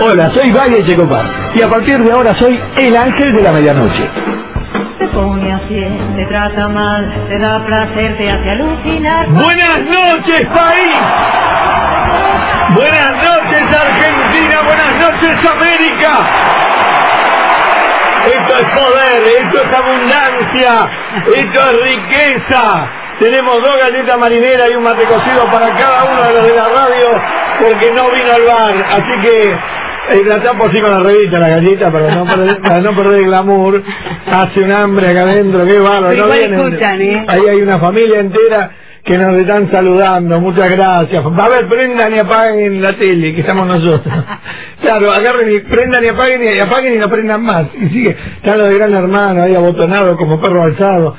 Hola, soy Valle Checopar y a partir de ahora soy el ángel de la medianoche. Te pone así, te trata mal, te da placer, te hace alucinar. Buenas noches, país. Buenas noches, Argentina. Buenas noches, América. Esto es poder, esto es abundancia, esto es riqueza. Tenemos dos galletas marineras y un mate cocido para cada uno de los de la radio porque no vino al bar. Así que eh, la tapo así con la revista, la galleta, para no perder, para no perder el glamour. Hace un hambre acá adentro, qué bárbaro. No escuchan, ¿eh? Ahí hay una familia entera que nos están saludando, muchas gracias. A ver, prendan y apaguen la tele, que estamos nosotros. Claro, agarren y prendan y apaguen y apaguen y no prendan más. Y sigue, están los de gran hermano ahí abotonados como perro alzado.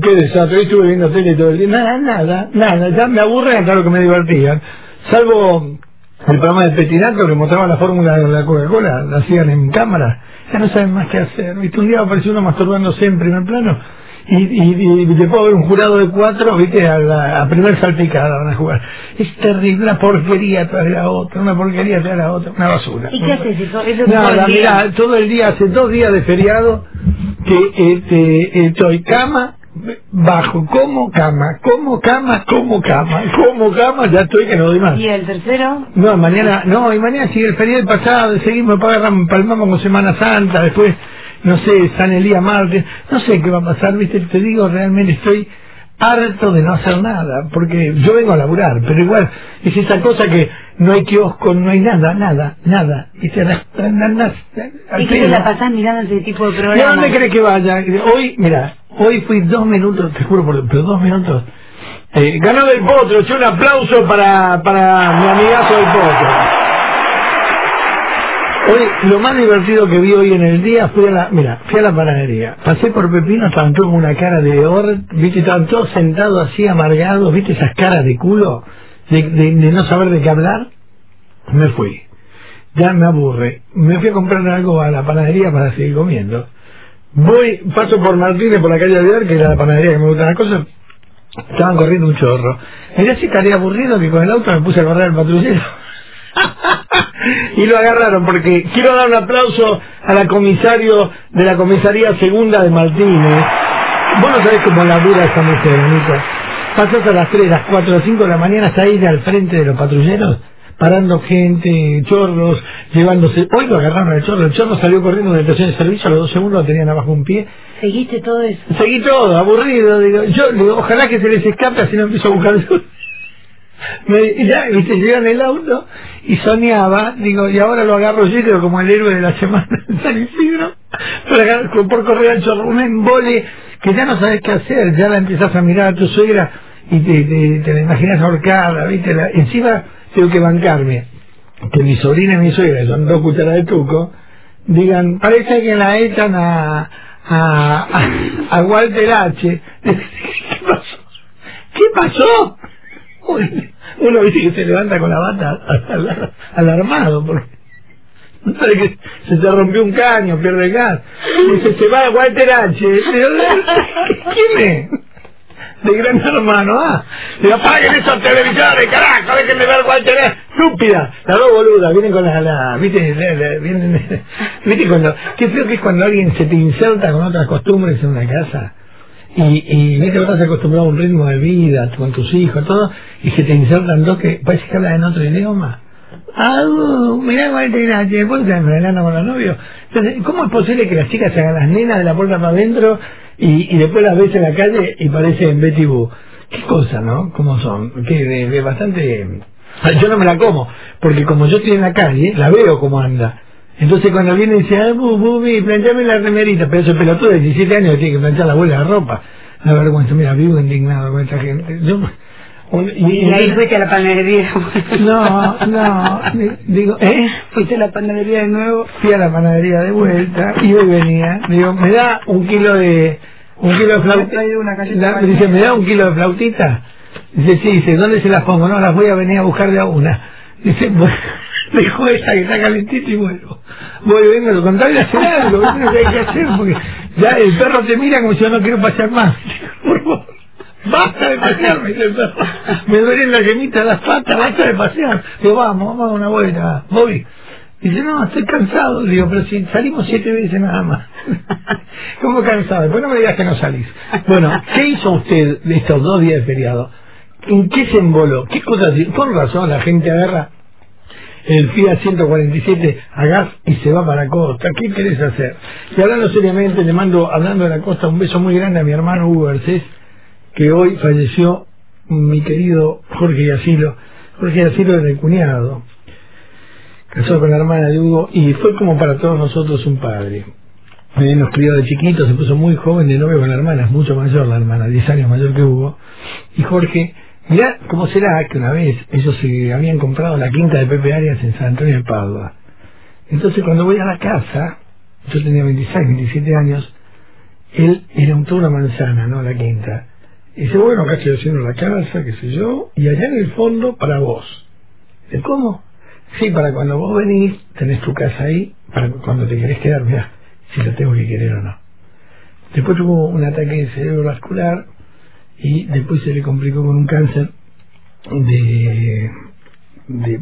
Qué desastre, hoy estuve viendo tele todo el día. Nada, nada, nada, ya me aburren, claro que me divertían. Salvo el programa de Petinato que mostraba la fórmula de la Coca-Cola, la hacían en cámara, ya no saben más qué hacer. ¿Viste? Un día apareció uno masturbándose en primer plano y, y, y te puedo ver un jurado de cuatro, viste, a, la, a primer salpicada van a jugar. Es terrible, una porquería tras la otra, una porquería tras la otra, una basura. ¿Y qué haces eso? Eso Nada, todo el día. mirá, todo el día, hace dos días de feriado, que este, estoy cama, bajo, como cama, como cama, como cama, como cama, ya estoy que no doy más. ¿Y el tercero? No, mañana, no, y mañana sigue el feriado pasado, seguimos, palmamos con Semana Santa, después, no sé, San Elías Martes, no sé qué va a pasar, viste, te digo, realmente estoy harto de no hacer nada, porque yo vengo a laburar, pero igual, es esa cosa que no hay kiosco, no hay nada, nada, nada, na- na- al ¿Y qué te pedo. la pasás mirando ese tipo de ¿Y a programas? dónde crees que vaya? Hoy, mira, hoy fui dos minutos, te juro, por, pero dos minutos. Eh, ganó del potro, un aplauso para, para mi amigazo del potro. Hoy, lo más divertido que vi hoy en el día fui a la, mira, fui a la panadería. Pasé por Pepino, estaban todos con una cara de or, viste, estaban todos sentados así amargados, viste, esas caras de culo, de, no saber de qué hablar. Me fui. Ya me aburre. Me fui a comprar algo a la panadería para seguir comiendo. Voy, paso por Martínez, por la calle Aviar, que era la panadería que me gustan las cosas. Estaban corriendo un chorro. Mirá si estaría aburrido que con el auto me puse a correr al patrullero. Y lo agarraron porque quiero dar un aplauso a la comisario de la comisaría segunda de Martínez. Vos no sabés cómo labura esa mujer, Nico. Pasás a las 3, las 4, las 5 de la mañana, está ahí al frente de los patrulleros, parando gente, chorros, llevándose. Hoy lo agarraron al chorro, el chorro salió corriendo de la estación de servicio, a los dos segundos lo tenían abajo un pie. ¿Seguiste todo eso? Seguí todo, aburrido, digo, yo digo, ojalá que se les escape así no empiezo a buscar me, y llega en el auto y soñaba, digo, y ahora lo agarro yo creo como el héroe de la semana de San Isidro, por, por correr al chorro, un embole que ya no sabes qué hacer, ya la empezás a mirar a tu suegra y te, te, te la imaginas ahorcada, viste, encima tengo que bancarme, que mi sobrina y mi suegra, son dos cucharadas de tuco, digan, parece que la echan a, a, a Walter H. ¿Qué pasó? ¿Qué pasó? Uno dice que se levanta con la bata al- alarmado se te rompió un caño, pierde el gas. Dice, se va Walter H. ¿Quién es? De gran hermano, ah. Digo, apaguen esos televisores, carajo, déjenme ver Walter H. Estúpida. Las dos boludas, vienen con la, la viste, vienen, cuando, qué feo que es cuando alguien se te inserta con otras costumbres en una casa y, y viste que estás acostumbrado a un ritmo de vida con tus hijos, todo, y se te insertan dos que parece que hablan en otro idioma. Ah, uh, mirá Walter H, después se envenenando con los novios. Entonces, ¿cómo es posible que las chicas se hagan las nenas de la puerta para adentro y, y después las ves en la calle y parecen Betty Boo? Qué cosa, ¿no? ¿Cómo son? Que de bastante... Yo no me la como, porque como yo estoy en la calle, la veo cómo anda. Entonces cuando viene y dice, ah, bu, bu, planchame la remerita, pero ese pelotudo de 17 años tiene que planchar la abuela de ropa. La vergüenza, mira, vivo indignado con esta gente. Yo, un- y, Y ahí fuiste a la panadería. No, no, di- digo, ¿eh? Fuiste a la panadería de nuevo. Fui a la panadería de vuelta y hoy venía, digo, ¿me da un kilo de, un kilo de flautita? La- dice, ¿me da un kilo de flautita? Dice, sí, dice, ¿dónde se las pongo? No, las voy a venir a buscar de a una. Dice, bueno, dejo esa que está calentita y vuelvo. Voy, vengo, lo contrario, a hacer algo, ¿viste lo que hay que hacer? Porque ya el perro te mira como si yo no quiero pasear más. Por favor, basta de pasear, me dice el perro. Me duelen las yemitas, las patas, basta de pasear. Digo, vamos, vamos a dar una vuelta. Voy. Dice, no, estoy cansado. Digo, pero si salimos siete veces nada más. ¿Cómo cansado? Después no me digas que no salís. Bueno, ¿qué hizo usted de estos dos días de feriado? ¿En qué se emboló? ¿Qué cosas? Por razón la gente agarra el Fiat 147 a gas y se va para Costa. ¿Qué querés hacer? Y hablando seriamente, le mando, hablando de la Costa, un beso muy grande a mi hermano Hugo Garcés, que hoy falleció mi querido Jorge Yacilo. Jorge Yacilo era el cuñado, casó con la hermana de Hugo y fue como para todos nosotros un padre. Eh, nos crió de chiquito, se puso muy joven de novio con la hermana, es mucho mayor la hermana, 10 años mayor que Hugo. Y Jorge Mirá cómo será que una vez ellos se habían comprado la quinta de Pepe Arias en San Antonio de Padua. Entonces cuando voy a la casa, yo tenía 26, 27 años, él era un toda una manzana, ¿no? La quinta. Y dice, bueno, acá estoy haciendo la casa, qué sé yo, y allá en el fondo para vos. ¿De cómo? Sí, para cuando vos venís, tenés tu casa ahí, para cuando te querés quedar, mirá, si lo tengo que querer o no. Después tuvo un ataque de cerebro vascular, y después se le complicó con un cáncer de,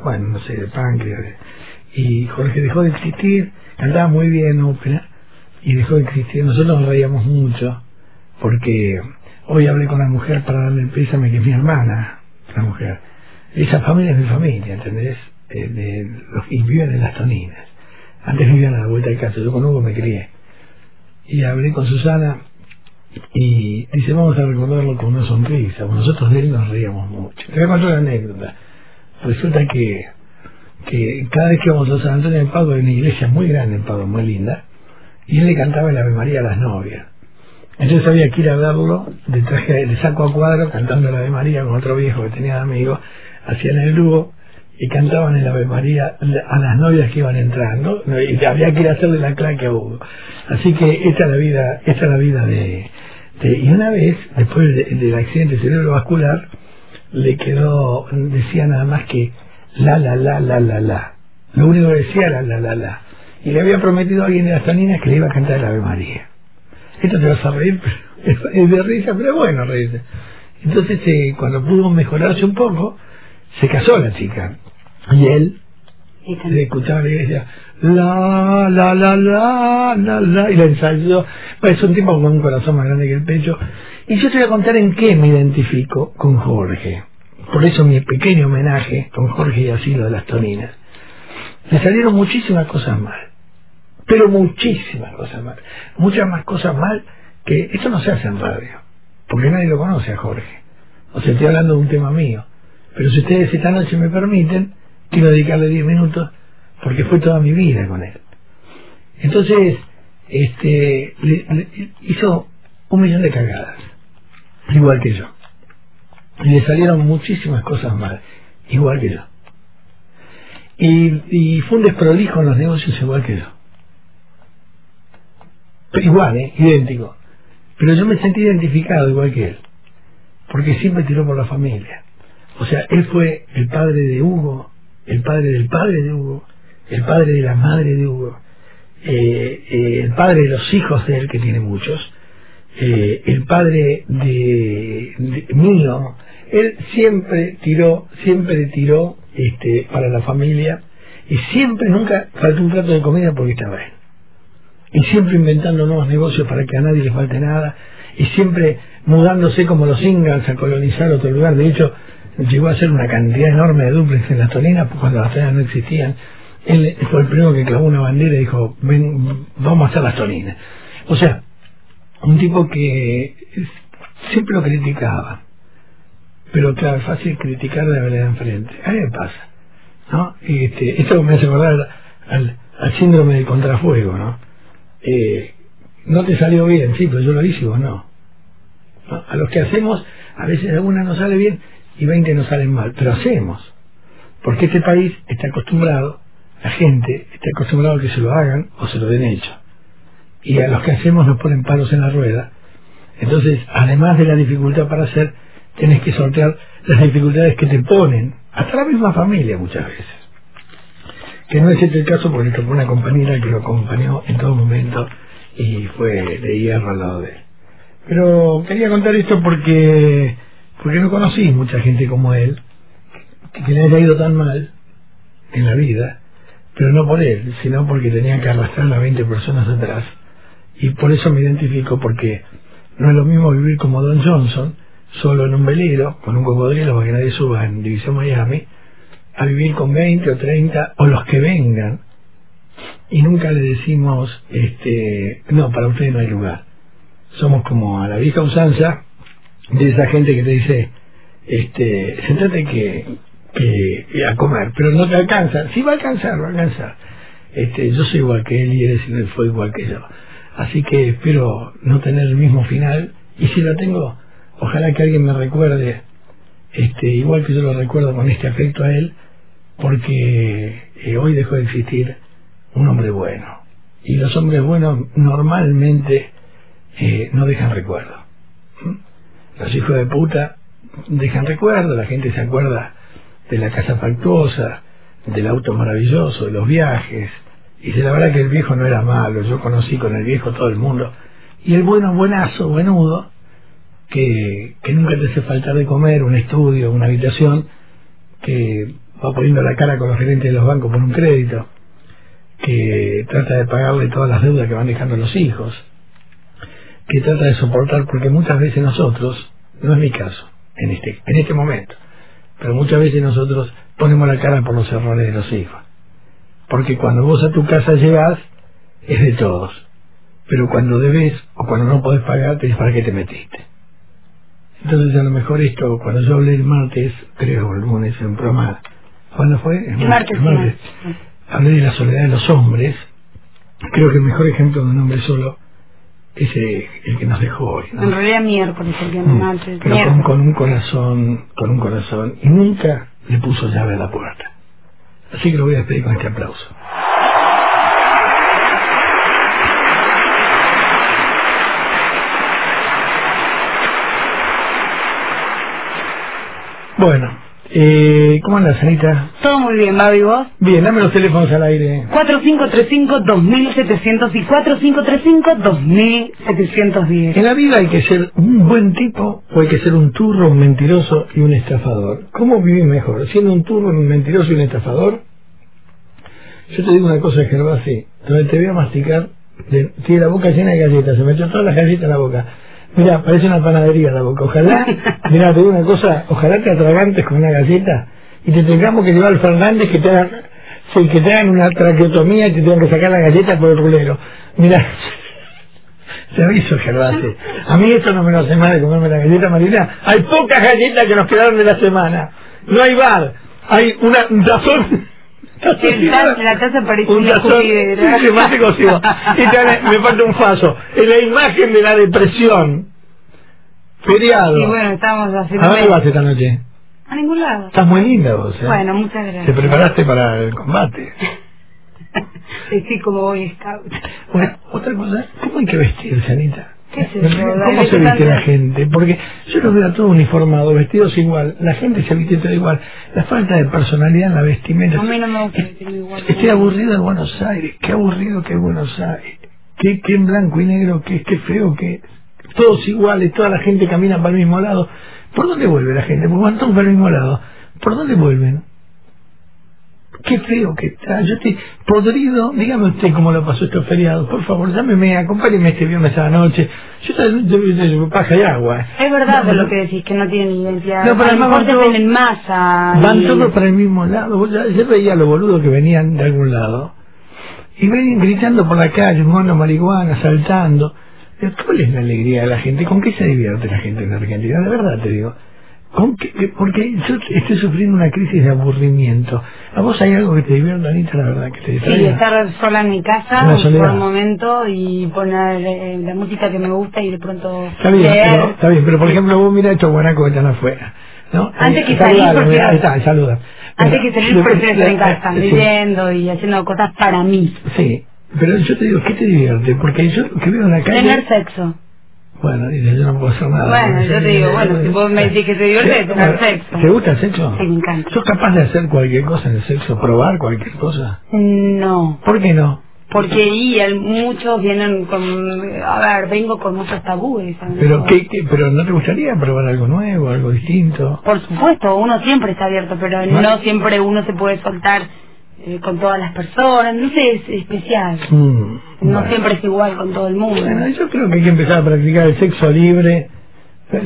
bueno, no sé, de páncreas. Y Jorge dejó de existir, cantaba muy bien ópera, y dejó de existir. Nosotros nos reíamos mucho, porque hoy hablé con la mujer para darle el pésame, que es mi hermana, la mujer. Esa familia es mi familia, ¿entendés? Eh, los, y viven en las toninas. Antes vivían a la vuelta de casa, yo con Hugo me crié. Y hablé con Susana, y dice, vamos a recordarlo con una sonrisa. nosotros de él nos reíamos mucho. Te voy a contar una anécdota. Resulta que, que cada vez que vamos a San Antonio de Pado hay una iglesia muy grande en Pado, muy linda, y él le cantaba el Ave María a las novias. Entonces había que ir a verlo de traje de saco a cuadro, cantando el Ave María con otro viejo que tenía de amigo, hacían el dúo y cantaban el Ave María a las novias que iban entrando, y había que ir a hacerle la claque a Hugo. Así que esta es la vida, esta es la vida de, y una vez, después del accidente cerebrovascular, le quedó, decía nada más que la, la, la, la, la, la. Lo único que decía era la, la, la. Y le había prometido a alguien de las taninas que le iba a cantar el Ave María. Esto te vas a reír, pero es de risa, pero bueno, reírse. Entonces, eh, cuando pudo mejorarse un poco, se casó la chica. Y él le escuchaba y decía la la la la la la y la ensayó pues es un tipo con un corazón más grande que el pecho. Y yo te voy a contar en qué me identifico con Jorge. Por eso mi pequeño homenaje con Jorge y Asilo de las Toninas. Le salieron muchísimas cosas mal pero muchísimas cosas mal. Muchas más cosas mal que eso no se hace en radio porque nadie lo conoce a Jorge. O sea estoy hablando de un tema mío. Pero si ustedes esta noche me permiten quiero dedicarle 10 minutos porque fue toda mi vida con él. Entonces, este, hizo un millón de cagadas, igual que yo. Y le salieron muchísimas cosas mal, igual que yo. Y, y fue un desprolijo en los negocios igual que yo. Pero igual, ¿eh? idéntico. Pero yo me sentí identificado igual que él, porque siempre tiró por la familia. O sea, él fue el padre de Hugo, el padre del padre de Hugo, el padre de la madre de Hugo, eh, eh, el padre de los hijos de él, que tiene muchos, eh, el padre de, mío, él siempre tiró, siempre tiró este, para la familia y siempre nunca faltó un plato de comida porque estaba él. Y siempre inventando nuevos negocios para que a nadie le falte nada y siempre mudándose como los ingans a colonizar otro lugar. De hecho, llegó a ser una cantidad enorme de duplex en las toninas cuando las toninas no existían. Él fue el primero que clavó una bandera y dijo, ven, vamos a hacer las toninas. O sea, un tipo que siempre lo criticaba. Pero claro, es fácil criticar de verdad enfrente. A mí me pasa. ¿no? Este, esto me hace acordar al, síndrome del contrafuego, ¿no? Eh, no te salió bien, sí, pero yo lo hice vos no. ¿no? A los que hacemos, a veces alguna no sale bien y 20 no salen mal, pero hacemos. Porque este país está acostumbrado, la gente está acostumbrado a que se lo hagan o se lo den hecho. Y a los que hacemos nos ponen palos en la rueda. Entonces, además de la dificultad para hacer, tienes que sortear las dificultades que te ponen, hasta la misma familia muchas veces. Que no es este el caso porque tocó una compañera que lo acompañó en todo momento y fue de hierro al lado de él. Pero quería contar esto porque porque no conocí mucha gente como él, que, le haya ido tan mal en la vida, pero no por él, sino porque tenía que arrastrar a 20 personas atrás. Y por eso me identifico, porque no es lo mismo vivir como Don Johnson, solo en un velero, con un cocodrilo para que nadie suba en División Miami, a vivir con 20 o 30 o los que vengan. Y nunca le decimos, este, no, para usted no hay lugar. Somos como a la vieja usanza de esa gente que te dice, este, sentate que, a comer, pero no te alcanza. Sí va a alcanzar, va a alcanzar. Este, yo soy igual que él y él fue igual que yo. Así que espero no tener el mismo final y si lo tengo, ojalá que alguien me recuerde, este, igual que yo lo recuerdo con este afecto a él, porque eh, hoy dejó de existir un hombre bueno. Y los hombres buenos normalmente eh, no dejan recuerdo. ¿Mm? Los hijos de puta dejan recuerdo, la gente se acuerda de la casa factuosa, del auto maravilloso, de los viajes. Y la verdad que el viejo no era malo, yo conocí con el viejo todo el mundo. Y el bueno, buenazo, buenudo, que, que nunca te hace faltar de comer, un estudio, una habitación, que va poniendo la cara con los gerentes de los bancos por un crédito, que trata de pagarle todas las deudas que van dejando los hijos, que trata de soportar, porque muchas veces nosotros, no es mi caso, en este, en este momento, pero muchas veces nosotros ponemos la cara por los errores de los hijos. Porque cuando vos a tu casa llegás, es de todos. Pero cuando debes o cuando no podés pagar, te ¿para qué te metiste? Entonces a lo mejor esto, cuando yo hablé el martes, creo, el lunes en programa, ¿cuándo fue? El martes, el martes. Hablé de la soledad de los hombres. Creo que el mejor ejemplo de un hombre solo es el, el que nos dejó hoy. ¿no? En realidad miércoles, porque Mm, no martes. pero con, con un corazón, con un corazón, y nunca le puso llave a la puerta. Así que lo voy a despedir con este aplauso. Bueno, eh, ¿cómo andas, Anita? Todo muy bien, Babi, ¿vos? Bien, dame los teléfonos al aire. 4535-2700 y 4535-2710. En la vida hay que ser un buen tipo o hay que ser un turro, un mentiroso y un estafador. ¿Cómo vivís mejor? ¿Siendo un turro, un mentiroso y un estafador? Yo te digo una cosa, Gervasi, donde te veo masticar, tiene la boca llena de galletas, se me echó todas las galletas en la boca. Mira, parece una panadería la boca. Ojalá, mira, te digo una cosa, ojalá te atragantes con una galleta y te tengamos que llevar al Fernández que te hagan, sí, que te hagan una traqueotomía y te tengan que sacar la galleta por el rulero. Mira, te aviso, Gervase. A mí esto no me lo hace mal de comerme la galleta marina. Hay pocas galletas que nos quedaron de la semana. No hay bar. Hay una, un tazón. El ta- la taza parece un tazón. Sí. Y también me falta un faso. Es la imagen de la depresión. Feriado. Y bueno, estamos haciendo... ¿A dónde vas esta noche? A ningún lado. Estás muy linda vos, ¿eh? Bueno, muchas Te gracias. preparaste para el combate. Estoy como Boy Scout. Bueno, otra cosa, ¿cómo hay que vestirse, Anita? ¿Cómo se viste la gente? Porque yo los veo a todos uniformados, vestidos igual, la gente se viste todo igual, la falta de personalidad en la vestimenta. A mí no me gusta igual. Estoy aburrido de Buenos Aires, qué aburrido que es Buenos Aires, qué, qué en blanco y negro, qué, qué feo que. Todos iguales, toda la gente camina para el mismo lado. ¿Por dónde vuelve la gente? Porque van todos para el mismo lado. ¿Por dónde vuelven? Qué feo que está. Yo estoy podrido. Dígame usted cómo lo pasó estos feriados. Por favor, llámeme, acompáñeme este viernes a la noche. Yo estoy paja y agua. Es verdad No, lo que decís, que no tienen identidad. No, pero a lo además mejor van todos- en masa. Van y- todos para el mismo lado. Yo veía a los boludos que venían de algún lado. Y venían gritando por la calle, mono marihuana, saltando. ¿Cuál es la alegría de la gente? ¿Con qué se divierte la gente en Argentina? De verdad te digo. ¿Con qué? Porque yo estoy sufriendo una crisis de aburrimiento. ¿A vos hay algo que te divierta, Anita, la verdad, que te Sí, distraiga? estar sola en mi casa por un momento y poner eh, la música que me gusta y de pronto Está bien, pero, está bien, pero por ejemplo vos mira estos guanacos que están afuera. ¿no? Antes Eh, que salir, porque- ahí está, saluda. Antes que salir prefiero estar en casa, Sí. leyendo y haciendo cosas para mí. Sí, pero yo te digo, ¿qué te divierte? Porque yo que veo en la calle... Tener sexo. Bueno, dice, yo no puedo hacer nada. Bueno, yo te digo, bueno, si vos me decís que te divierte, bueno, sexo. ¿Te gusta el sexo? Sí, me encanta. ¿Sos capaz de hacer cualquier cosa en el sexo? ¿Probar cualquier cosa? No, ¿Por qué no? porque y el- muchos vienen con, a ver, vengo con muchos tabúes. lo Pero. ¿qué, qué- pero ¿no te gustaría probar algo nuevo, algo distinto? Por supuesto, uno siempre está abierto, pero no siempre uno se puede soltar eh, con todas las personas, no sé, es especial. Mm, No bueno. siempre es igual con todo el mundo. Bueno, yo creo que hay que empezar a practicar el sexo libre.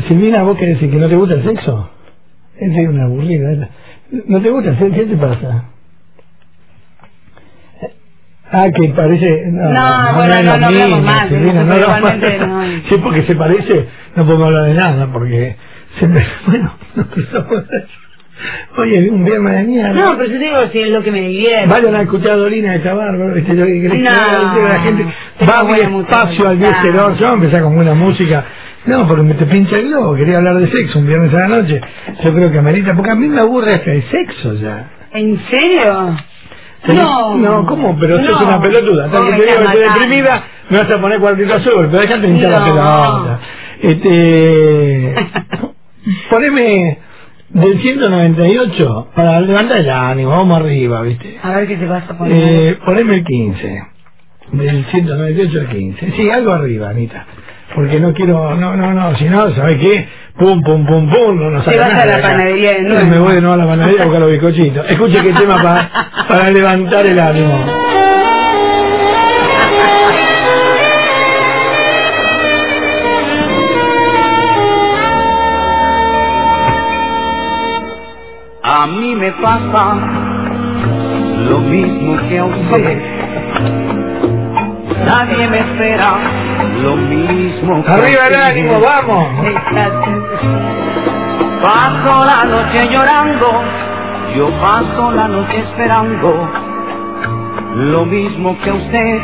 Silvina, ¿vos querés decir que no te gusta el sexo? Es una aburrida. ¿No te gusta? ¿Qué qué te pasa? Ah, que parece... No, No, bueno, no, no hablamos mismo, más Silvina, eso, no igualmente más. no. Sí, porque se parece, no podemos hablar de nada, porque... Se me... Bueno, no Oye, un viernes de mierda. No, pero yo te digo si es lo que me divierte. Vayan a escuchar a Dolina, está bárbaro, que No, la gente va muy buena música, espacio al. 10 Yo voy a empezar con buena música. No, porque me te pincha el globo, quería hablar de sexo un viernes a la noche. Yo creo que amerita, porque a mí me aburre hasta el sexo ya. ¿En serio? No. no, ¿cómo? Pero sos No. una pelotuda. Hasta que te digo que estoy deprimida, me vas a poner cuartito azul, pero déjate hinchar la No. pelota. Este, poneme del 198 para levantar el ánimo, vamos arriba, ¿viste? A ver qué te vas a poner. Eh, poneme el 15. Del 198 al 15. Sí, algo arriba, Anita. Porque no quiero, no, no, no, si no, ¿sabes qué? Pum, pum, pum, pum, no nos Te vas a nada la acá. panadería de nuevo. Me voy de nuevo a la panadería a buscar los bizcochitos. Escuche qué tema para, para levantar el ánimo. A mí me pasa lo mismo que a usted. Nadie me espera lo mismo que a Arriba el ánimo, vamos. Paso la noche llorando, yo paso la noche esperando lo mismo que a usted.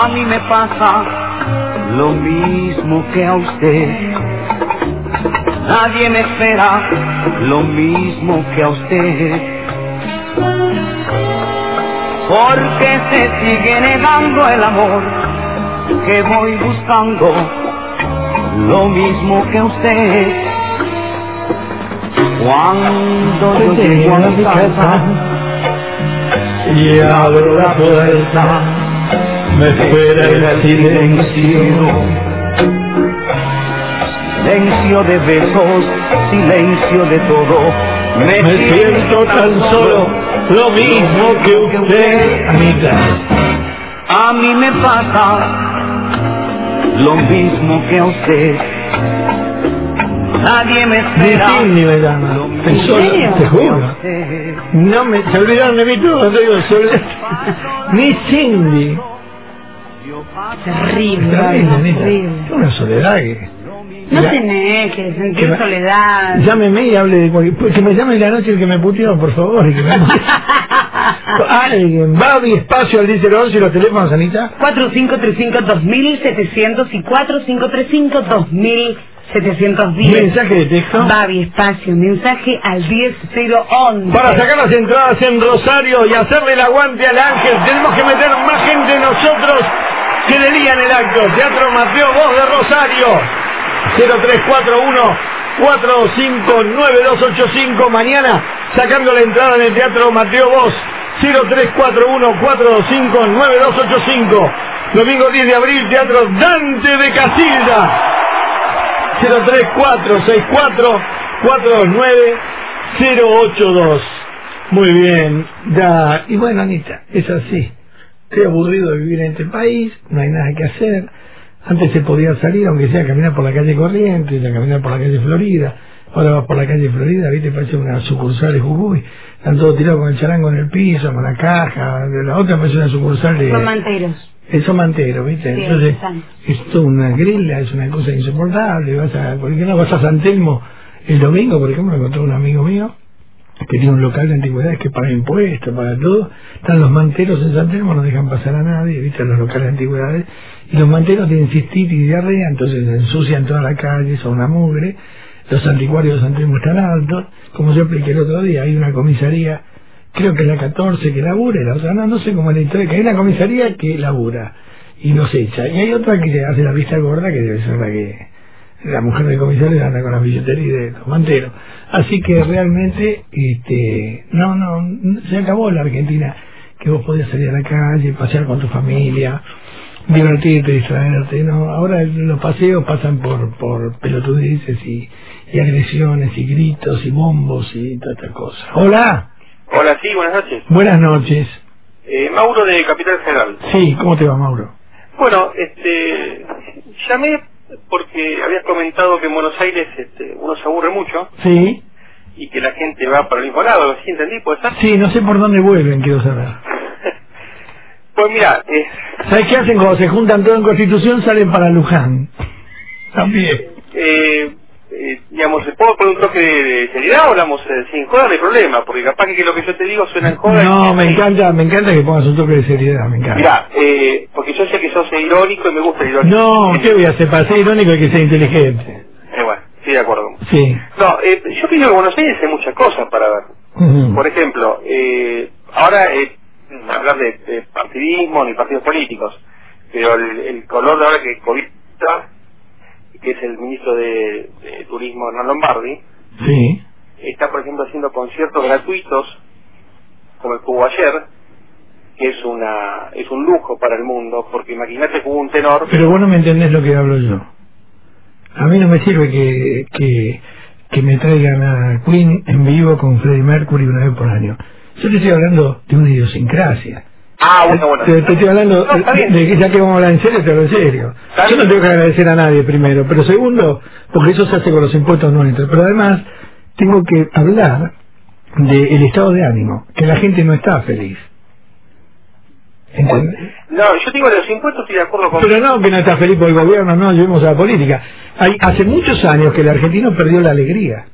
A mí me pasa lo mismo que a usted. Nadie me espera lo mismo que a usted. Porque se sigue negando el amor que voy buscando lo mismo que usted. Cuando yo llego a mi casa Y abro la puerta, me espera el silencio. Silencio de besos, silencio de todo. Me, Me siento tan solo, lo mismo que usted, Anita. A mí me pasa lo mismo que a usted. Nadie me Ni espera. Cindy me llama. solo- serio? te juro. No me, se olvidaron de mí todos, digo, olvidaron. Ni Cindy. Terrible, terrible. Es una soledad que... No tenés que que sentir me- soledad. Llámeme y hable de cualquier... pues, Que me llame la noche el que me puteó, por favor. Y que me... Alguien, Babi, espacio al 1011 y los teléfonos, Anita. 4535-2700 y 4535-2710. Mensaje de texto. Babi, espacio, mensaje al 10011. Para sacar las entradas en Rosario y hacerle el aguante al ángel, tenemos que meter más gente nosotros que en el acto. Teatro Mateo Voz de Rosario. 0341 459285 mañana sacando la entrada en el Teatro Mateo Voz 0341 459285 domingo 10 de abril Teatro Dante de Casilda 03464-429-082. Muy bien, ya. Y bueno, Anita, es así. Estoy aburrido de vivir en este país, no hay nada que hacer. Antes se podía salir, aunque sea a caminar por la calle Corrientes, a caminar por la calle Florida. Ahora vas por la calle Florida, viste, parece una sucursal de Jujuy. Están todos tirados con el charango en el piso, con la caja. La otra parece una sucursal de... Son manteros. El somantero, ¿viste? Sí, Entonces, es toda una grilla, es una cosa insoportable. Vas a, ¿Por qué no vas a San Telmo el domingo, por ejemplo? Me encontró un amigo mío tiene un local de antigüedades que paga impuestos, paga todo. Están los manteros en San Telmo, no dejan pasar a nadie, ¿viste? Los locales de antigüedades. Y los manteros tienen cistitis y diarrea, entonces ensucian toda la calle, son una mugre. Los anticuarios de San están altos. Como yo expliqué el otro día, hay una comisaría creo que la 14 que labura y la otra no, no sé cómo es la historia, que hay una comisaría que labura y nos echa, y hay otra que hace la vista gorda que debe ser la que la mujer del comisario anda con la billetería de los manteros. Así que realmente, este, no, no, se acabó la Argentina, que vos podías salir a la calle, pasear con tu familia, divertirte, distraerte, no, ahora los paseos pasan por, por pelotudeces y, y agresiones y gritos y bombos y toda esta cosa. Hola. Hola, sí, buenas noches. Buenas noches. Eh, Mauro de Capital Federal. Sí, ¿cómo te va, Mauro? Bueno, este, llamé habías comentado que en Buenos Aires este, uno se aburre mucho Sí. y que la gente va para el mismo lado. ¿Sí entendí? ¿Puede ser? Sí, no sé por dónde vuelven, quiero saber. Pues mira, eh, ¿Sabes qué hacen cuando se juntan todos en Constitución? Salen para Luján. También. eh, eh, digamos, ¿puedo poner un toque de, de seriedad o hablamos eh, sin joda? No hay problema, porque capaz que lo que yo te digo suena en joda. No, me encanta, me encanta que pongas un toque de seriedad, me encanta. Mira, eh, porque yo sé que sos irónico y me gusta el irónico. No, ¿qué voy a hacer? Para ser irónico hay que ser inteligente. Eh, bueno, sí, de acuerdo. Sí. No, eh, yo pienso que en Buenos Aires hay muchas cosas para ver. Por ejemplo, eh, ahora eh, hablar de, de partidismo ni partidos políticos, pero el, el color de ahora que COVID que es el ministro de, de Turismo Hernán Lombardi, Sí. está por ejemplo haciendo conciertos gratuitos como el que hubo ayer, que es una es un lujo para el mundo, porque imagínate que hubo un tenor Pero vos no me entendés lo que hablo yo. A mí no me sirve que, que, que me traigan a Queen en vivo con Freddie Mercury una vez por año. Yo te estoy hablando de una idiosincrasia. Ah, bueno, bueno. Te, te estoy hablando No, está de, bien. de que ya que vamos a hablar en serio, te hablo en serio. Está Yo no tengo que agradecer a nadie primero, pero segundo, porque eso se hace con los impuestos nuestros. Pero además, tengo que hablar del estado de ánimo, que la gente no está feliz. ¿Entendés? No, yo digo de los impuestos estoy de acuerdo con... Pero no que no está feliz por el gobierno, no, llevemos a la política. Hay, hace muchos años que el argentino perdió la alegría.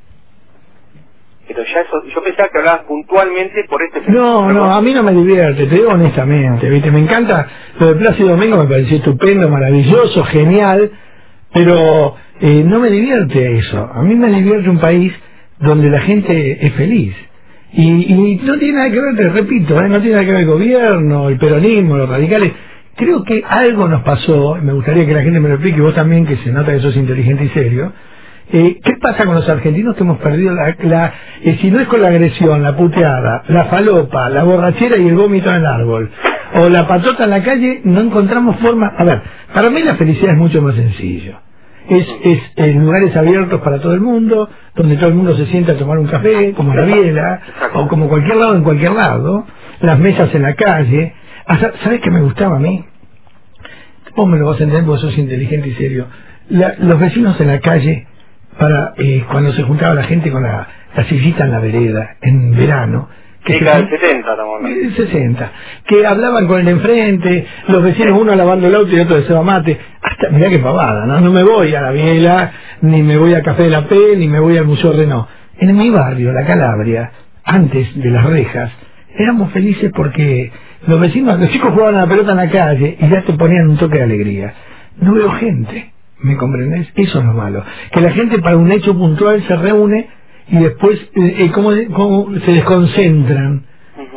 Pero ya eso, yo pensaba que hablabas puntualmente por este No, no, a mí no me divierte, te digo honestamente, ¿viste? Me encanta, lo de Plácido Domingo me pareció estupendo, maravilloso, genial, pero eh, no me divierte eso. A mí me divierte un país donde la gente es feliz. Y, y no tiene nada que ver, te repito, ¿eh? no tiene nada que ver el gobierno, el peronismo, los radicales. Creo que algo nos pasó, me gustaría que la gente me lo explique, vos también, que se nota que sos inteligente y serio. Eh, ¿Qué pasa con los argentinos que hemos perdido la, la eh, si no es con la agresión, la puteada, la falopa, la borrachera y el vómito en el árbol, o la patota en la calle, no encontramos forma. A ver, para mí la felicidad es mucho más sencillo. Es, en lugares abiertos para todo el mundo, donde todo el mundo se sienta a tomar un café, como la biela, o como cualquier lado en cualquier lado, las mesas en la calle. ¿Sabes qué me gustaba a mí? Vos me lo vas a entender porque sos inteligente y serio. Los vecinos en la calle, para eh, cuando se juntaba la gente con la, la sillita en la vereda, en verano, que Década del 70 estamos hablando. eh, 60, que hablaban con el de enfrente, los vecinos uno lavando el auto y otro de mate, hasta, mirá qué pavada, ¿no? No me voy a la Biela, ni me voy a Café de la P, ni me voy al Museo Renault. En mi barrio, la Calabria, antes de las rejas, éramos felices porque los vecinos, los chicos jugaban a la pelota en la calle y ya te ponían un toque de alegría. No veo gente, ¿me comprendés? Eso es lo malo. Que la gente para un hecho puntual se reúne y después, eh, eh, ¿cómo, cómo se desconcentran?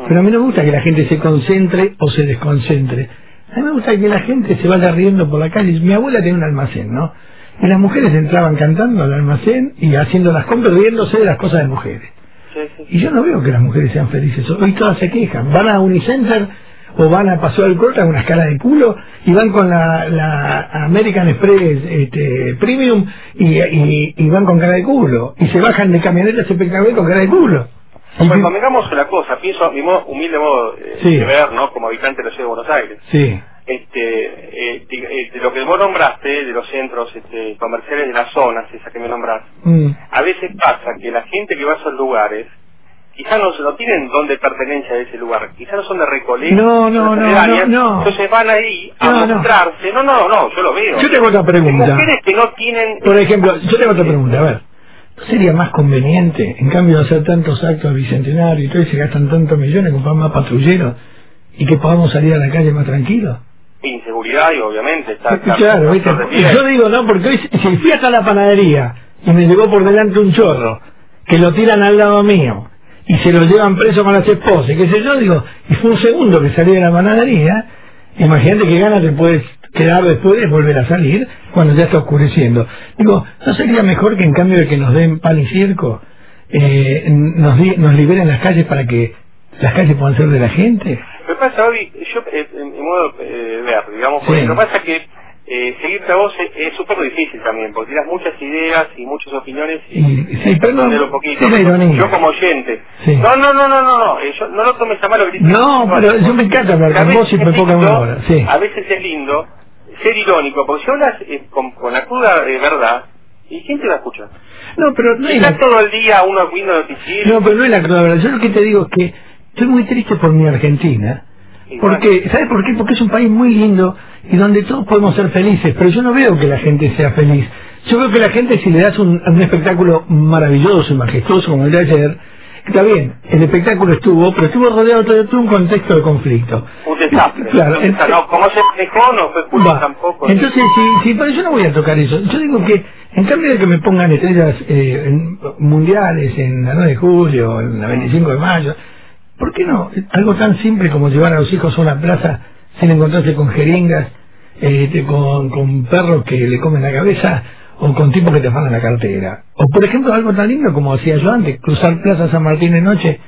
Pero a mí no me gusta que la gente se concentre o se desconcentre. A mí me gusta que la gente se vaya riendo por la calle. Mi abuela tenía un almacén, ¿no? Y las mujeres entraban cantando al almacén y haciendo las compras, riéndose de las cosas de mujeres. Sí, sí. Y yo no veo que las mujeres sean felices. Hoy todas se quejan. Van a Unicenter o van a Paseo del Corte a una escala de culo y van con la, la American Express este, Premium y, y, y van con cara de culo. Y se bajan de camionetas espectaculares con cara de culo. Y Pues convengamos una cosa, pienso mi modo- humilde modo eh, Sí. de ver, ¿no? Como habitante de la ciudad de Buenos Aires. sí. Este, eh, de, eh, de lo que vos nombraste, de los centros este, comerciales de las zonas, esa que me nombraste, Mm. a veces pasa que la gente que va a esos lugares, quizás no, no tienen dónde pertenencia a ese lugar, quizás no son de Recoleta, No, no, no, aledañas, no, no. entonces van ahí a mostrarse, no, no, no, yo lo veo. Yo tengo otra pregunta. Mujeres que no tienen... Por ejemplo, yo tengo otra pregunta, a ver. ¿No sería más conveniente, en cambio de hacer tantos actos bicentenarios y todo y se gastan tantos millones, comprar más patrulleros y que podamos salir a la calle más tranquilos? Inseguridad y obviamente está... Claro, de Yo digo, no, porque hoy si fui hasta la panadería y me llegó por delante un chorro, que lo tiran al lado mío y se lo llevan preso con las esposas, y qué sé yo, digo, y fue un segundo que salí de la panadería, imagínate qué ganas te puedes quedar después de volver a salir cuando ya está oscureciendo. Digo, ¿no sería mejor que en cambio de que nos den pan y circo, eh, nos, nos liberen las calles para que las calles puedan ser de la gente? Lo que pasa, Bobby, yo, eh, en modo eh, ver, digamos, Sí. lo que pasa que eh, seguirte a vos es- súper difícil también, porque tienes muchas ideas y muchas opiniones y, Y- sí, pero no, poquito. Yo como oyente. Sí. No, no, no, no, no, no, eh, yo- no lo tomes a mal lo que dices. No, pero yo me encanta hablar con vos y me lindo, una hora, sí. A veces es lindo ser irónico, porque si hablas eh, con, con la cruda de verdad, ¿y quién te va a escuchar? No, pero no la, todo el día uno viendo noticieros. no, pero no es la cruda verdad. Yo lo que te digo es que estoy muy triste por mi Argentina. Porque, ¿sabes por qué? Porque es un país muy lindo y donde todos podemos ser felices, pero yo no veo que la gente sea feliz. Yo veo que la gente, si le das un, un espectáculo maravilloso y majestuoso como el de ayer, está bien, el espectáculo estuvo, pero estuvo rodeado de todo un contexto de conflicto. Un desastre. Claro, no, como se manejó no fue culpa. Entonces, sí, sí, pero yo no voy a tocar eso. Yo digo que, en cambio de que me pongan estrellas eh, en- mundiales en la 9 de julio, en la 25 de mayo, ¿por qué no? Algo tan simple como llevar a los hijos a una plaza sin encontrarse con jeringas, este, con, con perros que le comen la cabeza o con tipos que te afanan la cartera. O, por ejemplo, algo tan lindo como hacía yo antes, cruzar Plaza San Martín de noche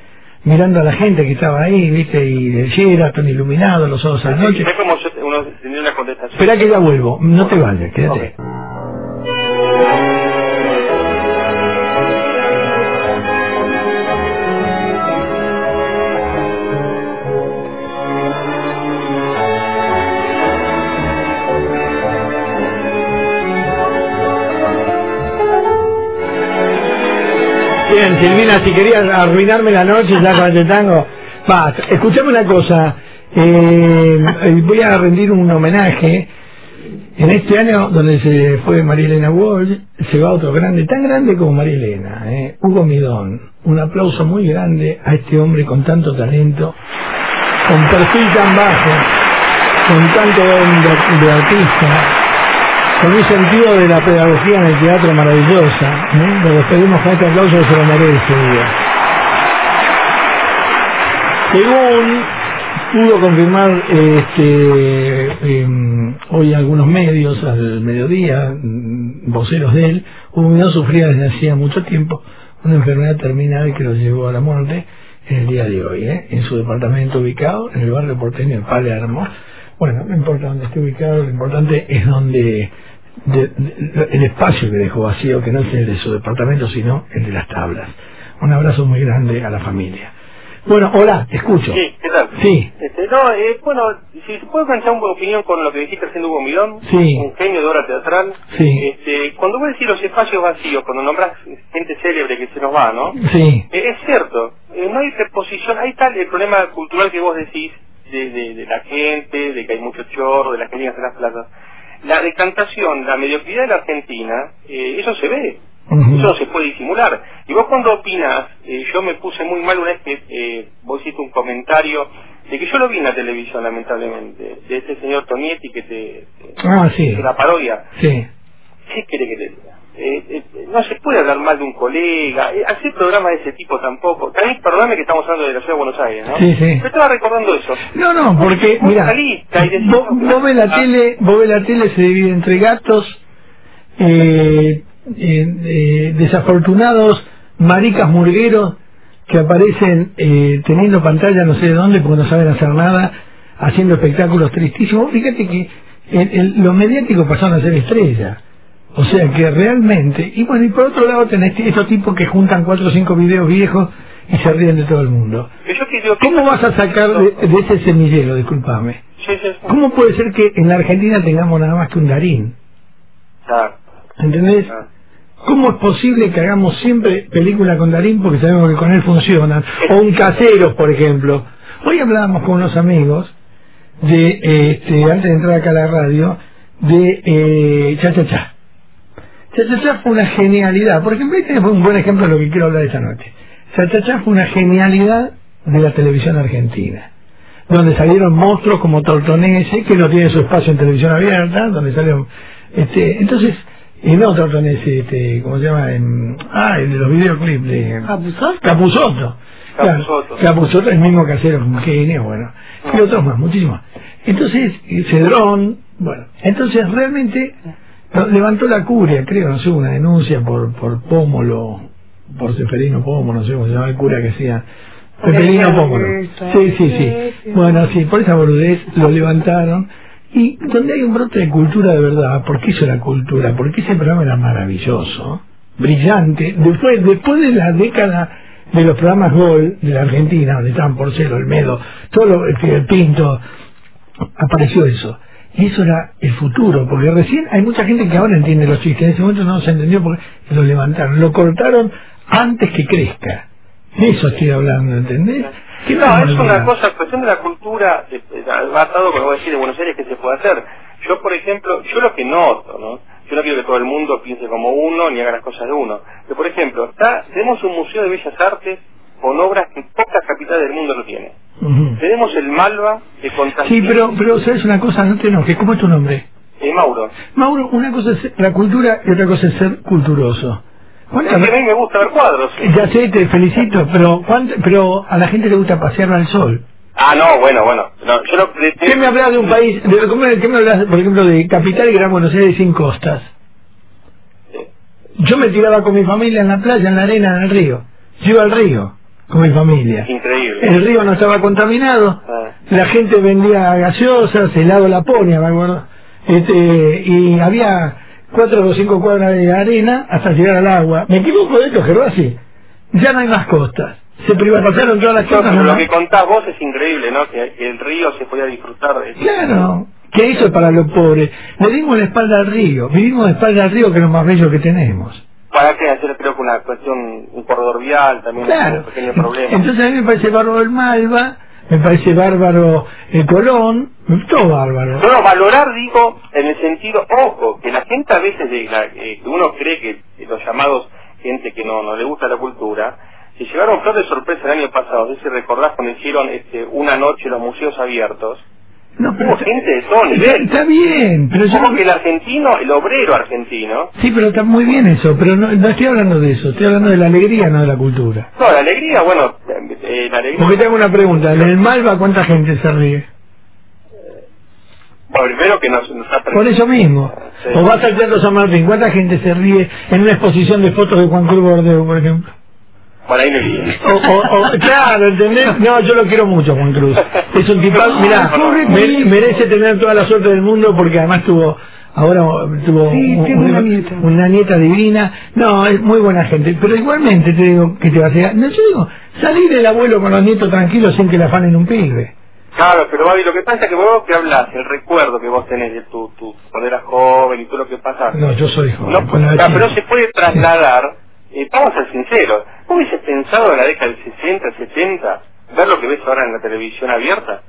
mirando a la gente que estaba ahí, viste, y el Sheraton iluminado, los ojos a la noche. Es como uno tenía una contestación. Espera que ya vuelvo, no te vayas, quédate. Bien, Silvina, si querías arruinarme la noche ya con este tango, va, escuchame una cosa, eh, eh, voy a rendir un homenaje. En este año, donde se fue María Elena Walsh, se va otro grande, tan grande como María Elena, eh, Hugo Midón. Un aplauso muy grande a este hombre con tanto talento, con perfil tan bajo, con tanto de, de artista, con un sentido de la pedagogía en el teatro maravillosa. Le despedimos con este aplauso que se lo merece. Hugo. Según pudo confirmar este, em, hoy algunos medios al mediodía, mm, voceros de él, Midón sufría desde hacía mucho tiempo una enfermedad terminal que lo llevó a la muerte en el día de hoy, ¿eh? en su departamento ubicado en el barrio porteño de Palermo. Bueno, no importa dónde esté ubicado, lo importante es donde de- de- el espacio que dejó vacío, que no es el de su departamento, sino el de las tablas. Un abrazo muy grande a la familia. Bueno, hola, te escucho. Sí, ¿qué tal? Sí. Este, no, eh, bueno, si se puede plantear una opinión con lo que dijiste haciendo Hugo Midón, Sí. un genio de obra teatral. Sí. Este, cuando vos decís los espacios vacíos, cuando nombras gente célebre que se nos va, ¿no? Sí, Eh, es cierto, eh, no hay reposición, ahí está el problema cultural que vos decís de, de- de la gente, de que hay mucho chorro, de las clínicas en las plazas. La decantación, la mediocridad de la Argentina, eh, eso se ve, eso no se puede disimular. Y vos cuando opinás, eh, yo me puse muy mal una vez que eh, vos hiciste un comentario de que yo lo vi en la televisión, lamentablemente, de este señor Tonietti que te... te- Ah, sí. que la parodia. sí. ¿Qué quiere que te diga? Eh, eh, no se puede hablar mal de un colega, eh, hacer programas de ese tipo tampoco. También, perdóname que estamos hablando de la ciudad de Buenos Aires, ¿no? Sí, sí. Yo estaba recordando eso. No, no, porque, mira, vos, ves la ah. tele, vos ves la tele se divide entre gatos, eh, desafortunados, maricas murgueros que aparecen teniendo pantalla no sé de dónde porque no saben hacer nada, haciendo espectáculos tristísimos. Fíjate que el- el- los mediáticos pasaron a ser estrellas. O sea que realmente, y bueno, y por otro lado tenés estos tipos que juntan cuatro o cinco videos viejos y se ríen de todo el mundo. Que yo que digo, ¿qué ¿Cómo vas a sacar de, de ese semillero, discúlpame? Sí, sí, sí. ¿Cómo puede ser que en la Argentina tengamos nada más que un Darín? ¿Entendés? ¿Cómo es posible que hagamos siempre película con Darín porque sabemos que con él funcionan? O un Caseros, por ejemplo. Hoy hablábamos con unos amigos de, eh, este, antes de entrar acá a la radio, de eh, Cha Cha Cha. Cha Cha Cha fue una genialidad. Por ejemplo, este fue un buen ejemplo de lo que quiero hablar esta noche. Cha Cha Cha fue una genialidad de la televisión argentina donde salieron monstruos como Tortonese, que no tiene su espacio en televisión abierta, donde salieron, este, entonces, y no Tortonese, este, ¿cómo se llama? En, ah, el de los videoclips de ¿Capuzotto? Capuzotto. Capuzotto, el mismo casero, un genio, bueno, y otros más, muchísimos. Entonces, y Cedrón, bueno, entonces realmente levantó la curia, creo, no sé, una denuncia por, por Pómolo, por Seferino Pómolo, no sé cómo se llama el cura que hacía, Seferino Pómolo. Sí, sí, sí. Bueno, sí, por esa boludez lo levantaron Y donde hay un brote de cultura de verdad, porque eso era cultura, porque ese programa era maravilloso, brillante, después, después de la década de los programas Gol de la Argentina, donde estaban Porcelo, Olmedo, todo lo, este, el Pinto, apareció eso. Y eso era el futuro, porque recién hay mucha gente que ahora entiende los chistes, en ese momento no se entendió porque lo levantaron, lo cortaron antes que crezca. De eso estoy hablando, ¿entendés? ¿Qué No, es una cosa, cuestión de la cultura, eh, eh, basado, como voy a decir, de Buenos Aires, que se puede hacer. Yo, por ejemplo, yo lo que noto, ¿no? Yo no quiero que todo el mundo piense como uno ni haga las cosas de uno. Pero, por ejemplo, está, tenemos un museo de bellas artes con obras que pocas capitales del mundo lo tienen. Tenemos el Malva de Sí, Constantino pero, pero sabes una cosa, no te enojes, ¿cómo es tu nombre? eh, Mauro. Mauro, una cosa es la cultura y otra cosa es ser culturoso. Es ¿Cuántas que a mí me gusta ver cuadros. Ya sé, te felicito, pero ¿cuánto- pero a la gente le gusta pasear al sol. Ah, no, bueno, bueno. No, yo no, ¿Qué me hablas de un país, de, ¿cómo- ¿qué me hablas, por ejemplo, de capital y Gran Buenos Aires sin costas? Yo me tiraba con mi familia en la playa, en la arena, en el río. Yo iba al río con mi familia. Increíble. El río no estaba contaminado, Ah. la gente vendía gaseosas, helado Laponia, me acuerdo. Este, y había cuatro o cinco cuadras de arena hasta llegar al agua. ¿Me equivoco de esto, Gervasi? Ya no hay más costas. Se privatizaron todas las costas. ¿no? lo que contás vos es increíble, ¿no? Que, que el río se podía disfrutar de Claro. ¿Qué hizo para los pobres? Le dimos la espalda al río. Vivimos de espalda al río, que es lo más bello que tenemos. ¿Para qué hacer, creo que una cuestión, un corredor vial también es Claro. un pequeño problema? Entonces a mí me parece bárbaro el Malva, me parece bárbaro el Colón, todo bárbaro. No, no, valorar, digo, en el sentido, ojo, que la gente a veces, de la- eh, que uno cree que que los llamados gente que no, no le gusta la cultura, se llevaron flor de sorpresa el año pasado, no sé si recordás cuando hicieron este, una noche los museos abiertos, No, hubo pero gente de todo está, nivel. está bien, pero yo Como no- que el argentino, el obrero argentino, Sí, pero está muy bien eso, pero no, no estoy hablando de eso, estoy hablando de la alegría, no de la cultura. no, la alegría, bueno, eh, la alegría... Porque te hago una pregunta, en el Malva ¿cuánta gente se ríe? Bueno, primero que nos, nos ha Por eso mismo. Sí. O vas al Teatro San Martín, ¿cuánta gente se ríe en una exposición de fotos de Juan Cruz Bordeo, por ejemplo? Por ahí me vi. O, o- o- claro, ¿entendés? No, yo lo quiero mucho, Juan Cruz. Es un tipo, mirá, me- merece tener toda la suerte del mundo porque además tuvo, ahora tuvo Sí, un- tiene una nieta. una nieta divina. No, es muy buena gente. Pero igualmente te digo que te va a llegar. No, yo digo, salir del abuelo con los nietos tranquilos sin que le afanen un pibe. Claro, pero Babi, lo que pasa es que vos que hablas, el recuerdo que vos tenés de tu, tu cuando eras joven y todo lo que pasa, No, yo soy joven. no, la claro, pero se puede trasladar, eh, vamos a ser sinceros, ¿vos hubieses pensado en la década del 60, 70, ver lo que ves ahora en la televisión abierta?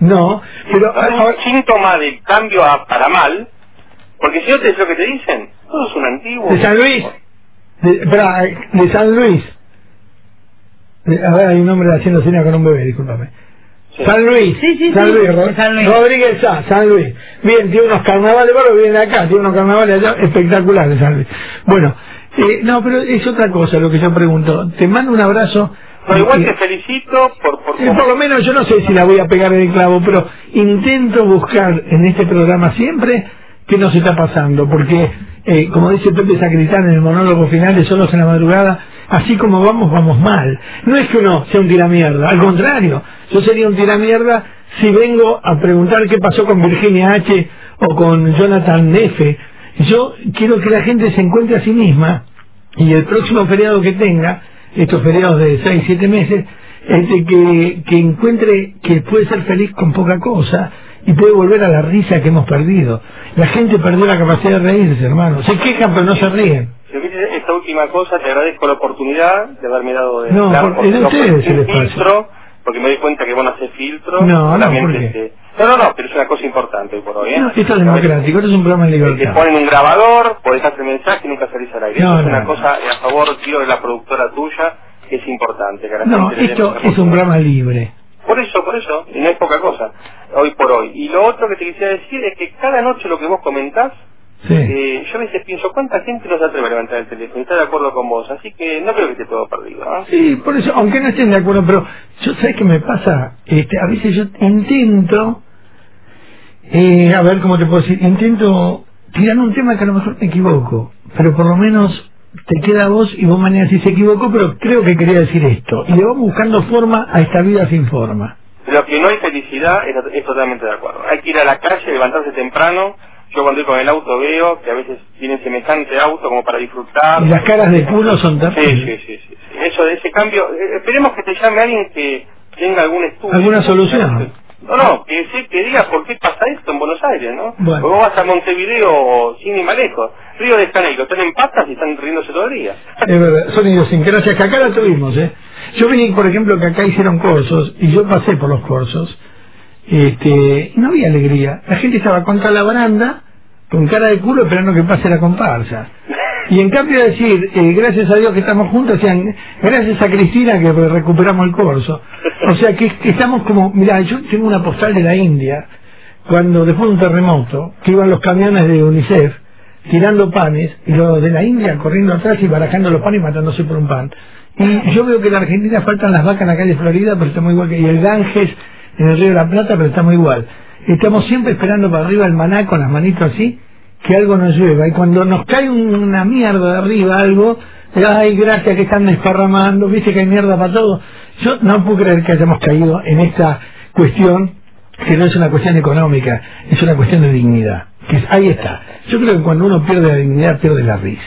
No, pero Es ahora- un síntoma del cambio a- para mal, porque si no te es lo que te dicen, todo es un antiguo. de San Luis, de, de San Luis. De- a ver, hay un hombre haciendo cena con un bebé, discúlpame. Sí. San Luis, Sí, sí, San sí, Luis, San Luis. Rodríguez Sá, San Luis. Bien, tiene unos carnavales, bueno, viene acá, tiene unos carnavales allá espectaculares, San Luis. Bueno, eh, no, pero es otra cosa lo que yo pregunto. Te mando un abrazo. No, igual te felicito por... por eh, por lo menos yo no sé si la voy a pegar en el clavo, pero intento buscar en este programa siempre qué nos está pasando, porque eh, como dice Pepe Sacristán en el monólogo final de Solos en la Madrugada, así como vamos, vamos mal. No es que uno sea un tiramierda, al contrario, yo sería un tiramierda si vengo a preguntar qué pasó con Virginia H. o con Jonathan F. Yo quiero que la gente se encuentre a sí misma y el próximo feriado que tenga, estos feriados de 6, 7 meses, este, que, que encuentre que puede ser feliz con poca cosa y puede volver a la risa que hemos perdido. La gente perdió la capacidad de reírse, hermano. Se quejan pero no se ríen. Esta última cosa, te agradezco la oportunidad de haberme dado de No, por- es no, ustedes el espacio. filtro, porque me doy cuenta que vos no haces filtro. No, no, ¿por qué? este, no, no, no, pero es una cosa importante por hoy. ¿eh? No, esto es democrático, esto es un programa de Te libertad. ponen un grabador, podés hacer mensaje y nunca salís al aire. No, Eso es no, una no. cosa a favor, tío, de la productora tuya, que es importante. Que No, esto es un programa libre. Por eso, por eso, y no es poca cosa, hoy por hoy. Y lo otro que te quisiera decir es que cada noche lo que vos comentás, Sí. eh, yo a veces pienso, ¿cuánta gente no se atreve a levantar el teléfono? Está de acuerdo con vos, así que no creo que esté todo perdido. ¿no? Sí, por eso, aunque no estén de acuerdo, pero yo, ¿sabes qué me pasa? Este, a veces yo intento, eh, a ver cómo te puedo decir, intento tirar un tema que a lo mejor me equivoco, pero por lo menos te queda a vos y vos mañana si se equivocó, pero creo que quería decir esto. Y le vamos buscando forma a esta vida sin forma. Lo que no hay felicidad es, es totalmente de acuerdo. Hay que ir a la calle, levantarse temprano. Yo cuando voy con el auto veo que a veces tienen semejante auto como para disfrutar. Y las caras de culo son terribles. sí, sí, sí, sí. Eso de ese cambio, eh, esperemos que te llame alguien que tenga algún estudio. ¿Alguna solución? No, no, que, sí, que diga por qué pasa esto en Buenos Aires, ¿no? Bueno. Porque vos vas a Montevideo sin ni más lejos. Río de Janeiro, están en patas y están riéndose todo el día. Es verdad, son idiosincrasias que acá la tuvimos, ¿eh? Yo vi, por ejemplo, que acá hicieron cursos y yo pasé por los cursos este, y no había alegría. La gente estaba contra la baranda con cara de culo esperando que pase la comparsa. Y en cambio de decir, eh, gracias a Dios que estamos juntos, decían, gracias a Cristina que recuperamos el curso. O sea que, que estamos como, mira, yo tengo una postal de la India, cuando después de un terremoto, que iban los camiones de UNICEF tirando panes, y los de la India corriendo atrás y barajando los panes y matándose por un pan. Y yo veo que en la Argentina faltan las vacas en la calle Florida, pero estamos igual que, y el Ganges en el río de la Plata, pero estamos igual. Estamos siempre esperando para arriba el maná con las manitos así, que algo nos llueva. Y cuando nos cae un- una mierda de arriba, algo, ay, gracias que están desparramando, viste que hay mierda para todo. Yo no puedo creer que hayamos caído en esta cuestión, que no es una cuestión económica, es una cuestión de dignidad. Que ahí está. Yo creo que cuando uno pierde la dignidad, pierde la risa.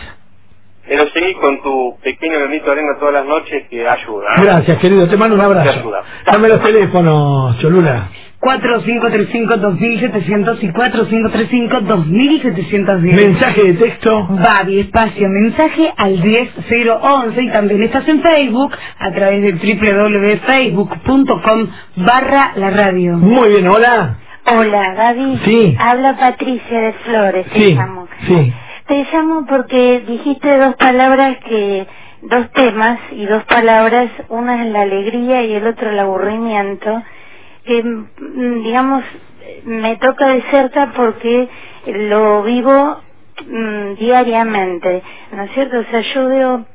Pero seguí con tu pequeño granito de arena todas las noches que ayuda. ¿eh? Gracias, querido. Te mando un abrazo. ayuda. Dame los teléfonos, Cholula. 4535-2700 y 4535-2710. Mensaje de texto. Babi, espacio, mensaje al 10011 y también estás en Facebook a través de www.facebook.com barra la radio. Muy bien, hola. Hola, Gaby. Sí. Habla Patricia de Flores. te Sí, llamo. sí. Te llamo porque dijiste dos palabras que, dos temas y dos palabras, una es la alegría y el otro el aburrimiento, que mm, digamos me toca de cerca porque lo vivo mm, diariamente, ¿no es cierto? O sea, yo veo,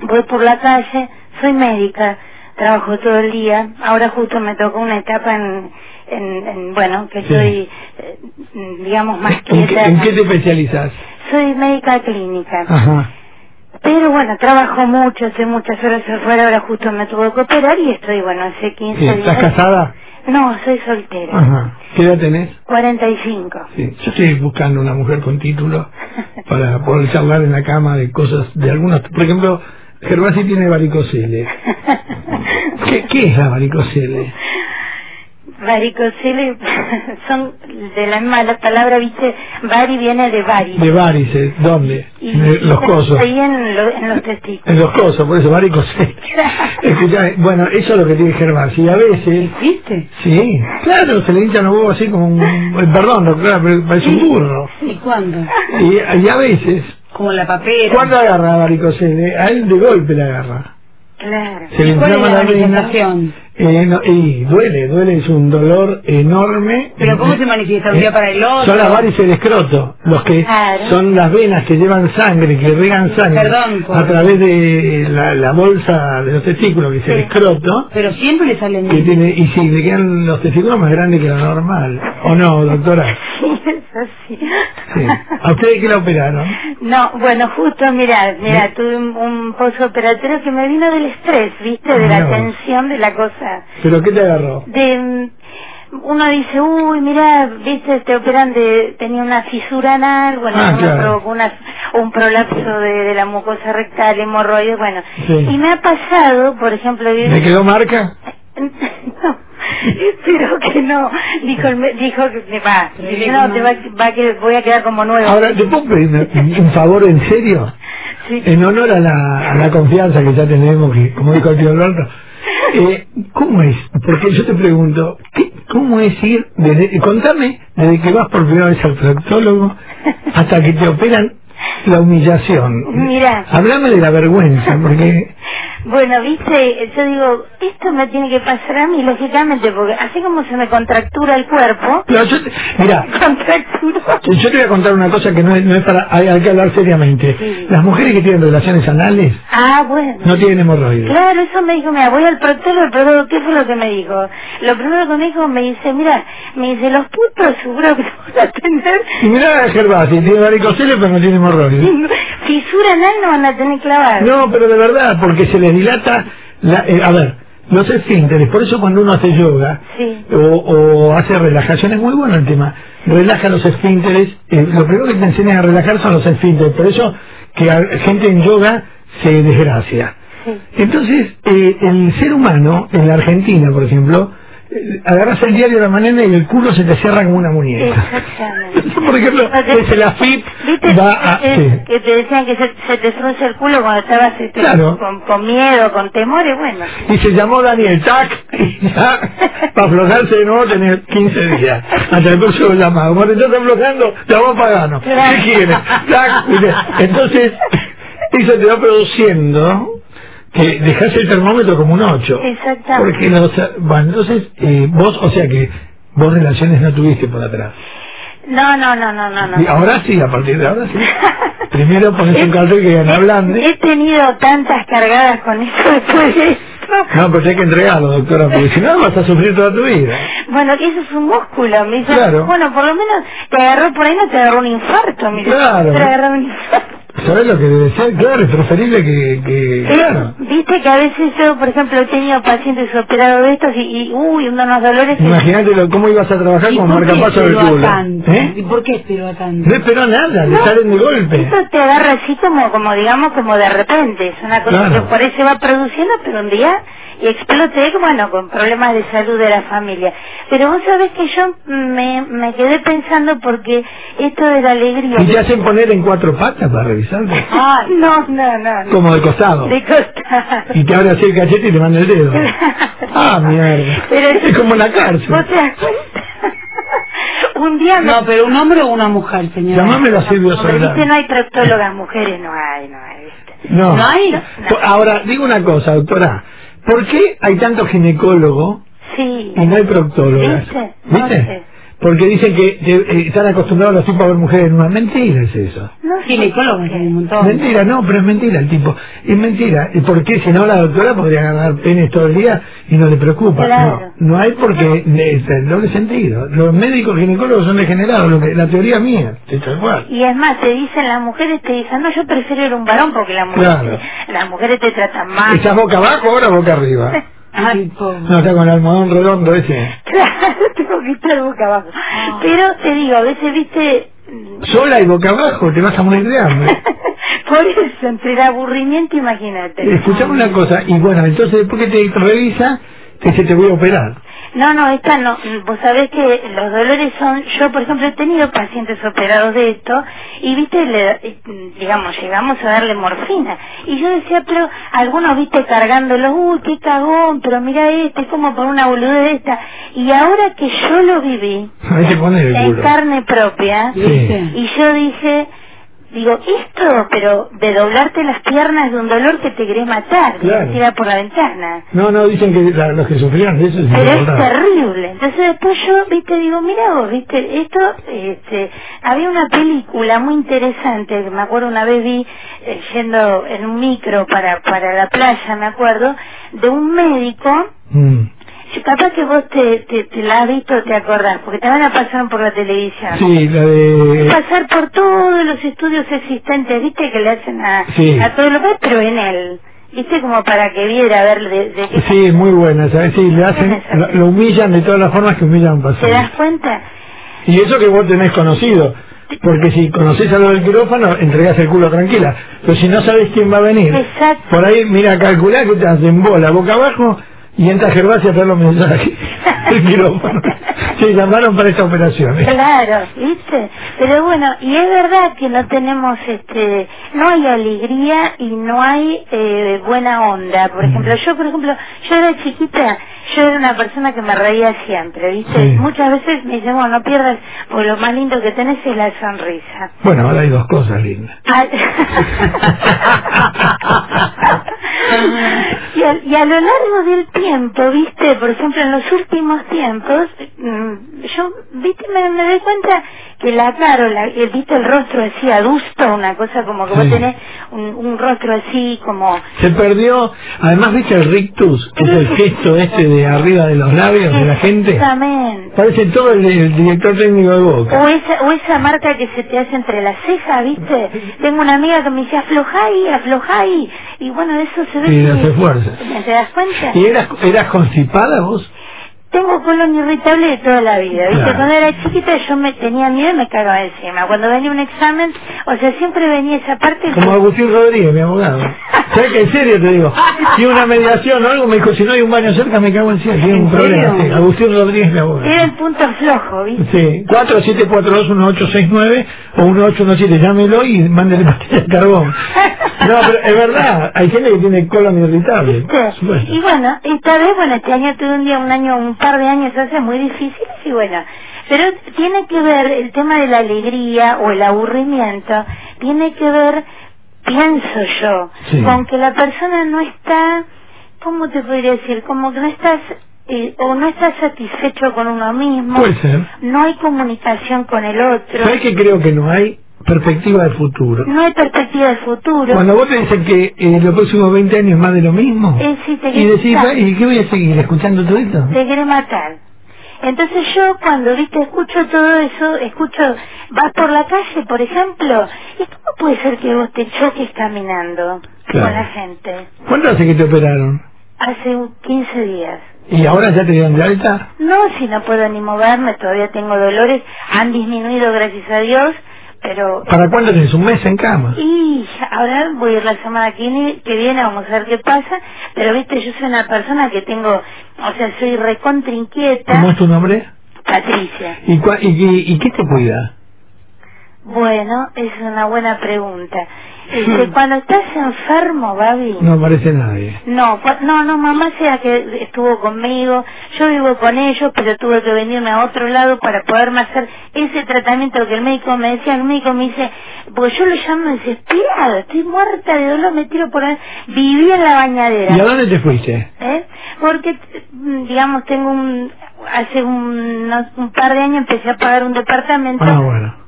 voy por la calle, soy médica, trabajo todo el día, ahora justo me tocó una etapa en, en, en, bueno, que Sí. soy, eh, mm, digamos, más ¿En qué, en qué te especializas? Soy médica clínica. Ajá. Pero bueno, trabajo mucho, estoy muchas horas afuera, ahora justo me tuve que operar y estoy, bueno, hace 15 Sí. días. ¿Estás casada? No, soy soltera. Ajá. ¿Qué edad tenés? 45. Sí. Yo estoy buscando una mujer con título para poder charlar en la cama de cosas, de algunas. Por ejemplo, Gervasi tiene varicocele. ¿Qué, ¿Qué es la varicocele? Varicocele son de la misma la palabra, viste, vari viene de vari. De varices. ¿Dónde? Y En los cosos. Ahí en, lo- en los testículos. En los cosos, por eso varicocele. Bueno, eso es lo que tiene Gervasi. Y a veces ¿Viste? Sí, claro, se le hinchan los huevos así como un... Perdón, no, claro, pero parece un burro. ¿Y cuándo? Y, y a veces, Como la papera. ¿cuándo agarra varicocele? A él de golpe le agarra. Claro. Se le ¿Cuál es inflama la la? Eh, no, y duele, duele, es un dolor enorme. ¿Pero cómo se manifiesta? ¿Un día para el otro? Son las varices del escroto, los que Claro. son las venas que llevan sangre, que regan sangre Perdón, por- a través de la, la bolsa de los testículos, que es el Sí. escroto. Pero siempre le salen que tiene y si le quedan los testículos más grandes que lo normal o no doctora Sí, es así. sí. a ustedes que la operaron No, bueno, justo, mira, mira, tuve un, un posoperatorio que me vino del estrés, ¿viste? De la No. tensión de la cosa. Pero qué te agarró De, uno dice, uy, mira, ¿viste? Te operan de, tenía una fisura anal, bueno, Ah, claro. provocó una, un prolapso de, de la mucosa rectal, hemorroides, bueno. Sí. Y me ha pasado, por ejemplo, de- me quedó marca no, espero que no. Dijo, el me- dijo que me va. No, te va, va que voy a quedar como nuevo. ahora te puedo pedir un un favor en serio Sí. en honor a la, a la confianza que ya tenemos que como dijo el tío Alberto eh, ¿cómo es? porque yo te pregunto ¿qué- ¿cómo es ir desde, contame desde que vas por primera vez al proctólogo hasta que te operan la humillación Mira. háblame de la vergüenza porque Bueno, viste, yo digo, esto me tiene que pasar a mí, lógicamente, porque así como se me contractura el cuerpo, yo te- mira, yo te voy a contar una cosa que no es, no es para, hay, hay que hablar seriamente. Sí. Las mujeres que tienen relaciones anales Ah, bueno. no tienen hemorroides. Claro, eso me dijo, mira, voy al proctólogo, el proctólogo, ¿qué fue lo que me dijo? Lo primero que me dijo, me dice, mira, me dice, los putos seguro que van a tener Y mirá a Gervasi, tiene varicocele pero no tiene hemorroides. fisura anal, no van a tener clavada. No, pero de verdad, porque se les dilata, la, eh, a ver, los esfínteres. Por eso cuando uno hace yoga Sí. o, o hace relajación, es muy bueno el tema. Relaja los esfínteres. eh, lo primero que te enseñan a relajar son los esfínteres. Por eso que gente en yoga se desgracia. Sí. Entonces, eh, el ser humano, en la Argentina, por ejemplo, agarras el diario de la mañana y el culo se te cierra como una muñeca. Exactamente. por ejemplo, el AFIP, ¿Viste va a... que, sí. que te decían que se, se te frunce el culo cuando estabas este, Claro. con, con miedo, con temores? Bueno, Y se llamó Daniel Tac y ya para aflojarse de nuevo tener 15 días hasta el próximo llamado. Cuando te estás aflojando, llamó Pagano. Claro. ¿Qué quieres? Tac, ¿viste? Entonces, eso te va produciendo que dejas el termómetro como un 8. Exactamente. Porque los, bueno, entonces, eh, vos, o sea que vos relaciones no tuviste por atrás. no, no, no, no, no. no. Y ahora sí, a partir de ahora sí. Primero pones un cartel que gana He blande. tenido tantas cargadas con eso después de esto. No, pero hay que entregarlo, doctora, porque si no vas a sufrir toda tu vida. Bueno, que eso es un músculo. Me dice, Claro. bueno, por lo menos te agarró por ahí, no te agarró un infarto. Mira, Claro. te agarró un infarto. ¿Sabes lo que debe ser? Claro, es preferible que... que Sí, claro. Viste que a veces yo, por ejemplo, he tenido pacientes operados de estos y, y uy, unos dolores. Imagínate lo- cómo ibas a trabajar ¿Y con marcapaso del culo. ¿Eh? ¿Y por qué esperó tanto? No esperó nada, le No, salen de golpe. Esto te agarra así como, como digamos, como de repente. Es una cosa Claro. que por ahí se va produciendo, pero un día y exploté, bueno, con problemas de salud de la familia. Pero vos sabés que yo me, me quedé pensando porque esto de la alegría... Y te hacen poner en cuatro patas para revisarte. Ah, no, no, no. no. Como de costado. De costado. Y te abre así el cachete y te manda el dedo. Ah, mierda. Pero es como la ¿Vos cárcel. te das cuenta? un día me... No, pero un hombre o una mujer, señora. Llamame a Silvio Hombre, viste, no Soldán. hay proctólogas mujeres, no hay, no hay. No. ¿No hay? No. Ahora, digo una cosa, doctora. ¿Por qué hay tanto ginecólogo Sí. y no hay proctólogas? ¿Viste? Porque dicen que, eh, están acostumbrados los tipos a ver mujeres en una mentira es eso. No Ginecólogos hay un montón. Mentira, no, pero es mentira el tipo. Es mentira. ¿Y por qué? Si no, la doctora podría ganar penes todo el día y no le preocupa. Claro. No, no hay porque es el doble sentido. Los médicos ginecólogos son degenerados, lo que, la teoría mía, es tal cual. Y es más, te dicen las mujeres, te dicen, no, yo prefiero ir un varón porque las mujeres, Claro. te- las mujeres te tratan mal. ¿Estás boca abajo ahora boca arriba? Ay, pobre. No, está con el almohadón redondo ese. Claro, tengo que estar boca abajo. Ah. Pero te digo, a veces, viste, mm, Sola y boca abajo, te vas a morir de hambre. por eso, entre el aburrimiento, imagínate. Escuchame una cosa, y bueno, entonces después que te revisa, te dice te voy a operar. No, no, esta no. Vos sabés que los dolores son... Yo, por ejemplo, he tenido pacientes operados de esto y, viste, le, eh, digamos, llegamos a darle morfina. Y yo decía, pero algunos, viste, cargándolos, uy, qué cagón, pero mira este, como por una boludez de esta. Y ahora que yo lo viví en carne propia, y yo dije... Digo, esto, pero de doblarte las piernas de un dolor que te querés matar, Claro. de tirar por la ventana. No, no, dicen que la- los que sufrieron de eso es Pero es terrible. Entonces después yo, viste, digo, mira vos, viste, esto, este, había una película muy interesante, que me acuerdo una vez vi eh, yendo en un micro para, para la playa, me acuerdo, de un médico, Mm. Yo, capaz que vos te, te, te la has visto, te acordás, porque también la pasaron por la televisión. Sí, la de... Pasar por todos los estudios existentes, viste, que le hacen a, Sí. a todos los pero en él. Viste, como para que viera a ver de, de Sí, muy buena, ¿sabes? Sí, le hacen, lo, lo humillan de todas las formas que humillan a un ¿Te das cuenta? Y eso que vos tenés conocido, porque si conocés a lo del quirófano, entregás el culo tranquila. Pero si no sabes quién va a venir, Exacto. por ahí, mira, calculá que te hacen bola boca abajo y entra Gervasio a traer los mensajes quirófano. Se llamaron para esta operación. ¿eh? Claro, ¿viste? Pero bueno, y es verdad que no tenemos, este, no hay alegría y no hay eh, buena onda. Por ejemplo, yo, por ejemplo, yo era chiquita, yo era una persona que me reía siempre, ¿viste? Sí. Muchas veces me dicen, bueno, no pierdas, porque lo más lindo que tenés es la sonrisa. Bueno, ahora hay dos cosas lindas. Y, a, y a lo largo del tiempo, viste, por ejemplo, en los últimos tiempos, mm, yo, viste, me, me doy cuenta que la cara, o la, el, viste, el rostro así adusto, una cosa como que Sí. vos tenés un, un rostro así como... Se perdió, además viste el rictus, que es el gesto este de arriba de los labios de la gente. Exactamente. Parece todo el, el director técnico de Boca. O esa, o esa marca que se te hace entre las cejas, ¿viste? Tengo una amiga que me dice, afloja ahí, afloja ahí. Y bueno, eso se ve que- hace fuerza. ¿Te das cuenta? ¿Y eras, eras constipada vos? Tengo colon irritable de toda la vida, ¿viste? Claro. Cuando era chiquita yo me tenía miedo y me cagaba encima. Cuando venía un examen, o sea, siempre venía esa parte... Como Agustín Rodríguez, mi abogado. ¿Sabes que en serio te digo? Si una mediación o algo, me dijo, si no hay un baño cerca, me cago encima. Tiene un ¿En problema. Sí. Agustín Rodríguez, mi abogado. Era el punto flojo, ¿viste? Sí, 47421869 o 1817, llámelo y mándele pastillas de carbón. No, pero es verdad, hay gente que tiene colon irritable. ¿Viste? por. Y bueno, esta vez, bueno, este año tuve un día, un año, un par de años hace muy difíciles y bueno, pero tiene que ver el tema de la alegría o el aburrimiento, tiene que ver, pienso yo, Sí. con que la persona no está, ¿cómo te podría decir? Como que no estás, eh, o no estás satisfecho con uno mismo, Puede ser. no hay comunicación con el otro, ¿Sabes que creo que no hay perspectiva de futuro? no hay perspectiva de futuro. Cuando vos te dicen que en los próximos 20 años más de lo mismo, Eh, sí, te y decís, ¿y qué voy a seguir escuchando todo esto? te quiere matar. Entonces yo cuando viste escucho todo eso, escucho, vas por la calle, por ejemplo, ¿y cómo puede ser que vos te choques caminando Claro. con la gente? ¿Cuánto hace que te operaron? Hace un 15 días. ¿Y ahora ya te dieron de alta? No, si no puedo ni moverme, todavía tengo dolores, han disminuido gracias a Dios, pero... ¿Para cuándo tenés? ¿Un mes en cama? Y ahora voy a ir la semana que viene, que viene, vamos a ver qué pasa, pero viste, yo soy una persona que tengo, o sea, soy recontra inquieta. ¿Cómo es tu nombre? Patricia. ¿Y, cua- y, y- y qué te cuida? Bueno, es una buena pregunta. Cuando estás enfermo, Babi. No aparece nadie. No, no, no, mamá sea que estuvo conmigo, yo vivo con ellos, pero tuve que venirme a otro lado para poderme hacer ese tratamiento que el médico me decía, el médico me dice, porque yo lo llamo desesperado, estoy muerta de dolor, me tiro por ahí, viví en la bañadera. ¿Y a dónde te fuiste? ¿Eh? Porque, mm, digamos, tengo un, hace un, un par de años empecé a pagar un departamento Ah, bueno.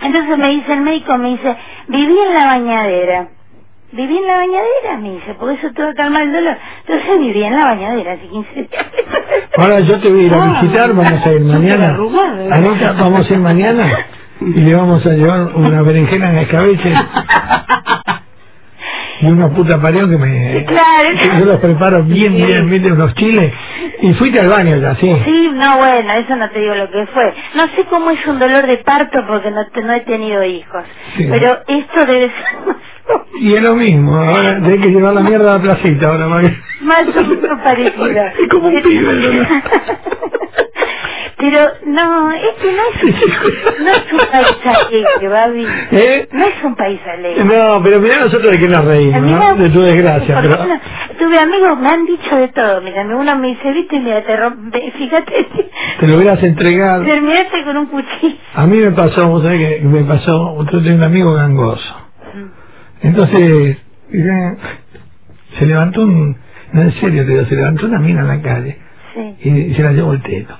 Entonces me dice el médico, me dice, viví en la bañadera. Viví en la bañadera, me dice, por eso va a calmar el dolor. Entonces viví en la bañadera hace 15 días. Ahora yo te voy a ir a Ah, visitar, vamos a ir mañana. vamos a ir mañana y le vamos a llevar una berenjena en escabeche y una puta parió que me... Claro. que yo los preparo bien, bien, bien, unos chiles. Y fuiste al baño ya, sí. Sí, no, bueno, eso no te digo lo que fue. No sé cómo es un dolor de parto porque no, te- no he tenido hijos. Sí. Pero esto debe ser Y es lo mismo, ahora tenés que llevar la mierda a la placita ahora. más o menos parecido. Es como un pibe, dolor. Pero no, este no es, no es un país alegre, Babi. ¿Eh? No es un país alegre. No, pero mirá nosotros de qué nos reímos, ¿no? De tu desgracia. Pero... uno- tuve amigos, me han dicho de todo. Mira, uno me dice, viste, mira, te rompe, fíjate, Te lo hubieras entregado. terminaste con un cuchillo. A mí me pasó, vos sabés que me pasó, yo tengo un amigo gangoso. Entonces, dice, se levantó un, no en serio digo, se levantó una mina en la calle Sí. y se la llevó el teto.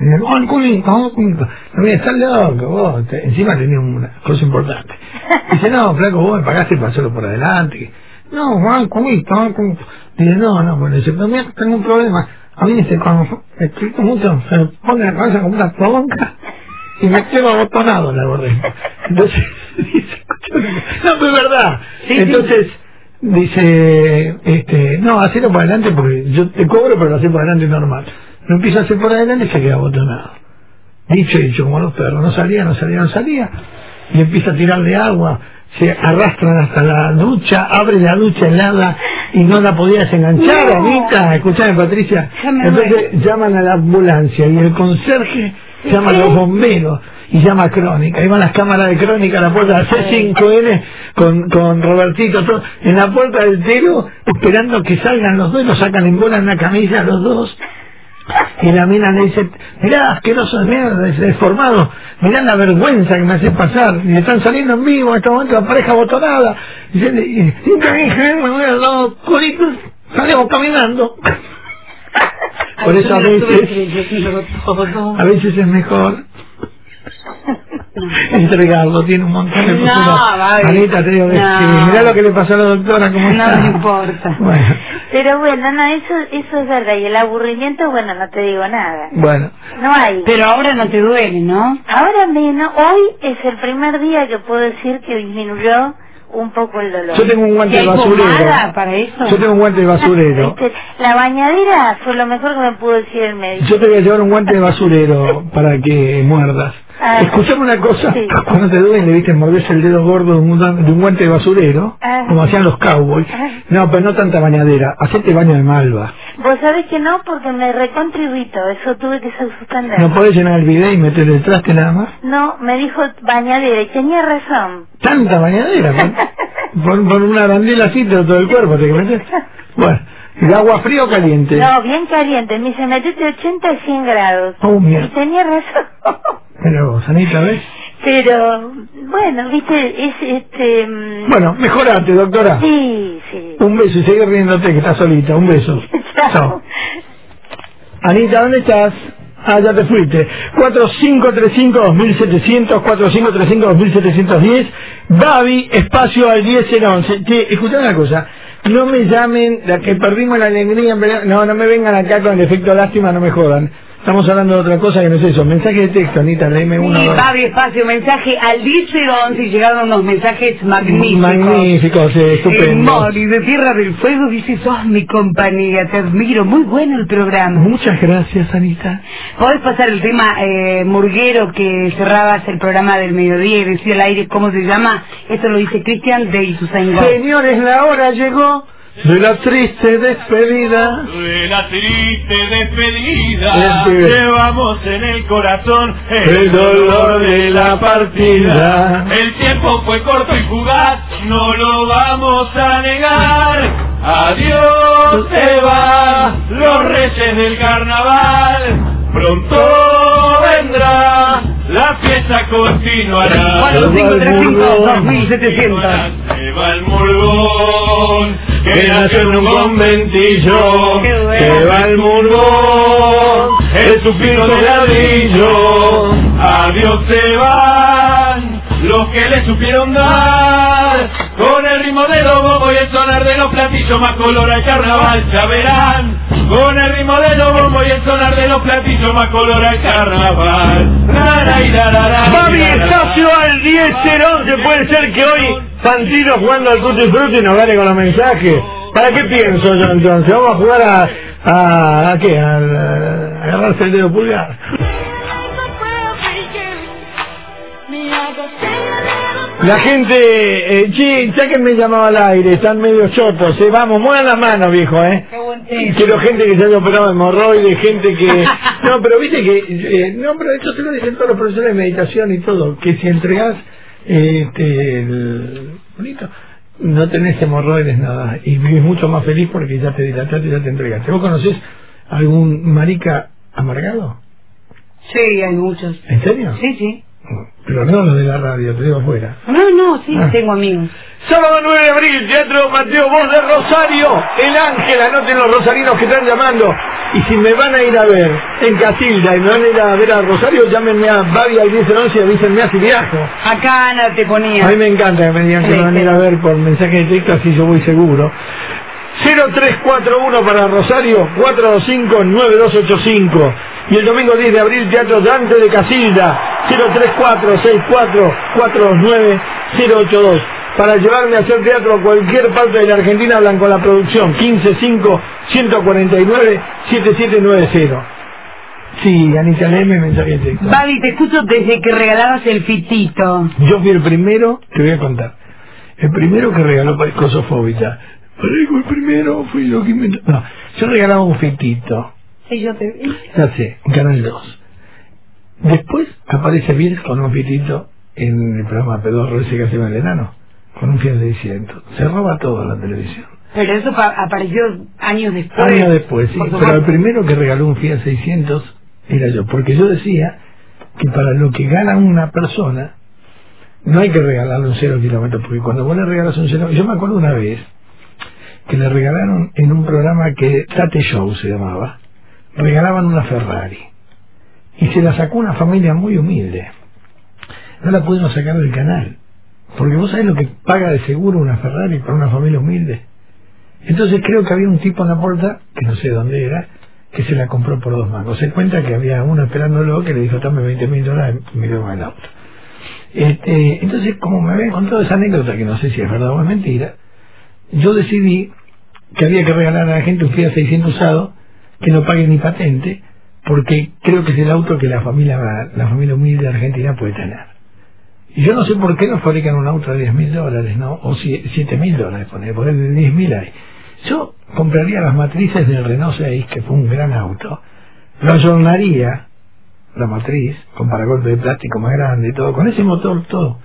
Dice, oh, culito, oh, culito. No, mira, estás loco, vos. Te- encima tenía una cosa importante. Dice, no, flaco, vos me pagaste para hacerlo por adelante. No, Juan, culito, oh, culito. Dice, no, no, bueno, dice, pero mira, tengo un problema. A mí, dice, cuando estoy mucho, se me pone la cabeza como una tronca y me quedo abotonado la gorra. Entonces, dice, no, pero es verdad. Sí, sí. Entonces, dice, este, no, hacelo por adelante porque yo te cobro, pero lo haces por adelante normal. A hacer por adelante y se queda abotonado. Dicho y dicho, como los perros, no salía, no salía, no salía. Y empieza a tirarle agua, se arrastran hasta la ducha, abre la ducha helada y no la podías enganchar, No. Anita. Escuchame, Patricia. Entonces llaman a la ambulancia y el conserje llama a los bomberos y llama a Crónica. Ahí van las cámaras de Crónica a la puerta de C5N con, con Robertito, todo, en la puerta del telo, esperando que salgan los dos y los sacan en bola en una camilla los dos. Y la mina le dice, mirá, asqueroso de mierda, deformado, mirá la vergüenza que me hace pasar, y están saliendo en vivo en este momento la pareja botonada. Y dice, y, me voy a los coritos, salimos caminando. Por eso a veces, a veces es mejor entregarlo, tiene un montón de No, cosas. Babi. Anita, te digo que No. sí, mirá lo que le pasó a la doctora, cómo No me importa. Bueno, Pero bueno, no, eso, eso es verdad. Y el aburrimiento, bueno, no te digo nada. bueno. No hay. Pero ahora no te duele, ¿no? Ahora menos, hoy es el primer día que puedo decir que disminuyó un poco el dolor. Yo tengo un guante ¿Y de basurero. para eso? Yo tengo un guante de basurero. Este, La bañadera fue lo mejor que me pudo decir el médico. Yo te voy a llevar un guante de basurero para que muerdas. Ah. Escuchame una cosa, Sí. cuando te duele, viste, mordés el dedo gordo de un, de un guante de basurero, Ah. como hacían los cowboys. Ah. No, pero no tanta bañadera, hacete baño de malva. Vos sabés que no, porque me recontribuito, eso tuve que suspender. No podés llenar el video y meterle el traste nada más. No, me dijo bañadera y tenía razón. Tanta bañadera, por, por una arandela así de todo el cuerpo te que meter. Bueno, ¿y agua fría o caliente? No, bien caliente, me dice metete 80 a 100 grados. Oh, y tenía razón. Pero vos, Anita, ¿ves? Pero, bueno, viste, es este... mm, Bueno, mejorate, doctora. Sí, sí. Un beso y sigue riéndote que estás solita. Un beso. Chao. Anita, ¿dónde estás? Ah, ya te fuiste. 4535-2700, 4535-2710. Babi, espacio al 1011. Che, escuchame una cosa. No me llamen, la que perdimos la alegría. en. No, no me vengan acá con el efecto lástima, no me jodan. Estamos hablando de otra cosa que no es eso. Mensaje de texto, Anita, léeme uno. Sí. Babi, espacio, mensaje al 1011 y llegaron unos mensajes magníficos. Magníficos, eh, El estupendos. Mori de Tierra del Fuego dice, sos mi compañía, te admiro, muy bueno el programa. Muchas gracias, Anita. ¿Podés pasar el tema eh, murguero que cerrabas el programa del mediodía y decía al aire cómo se llama? Eso lo dice Cristian de Ituzaingó. Señores, la hora llegó de la triste despedida. De la triste despedida Este- llevamos en el corazón El dolor de la partida. El tiempo fue corto y fugaz, no lo vamos a negar. Adiós se va, los reyes del carnaval. Pronto vendrá, la fiesta continuará. 4535-2700. Se va el murgón, que nació en un conventillo. Se va el murgón, el suspiro de ladrillo. Adiós se van, los que le supieron dar. Con el ritmo de los bombos y el sonar de los platillos, más color al carnaval, ya verán. Con el ritmo de los bombos y el sonar de los platillos, más color al carnaval. La. espacio al 10-11. Puede ser que hoy Santino jugando al Tutti Frutti nos gane con los mensajes. ¿Para qué pienso yo entonces? Vamos a jugar a... ¿A, a qué? A, a agarrarse el dedo pulgar. La gente, eh, che, ya que me llamaba al aire, están medio chotos, eh, vamos, muevan las manos, viejo, eh. Qué buen tema. Quiero gente que se haya operado de hemorroides, gente que... No, pero viste que... eh, no, pero esto te lo dicen todos los profesores de meditación y todo, que si entregas eh, este, el... Bonito, no tenés hemorroides nada, y vives mucho más feliz porque ya te dilataste y ya te entregaste. ¿Vos conocés algún marica amargado? Sí, hay muchos. ¿En serio? Sí, sí. Pero no lo de la radio, te digo afuera. No, no, sí, Ah. tengo amigos. Sábado 9 de abril, Teatro Mateo Voz de Rosario. El Ángel, anoten los rosarinos que están llamando. Y si me van a ir a ver en Casilda y me van a ir a ver a Rosario, llámenme a Babi al 1011 y avísenme así viajo. Acá Ana te ponía. A mí me encanta que me digan que me van a ir a ver por mensaje de texto, así yo voy seguro. 0341 para Rosario, 425-9285. Y el domingo 10 de abril, Teatro Dante de Casilda, 034-64-429-082. Para llevarme a hacer teatro a cualquier parte de la Argentina, hablan con la producción, 155-149-7790. Sí, Anita, léeme mensaje de texto. Babi, te escucho desde que regalabas el fitito. Yo fui el primero, te voy a contar, el primero que regaló para Cosofóbica. Parezco el primero, fui yo que inventó. No, yo regalaba un fitito, Sí, yo te vi. ya sé, en Canal 2. Después aparece Biel con un fitito en el programa Pedorro ese que hacía el enano, con un Fiat 600. Se roba todo la televisión. Pero eso pa- apareció años después. Años después, sí. Pero el primero que regaló un Fiat 600 era yo, porque yo decía que para lo que gana una persona, no hay que regalarle un cero kilómetro, porque cuando vos le regalas un cero, yo me acuerdo una vez que le regalaron en un programa que Tate Show se llamaba, regalaban una Ferrari y se la sacó una familia muy humilde. No la pudimos sacar del canal, porque vos sabés lo que paga de seguro una Ferrari para una familia humilde. Entonces creo que había un tipo en la puerta, que no sé dónde era, que se la compró por dos mangos. Se cuenta que había uno esperándolo que le dijo, dame 20 mil dólares me dio el auto. Este, entonces, como me habían contado esa anécdota, que no sé si es verdad o es mentira, yo decidí que había que regalar a la gente un Fiat 600 usado que no pague ni patente, porque creo que es el auto que la familia la familia humilde argentina puede tener. Y yo no sé por qué no fabrican un auto de 10 mil dólares, ¿no? O 7 mil dólares, poner, de 10 mil hay. Yo compraría las matrices del Renault 6, que fue un gran auto, lo adornaría, la matriz, con paragolpe de plástico más grande y todo, con ese motor todo,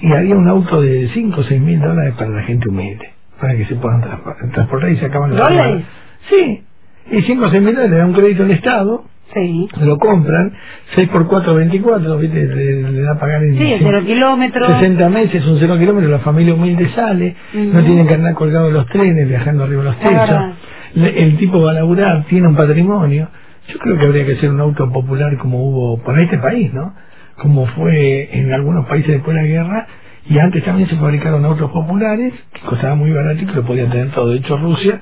y haría un auto de 5 o 6 mil dólares para la gente humilde, para que se puedan transportar y se acaban los ¿Dólares? Sí, y 5 o 6 mil dólares le da un crédito al Estado, Sí. lo compran, 6 por 4, 24, ¿viste? Le, le da a pagar en Sí, el cero kilómetros. 60 meses, un cero kilómetro, la familia humilde sale, no tienen que andar colgados los trenes, viajando arriba de los techos. Le- El tipo va a laburar, tiene un patrimonio. Yo creo que habría que ser un auto popular como hubo por este país, ¿no? Como fue en algunos países después de la guerra, y antes también se fabricaron autos populares, que costaban muy barato y que lo podían tener todo. De hecho, Rusia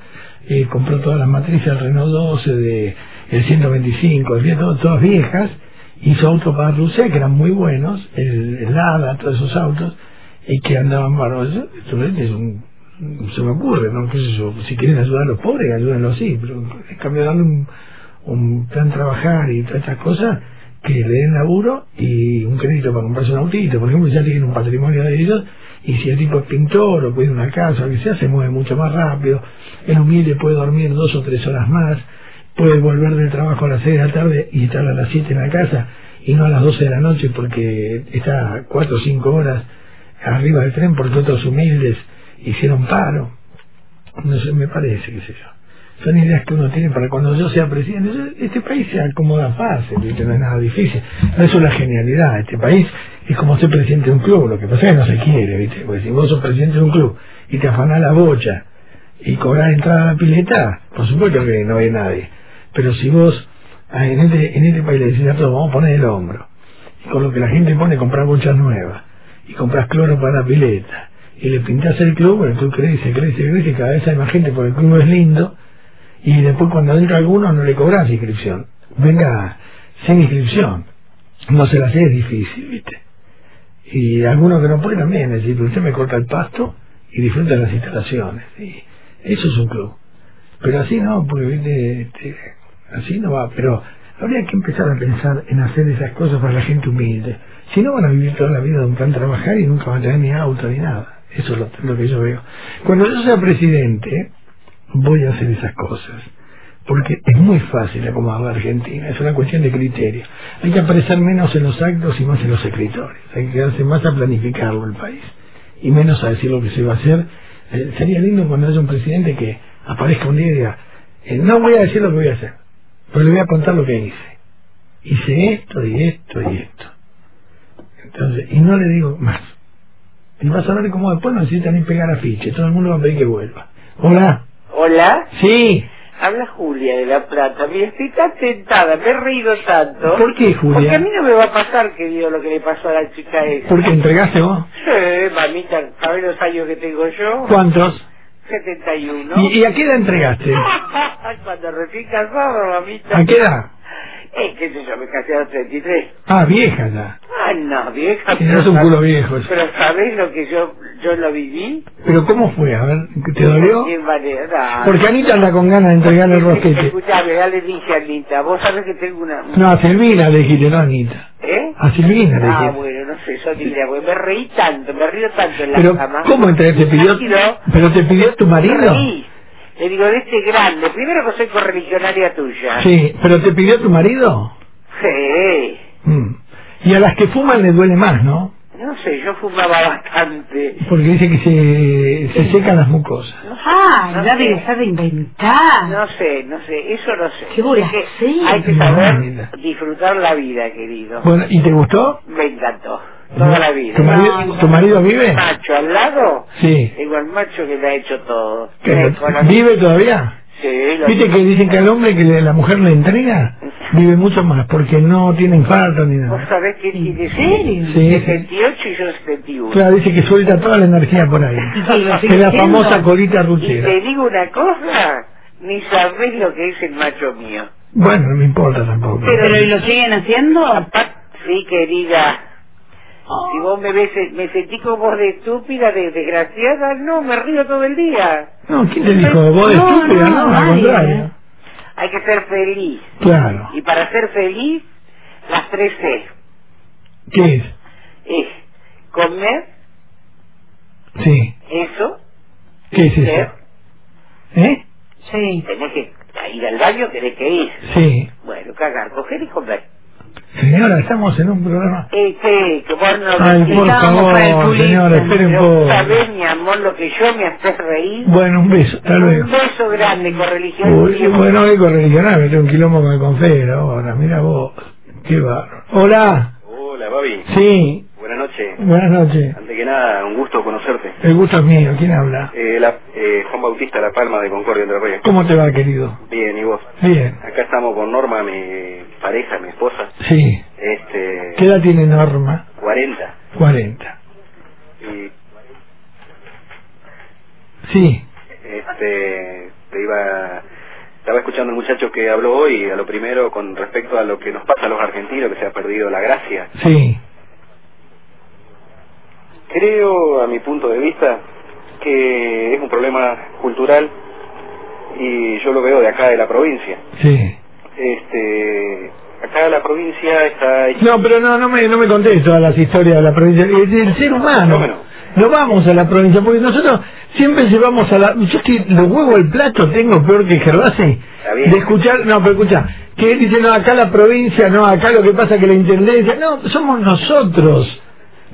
compró todas las matrices del Renault 12, de el 125, el todo- todas viejas, hizo autos para Rusia que eran muy buenos, el, el todos esos autos, y que andaban bárbaros. Esto es un, se me ocurre, ¿no? ¿Qué sé yo? Si quieren ayudar a los pobres, ayúdenlos así, pero en cambio darle un, un plan trabajar y todas estas cosas, que le den laburo y un crédito para comprarse un autito, por ejemplo, ya tienen un patrimonio de ellos, y si el tipo es pintor o cuida una casa, o que sea, se mueve mucho más rápido, el humilde puede dormir dos o tres horas más, puede volver del trabajo a las 6 de la tarde y estar a las 7 en la casa y no a las 12 de la noche porque está 4 o 5 horas arriba del tren porque otros humildes hicieron paro. No sé, me parece, qué sé yo. Son ideas que uno tiene para cuando yo sea presidente. Yo- Este país se acomoda fácil, ¿viste? no es nada difícil. No es una genialidad. Este país es como ser presidente de un club. Lo que pasa es que no se quiere, ¿viste? Porque si vos sos presidente de un club y te afanás la bocha y cobrar entrada a la pileta, por supuesto que no hay nadie. Pero si vos ah, en este, en este país le decís a todos, vamos a poner el hombro, y con lo que la gente pone comprar bochas nuevas, y compras cloro para la pileta, y le pintás el club, el club crece, crece, crece, y cada vez hay más gente porque el club es lindo, y después cuando entra alguno no le cobras inscripción. Venga sin inscripción. No se la hace, es difícil, ¿viste? Y alguno que no puede también, es decir, usted me corta el pasto y disfruta de las instalaciones. Eso es un club. Pero así no, porque ¿viste? Este, así no va. Pero habría que empezar a pensar en hacer esas cosas para la gente humilde. Si no van a vivir toda la vida de un plan trabajar y nunca van a tener ni auto ni nada. Eso es lo que yo veo. Cuando yo sea presidente, voy a hacer esas cosas. Porque es muy fácil acomodar la Argentina, es una cuestión de criterio. Hay que aparecer menos en los actos y más en los escritorios. Hay que quedarse más a planificarlo el país y menos a decir lo que se va a hacer. Eh, sería lindo cuando haya un presidente que aparezca un día y diga, eh, no voy a decir lo que voy a hacer, pero le voy a contar lo que hice. Hice esto y esto y esto. Entonces, y no le digo más. Y vas a ver cómo después no necesita ni pegar afiche, todo el mundo va a pedir que vuelva. Hola. Hola, Sí. habla Julia de La Plata. Mira, estoy tan tentada, me he reído tanto. ¿Por qué, Julia? Porque a mí no me va a pasar, querido, lo que le pasó a la chica esa. ¿Por qué entregaste vos? Sí, mamita, ¿sabes los años que tengo yo? ¿Cuántos? 71. ¿Y, y a qué edad entregaste? Cuando recién casado, mamita. ¿A qué edad? Eh, qué sé yo, me casé a los 33. Ah, vieja ya. Ah, no, vieja. Pero un sab- culo viejo. Pero ¿sabés lo que yo yo lo viví? Pero ¿cómo fue? A ver, ¿te dolió? Porque Anita anda con ganas de entregarle el rosquete. Escuchame, ya le dije a Anita, vos sabés que tengo una... No, a Silvina le dijiste, no a Anita. ¿Eh? A Silvina le Ah, dijiste. bueno, no sé, yo diría, me reí tanto, me río tanto en la Pero, cama. ¿cómo entre- te pidió, pero te pidió tu marido? Le digo, de este grande, primero que soy correligionaria tuya. Sí, pero te pidió tu marido. Sí. Mm. Y a las que fuman les duele más, ¿no? No sé, yo fumaba bastante. Porque dice que se, se secan las mucosas. Ah, No ya debe de inventar. No sé, no sé, eso no sé. Qué que. Hay que saber disfrutar la vida, querido. Bueno, ¿y te gustó? Me encantó. Toda la vida. ¿Tu marido, ¿tu marido vive? macho al lado, Sí. tengo al macho que me ha hecho todo. ¿Qué, Me conocí- ¿Vive todavía? Sí, lo ¿Viste que dicen que al hombre que le- la mujer le entrega vive mucho más porque no tiene infarto ni Vos nada? sabés que tiene ¿En serio? Sí. 78 y yo 71. Claro, dice que suelta toda la energía por ahí. Y que lo sigue Es la famosa colita Y ruchera. te digo una cosa, ni sabés lo que es el macho mío. Bueno, no me importa tampoco. ¿Pero y lo siguen haciendo? Aparte, sí, querida, Si vos me ves, me sentí como voz de estúpida, de desgraciada, no, me río todo el día. No, ¿quién te dijo? Vos de No, estúpida, no, no, al contrario. Hay que ser feliz. Claro. Y para ser feliz, las tres C. ¿Qué es? Es comer, Sí. eso, ¿Qué es ser. eso? ¿Eh? Sí. Tenés que ir al baño, tenés que ir. Sí. Bueno, cagar, coger y comer. Señora, estamos en un programa. Este, que vos no Ay, por favor, señora, espere un poco. sabés, mi amor, lo que yo me haces reír. Bueno, un beso, hasta luego. Un beso grande con religión. Uy, bueno, vengo religionar, me tengo un quilombo con el confero ahora, mira vos. Qué barro. Hola. Hola, Babi. Sí, Buenas noches. buenas noches. Antes que nada, un gusto conocerte. El gusto es mío, ¿quién habla? Eh, la- eh, Juan Bautista La Palma de Concordia Entre Ríos. ¿Cómo te va, querido? Bien, ¿y vos? Bien. Acá estamos con Norma, mi pareja, mi esposa. Sí. Este, ¿Qué edad tiene Norma? 40. 40. Y Sí. este, te iba... Estaba escuchando el muchacho que habló hoy, a lo primero, con respecto a lo que nos pasa a los argentinos, que se ha perdido la gracia. Sí. Creo, a mi punto de vista, que es un problema cultural y yo lo veo de acá de la provincia. Sí. Este, acá la provincia está No, pero no, no me, no me contés todas las historias de la provincia. Es del ser humano. No vamos a la provincia, porque nosotros siempre llevamos a la... Yo estoy, los huevos al plato tengo peor que Gervasi. De escuchar, no, pero escucha, que él dice, no, acá la provincia, no, acá lo que pasa que la intendencia... No, somos nosotros.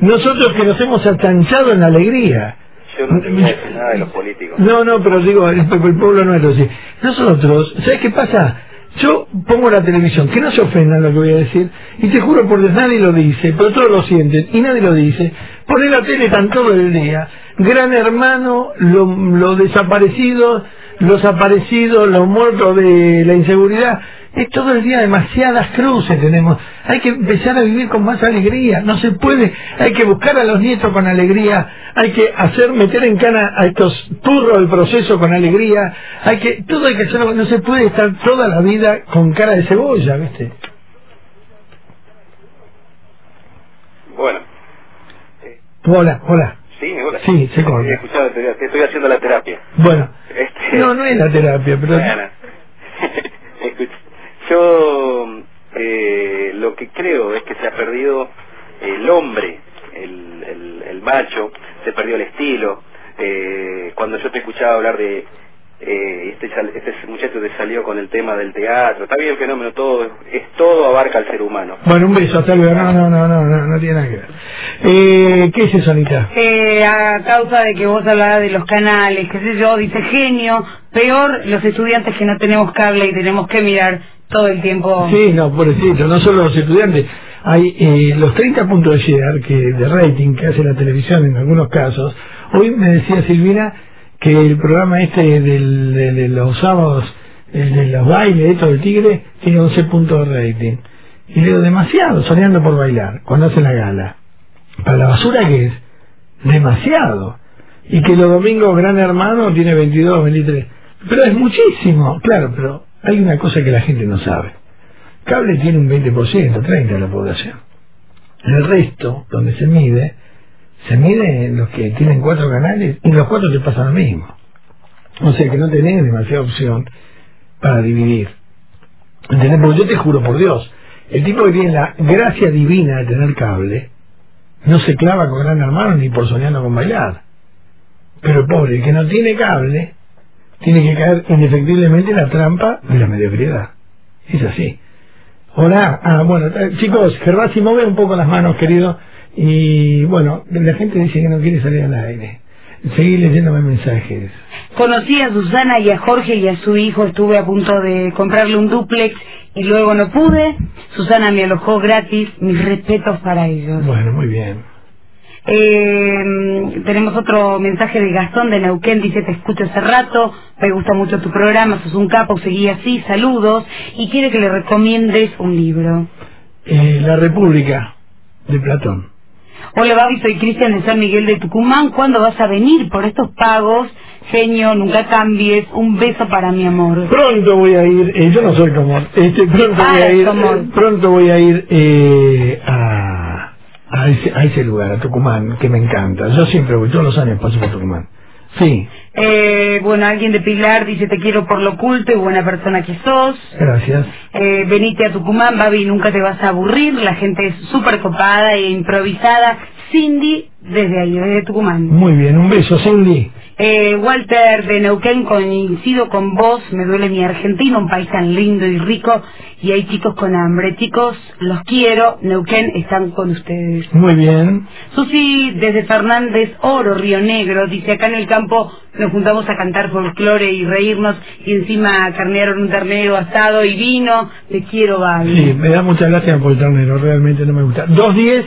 Nosotros que nos hemos achanchado en la alegría. Yo no te voy a decir nada de los políticos. No, no, pero digo, el, el pueblo nuestro, sí. Nosotros, ¿sabes qué pasa? Yo pongo la televisión, que no se ofendan lo que voy a decir, y te juro por Dios, nadie lo dice, pero todos lo sienten, y nadie lo dice. Poné la tele tan todo el día. Gran hermano, los lo desaparecidos, los aparecidos, los muertos de la inseguridad. Es todo el día demasiadas cruces tenemos. Hay que empezar a vivir con más alegría. No se puede. Hay que buscar a los nietos con alegría. Hay que hacer, meter en cana a estos turros del proceso con alegría. Hay que, todo hay que hacerlo. No se puede estar toda la vida con cara de cebolla, ¿viste? Bueno, Hola, hola. sí, hola. Sí, se corta. Estoy haciendo la terapia. Bueno. Este, No, no es la terapia, pero... Bueno. Yo eh, lo que creo es que se ha perdido el hombre, el, el, el macho, se perdió el estilo. Eh, cuando yo te escuchaba hablar de eh, este, este muchacho te salió con el tema del teatro, está bien el fenómeno, todo es todo abarca al ser humano. Bueno, un beso, hasta luego. No, no, no, no, no, no tiene nada que ver. Eh, ¿Qué es eso, Anita? Eh, a causa de que vos hablabas de los canales, qué sé yo, dice genio, peor los estudiantes que no tenemos cable y tenemos que mirar todo el tiempo. Sí, no, pobrecito, no solo los estudiantes. Hay eh, los 30 puntos de que, de rating que hace la televisión en algunos casos. Hoy me decía Silvina que el programa este de, de los sábados, el de los bailes, esto del tigre, tiene 11 puntos de rating. Y le digo, demasiado, soñando por bailar, cuando hacen la gala. Para la basura que es, demasiado. Y que los domingos Gran Hermano tiene 22, 23. Pero es muchísimo, claro, pero hay una cosa que la gente no sabe. Cable tiene un 20%, 30% de la población. El resto, donde se mide, se mide los que tienen cuatro canales y los cuatro te pasan lo mismo. O sea que no tenés demasiada opción para dividir. ¿Entendés? Porque yo te juro por Dios, el tipo que tiene la gracia divina de tener cable, no se clava con gran hermano ni por soñando con bailar. Pero pobre, el que no tiene cable, tiene que caer indefectiblemente en la trampa de la mediocridad. Es así. Hola, ah, bueno, chicos, Gervasi, mueve un poco las manos, querido. Y bueno, la gente dice que no quiere salir al aire. Seguí leyéndome mensajes. Conocí a Susana y a Jorge y a su hijo, estuve a punto de comprarle un duplex y luego no pude. Susana me alojó gratis, mis respetos para ellos. Bueno, muy bien. Eh, tenemos otro mensaje de Gastón de Neuquén, dice te escucho hace rato, me gusta mucho tu programa, sos un capo, seguí así, saludos, y quiere que le recomiendes un libro. Eh, la República de Platón. Hola Babi, soy Cristian de San Miguel de Tucumán, ¿cuándo vas a venir por estos pagos? Genio, nunca cambies, un beso para mi amor. Pronto voy a ir, eh, yo no soy como, este, pronto Ah, voy a ir, Comor. pronto voy a ir eh, a, a ese, a ese lugar, a Tucumán, que me encanta. Yo siempre voy, todos los años paso por Tucumán. Sí, Eh, bueno, alguien de Pilar dice te quiero por lo oculto y buena persona que sos. gracias. Eh, venite a Tucumán, Babi, nunca te vas a aburrir. La gente es súper copada e improvisada. Cindy, desde ahí, desde Tucumán. Muy bien, un beso, Cindy. Eh, Walter de Neuquén, coincido con vos, me duele mi argentino, un país tan lindo y rico, y hay chicos con hambre. Chicos, los quiero, Neuquén, están con ustedes. Muy bien. Susi, desde Fernández Oro, Río Negro, dice acá en el campo nos juntamos a cantar folclore y reírnos, y encima carnearon un ternero asado y vino, te quiero, Babi. Sí, me da mucha lástima por el ternero, realmente no me gusta. 2.10,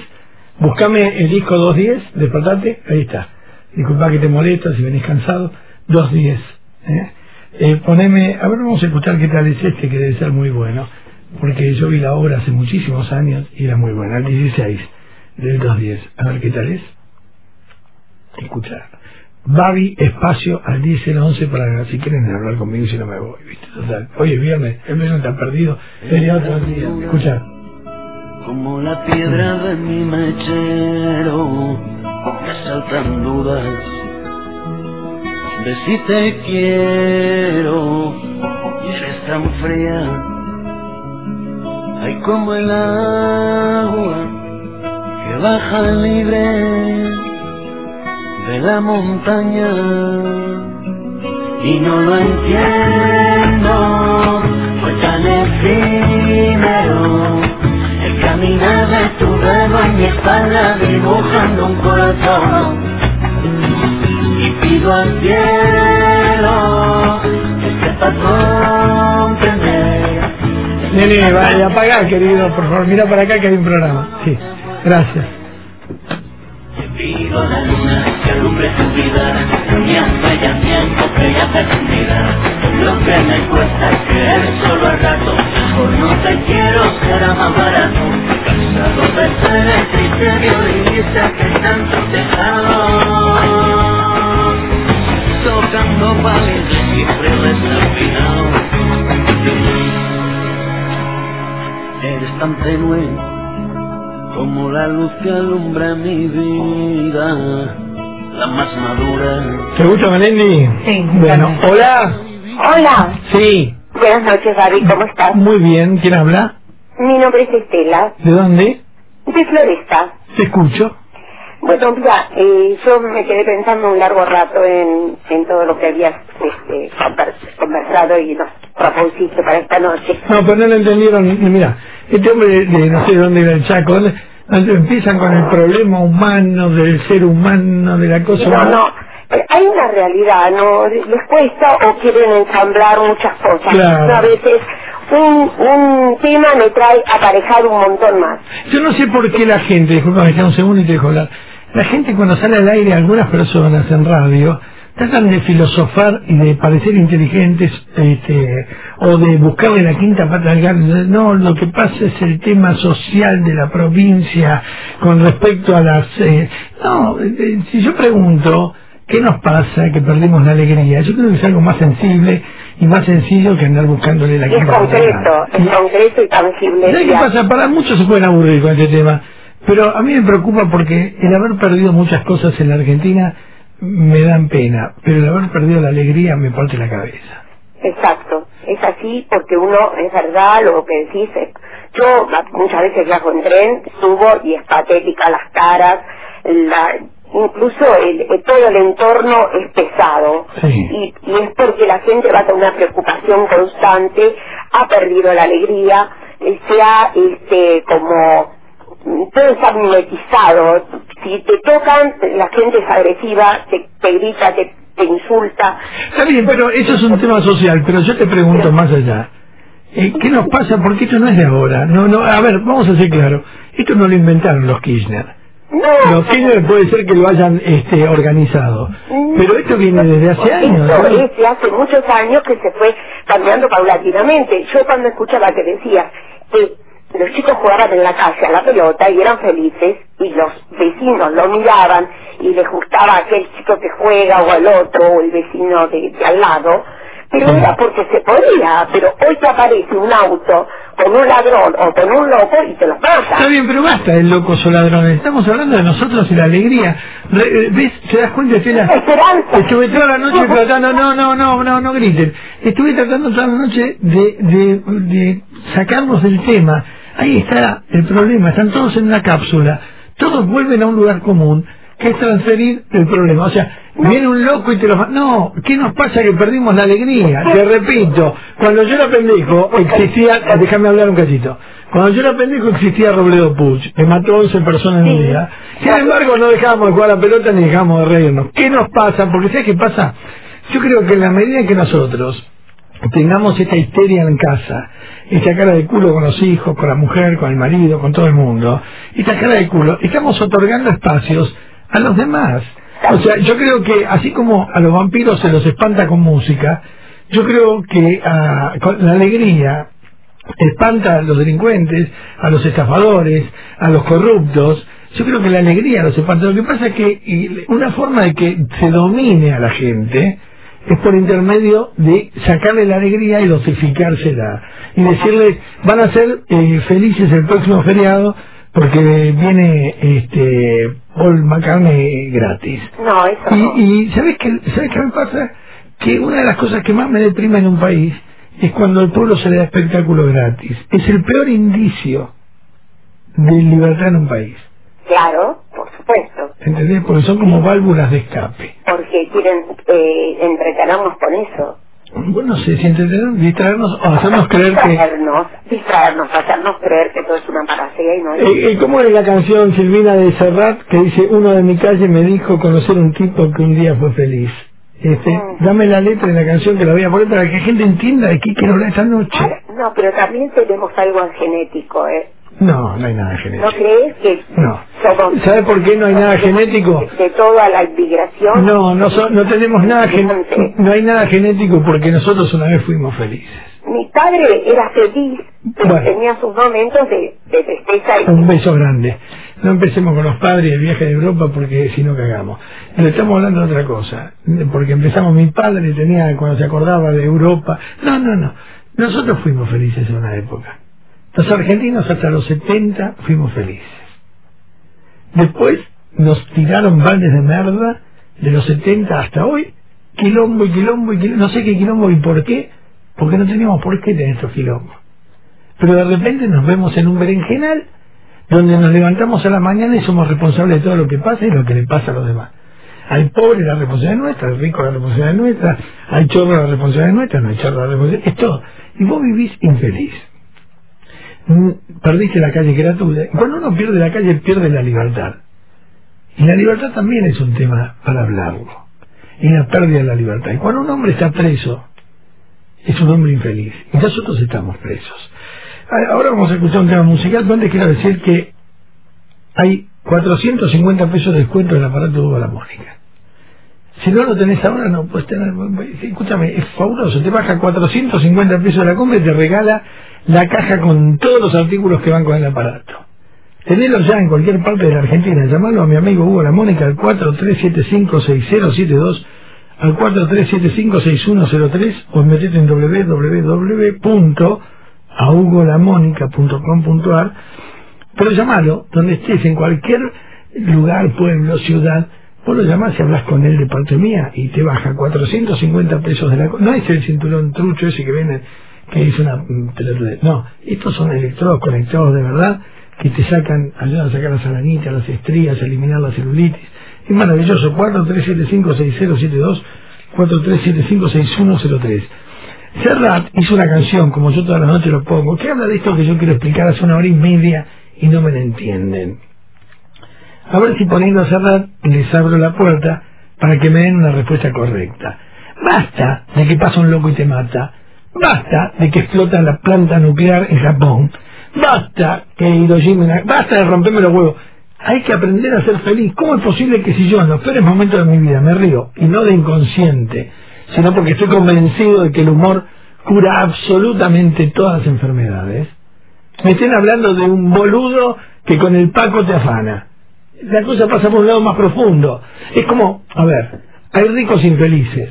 buscame el disco 2.10, despertate, ahí está. Disculpa que te molesto si venís cansado. 2.10. ¿eh? Eh, poneme, a ver, vamos a escuchar qué tal es este, que debe ser muy bueno. Porque yo vi la obra hace muchísimos años y era muy buena, el 16 del 2.10. A ver qué tal es. Escuchar. Babi, espacio al 10 y al 11 para si quieren hablar conmigo si no me voy, ¿viste? Total. Hoy es viernes, el viernes está perdido, sería otro día. Escuchar. Como la piedra de mi mechero, me asaltan dudas de si te quiero y eres tan fría. Ay, como el agua que baja libre de la montaña y no lo entiendo, fue tan efímero de tu dedo en mi espalda dibujando un corazón y pido al cielo que sepa comprender Nene, vaya, apaga, querido, por favor, mira para acá que hay un programa. Sí, gracias. Pido a la luna que alumbre tu vida, soñando ella tiempo que ya perdida. Lo que me cuesta es querer solo al rato, por no te quiero será más barato. Cansado de ser el triste violinista que tanto te. Tocando palos siempre desafinado. Eres tan tenue como la luz que alumbra mi vida, la más madura. ¿Te gusta, Melendi? Sí, Bueno, hola. Hola, Sí, buenas noches, Gaby, ¿cómo estás? muy bien. ¿Quién habla? Mi nombre es Estela, ¿De dónde? de Floresta. Te escucho. Bueno, mira, eh, yo me quedé pensando un largo rato en, en todo lo que habías este, conver- conversado y nos propusiste para esta noche. No, pero no lo entendieron. Mira, este hombre de, no sé de dónde era el Chaco, ¿dónde- empiezan con el problema humano, del ser humano, de la cosa No, humana. no, hay una realidad, ¿no? Les cuesta o quieren ensamblar muchas cosas. Claro. No, a veces un, un tema me trae aparejado un montón más. Yo no sé por qué la gente, disculpa, me un segundo y te dejo hablar. La gente cuando sale al aire, algunas personas en radio, tratan de filosofar y de parecer inteligentes, este, o de buscarle la quinta pata al gato. No, lo que pasa es el tema social de la provincia con respecto a las... eh, no, eh, si yo pregunto, ¿qué nos pasa que perdemos la alegría? Yo creo que es algo más sensible y más sencillo que andar buscándole la Es concreto, es concreto y tangible. ¿Sabes qué pasa? Para muchos se pueden aburrir con este tema, pero a mí me preocupa porque el haber perdido muchas cosas en la Argentina me dan pena, pero el haber perdido la alegría me parte la cabeza. Exacto, es así porque uno, es verdad lo que decís, yo muchas veces viajo en tren, subo y es patética las caras, la, incluso el, eh, todo el entorno es pesado Sí. y, y es porque la gente va con una preocupación constante, ha perdido la alegría, eh, se ha este, como mm, todo está mimetizado, si te tocan la gente es agresiva, te, te grita, te, te insulta, Está bien, pero eso es un tema social, pero yo te pregunto más allá. Eh, ¿Qué nos pasa? Porque esto no es de ahora. No, no, a ver, vamos a ser claros. Esto no lo inventaron los Kirchner. No, Los Kirchner puede ser que lo hayan este, organizado, pero esto viene desde hace años. Esto ¿no? es de hace muchos años que se fue cambiando paulatinamente. Yo cuando escuchaba que decía que los chicos jugaban en la calle a la pelota y eran felices y los vecinos lo miraban y les gustaba aquel chico que juega o al otro o el vecino de, de al lado, pero era porque se podía, pero hoy te aparece un auto con un ladrón o con un loco y te lo mata. Está bien, pero basta de locos o ladrones. Estamos hablando de nosotros y la alegría. Re- eh, ¿Ves? ¿Te das cuenta, Estela? Esperanza. Estuve toda la noche tratando, no, no, no, no, no griten. Estuve tratando toda la noche de, de, de sacarnos del tema. Ahí está el problema, están todos en una cápsula. Todos vuelven a un lugar común, que es transferir el problema. O sea, viene un loco y te lo... No, ¿qué nos pasa que perdimos la alegría? Te repito, cuando yo era pendejo existía... Déjame hablar un cachito. Cuando yo era pendejo existía Robledo Puch, que mató 11 personas en un día. Sin embargo, no dejábamos de jugar a la pelota ni dejábamos de reírnos. ¿Qué nos pasa? Porque ¿sabes qué pasa? Yo creo que en la medida en que nosotros tengamos esta histeria en casa, esta cara de culo con los hijos, con la mujer, con el marido, con todo el mundo, esta cara de culo, estamos otorgando espacios a los demás. O sea, yo creo que así como a los vampiros se los espanta con música, yo creo que ah, con la alegría espanta a los delincuentes, a los estafadores, a los corruptos. Yo creo que la alegría los espanta. Lo que pasa es que una forma de que se domine a la gente es por intermedio de sacarle la alegría y dosificársela. Y decirles, van a ser eh, felices el próximo feriado porque viene este Paul McCartney gratis. No, eso no. Y, y ¿sabes qué, ¿sabes qué me pasa? Que una de las cosas que más me deprime en un país es cuando al pueblo se le da espectáculo gratis. Es el peor indicio de libertad en un país. Claro, por supuesto, ¿Entendés? Porque son como válvulas de escape. porque quieren eh, entretenernos con eso. Bueno, no sé si entretener, distraernos o hacernos creer que... Distraernos, distraernos, hacernos creer que todo es una panacea y no es. Eh, eh, ¿Cómo es la canción Silvina de Serrat que dice uno de mi calle me dijo conocer un tipo que un día fue feliz? Este, dame la letra de la canción que la voy a poner para que la gente entienda de qué quiero hablar esta noche. No, pero también tenemos algo en genético, ¿eh? No, no hay nada ¿No genético. crees que No. somos ¿Sabe por qué no hay nada genético? de toda la inmigración? No, no, so- no tenemos nada gen- no hay nada genético porque nosotros una vez fuimos felices. Mi padre era feliz, pero Bueno. tenía sus momentos de, de tristeza y Un beso grande. No empecemos con los padres y el viaje de Europa porque si no cagamos. Le estamos hablando de otra cosa. Porque empezamos, mi padre tenía, cuando se acordaba de Europa. No, no, no. Nosotros fuimos felices en una época. Los argentinos hasta los 70 fuimos felices. Después nos tiraron baldes de merda de los 70 hasta hoy. Quilombo y quilombo y quilombo. No sé qué quilombo y por qué. Porque no teníamos por qué tener estos quilombos. Pero de repente nos vemos en un berenjenal donde nos levantamos a la mañana y somos responsables de todo lo que pasa y lo que le pasa a los demás. Al pobre la responsabilidad es nuestra, al rico la responsabilidad es nuestra, al chorro la responsabilidad es nuestra, no hay chorro la responsabilidad, es todo. Y vos vivís infeliz. Mm, Perdiste la calle. Y cuando uno pierde la calle, pierde la libertad. Y la libertad también es un tema para hablarlo. Y la pérdida de la libertad. Y cuando un hombre está preso, es un hombre infeliz. Y nosotros estamos presos. Ah, Ahora vamos a escuchar un tema musical donde quiero decir que hay 450 pesos de descuento en el aparato de la Mónica. Si no lo tenés ahora, no puedes tener. Escúchame, es fabuloso. Te baja 450 pesos de la compra y te regala la caja con todos los artículos que van con el aparato. Tenelo ya en cualquier parte de la Argentina. Llamalo a mi amigo Hugo La Mónica al 43756072 al 43756103 o metete en www.ahugolamonica.com.ar pero llamalo donde estés, en cualquier lugar, pueblo, ciudad, vos lo llamás y hablas con él de parte mía y te baja 450 pesos de la... No es el cinturón trucho ese que venden, que es una... No, estos son electrodos conectados de verdad que te sacan, ayudan a sacar las arañitas, las estrías, a eliminar la celulitis. Es maravilloso, 43756072, 43756103. Serrat hizo una canción, como yo todas las noches lo pongo, que habla de esto que yo quiero explicar hace una hora y media y no me la entienden. A ver si poniendo a Serrat les abro la puerta para que me den una respuesta correcta. Basta de que pasa un loco y te mata. Basta de que explota la planta nuclear en Japón. Basta que Hiroshima... Basta de romperme los huevos. Hay que aprender a ser feliz. ¿Cómo es posible que si yo en los peores momentos de mi vida me río, y no de inconsciente, sino porque estoy convencido de que el humor cura absolutamente todas las enfermedades, me estén hablando de un boludo que con el paco te afana? La cosa pasa por un lado más profundo. Es como, a ver, hay ricos infelices,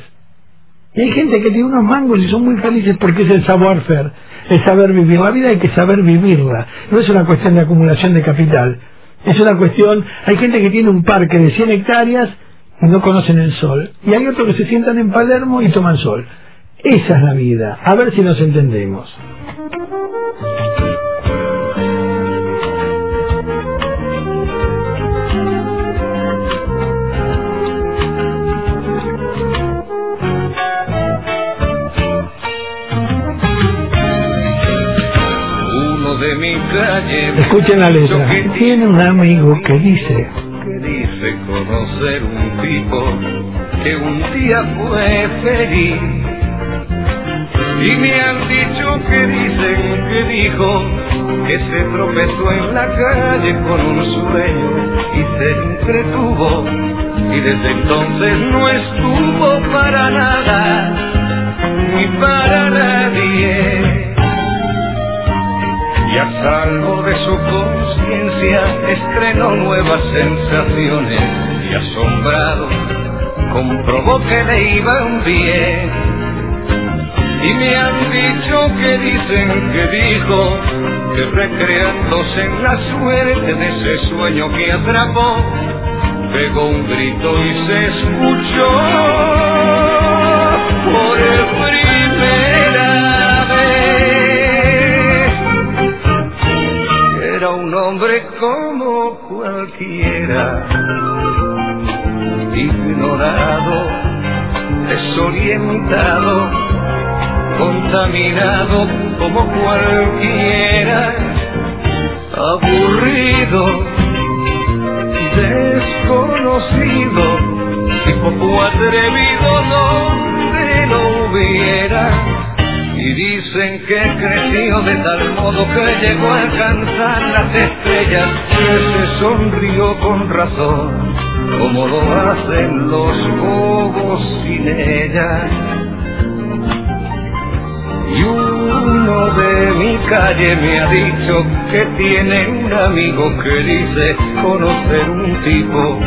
Y hay gente que tiene unos mangos y son muy felices porque es el savoir-faire, el saber vivir. La vida hay que saber vivirla. No es una cuestión de acumulación de capital. Es una cuestión, hay gente que tiene un parque de 100 hectáreas y no conocen el sol. Y hay otros que se sientan en Palermo y toman sol. Esa es la vida. A ver si nos entendemos. De mi calle Escuchen la letra. Tiene un amigo que dice, que dice conocer un tipo que un día fue feliz. Y me han dicho que dicen que dijo que se tropezó en la calle con un sueño y se entretuvo. Y desde entonces no estuvo para nada, ni para nadie. Y a salvo de su conciencia estrenó nuevas sensaciones y asombrado comprobó que le iban bien. Y me han dicho que dicen que dijo que recreándose en la suerte de ese sueño que atrapó, pegó un grito y se escuchó por primera un hombre como cualquiera, ignorado, desorientado contaminado como cualquiera, aburrido, desconocido y poco atrevido donde no hubiera. Y dicen que creció de tal modo que llegó a alcanzar las estrellas, que se sonrió con razón, como lo hacen los bobos sin ella. Y uno de mi calle me ha dicho que tiene un amigo que dice conocer un tipo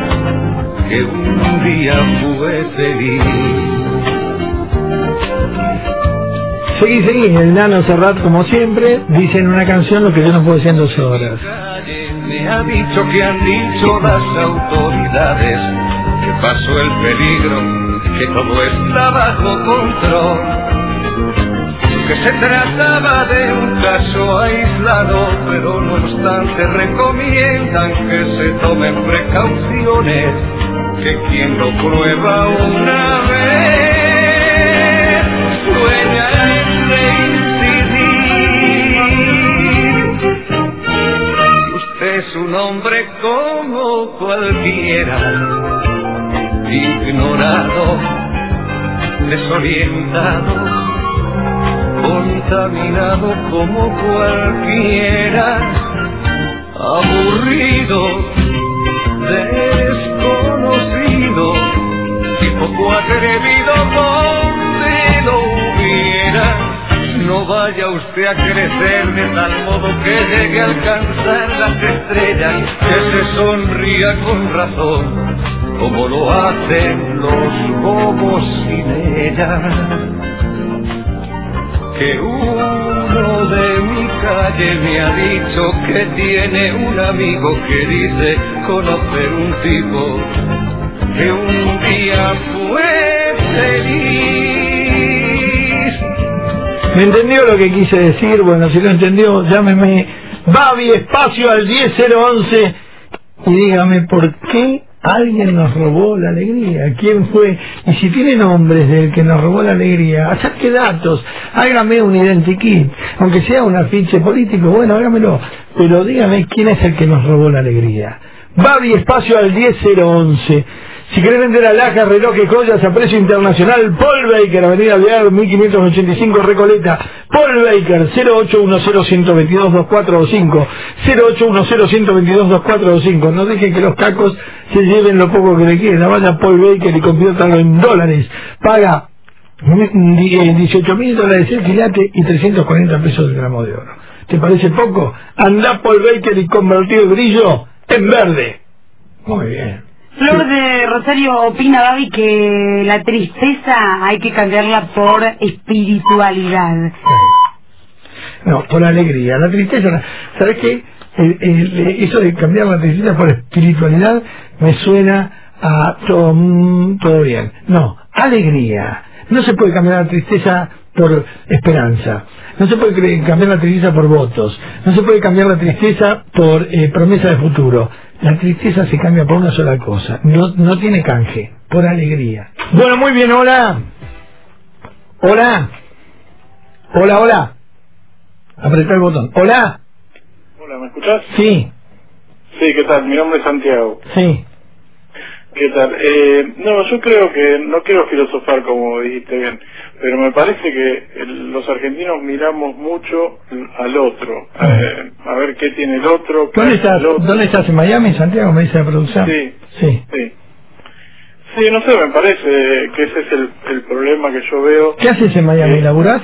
que un día fue feliz. Seguí, seguí, el nano Serrat como siempre, dice en una canción lo que yo no puedo decir en dos horas. Me ha dicho que han dicho las autoridades que pasó el peligro, que todo está bajo control que se trataba de un caso aislado, pero no obstante recomiendan que se tomen precauciones, que quien lo prueba una vez sueña Usted es un hombre como cualquiera, ignorado, desorientado contaminado como cualquiera, aburrido, desconocido y poco atrevido donde lo hubiera. No vaya usted a crecer de tal modo que llegue a alcanzar las estrellas, que se sonría con razón, como lo hacen los bobos sin ella que uno de mi calle me ha dicho que tiene un amigo que dice conocer un tipo que un día fue feliz. ¿Me entendió lo que quise decir? Bueno, si lo entendió, llámeme Babi Espacio al 10011 y dígame por qué alguien nos robó la alegría. ¿Quién fue? Y si tiene nombres del que nos robó la alegría, saque datos, hágame un identikit, aunque sea un afiche político, bueno, hágamelo, pero dígame quién es el que nos robó la alegría. Babi Espacio al 10011. Si querés vender alhajas, relojes, joyas a precio internacional, Paul Baker, Avenida Aviar, 1585 Recoleta. Paul Baker, 0810-122-2425. 0810-122-2425. No dejen que los cacos se lleven lo poco que le queda. Vaya a Paul Baker y conviértanlo en dólares. Paga 18 mil dólares el quilate y 340 pesos el gramo de oro. ¿Te parece poco? Anda Paul Baker y convertir el brillo en verde. Muy bien. Flor de Rosario opina, Babi, que la tristeza hay que cambiarla por espiritualidad. No, por alegría. La tristeza, ¿sabes qué? El- el- eso de cambiar la tristeza por espiritualidad me suena a todo, mm, todo bien. No, alegría. No se puede cambiar la tristeza por esperanza. No se puede cambiar la tristeza por votos. No se puede cambiar la tristeza por eh, promesa de futuro. La tristeza se cambia por una sola cosa. No, no tiene canje. Por alegría. Bueno, muy bien, hola. Hola. Hola, hola. Apretar el botón. Hola. Hola, ¿me escuchás? Sí, Sí, ¿qué tal? Mi nombre es Santiago. sí. ¿Qué tal? Eh, no, yo creo que no quiero filosofar como dijiste bien, pero me parece que el- los argentinos miramos mucho al otro, eh, a ver qué tiene el otro, ¿Dónde estás? otro. ¿Dónde estás? ¿En Miami, Santiago? Me dice la producción. Sí. Sí. Sí. Sí, no sé, me parece que ese es el, el problema que yo veo. ¿Qué haces en Miami? ¿Laburás?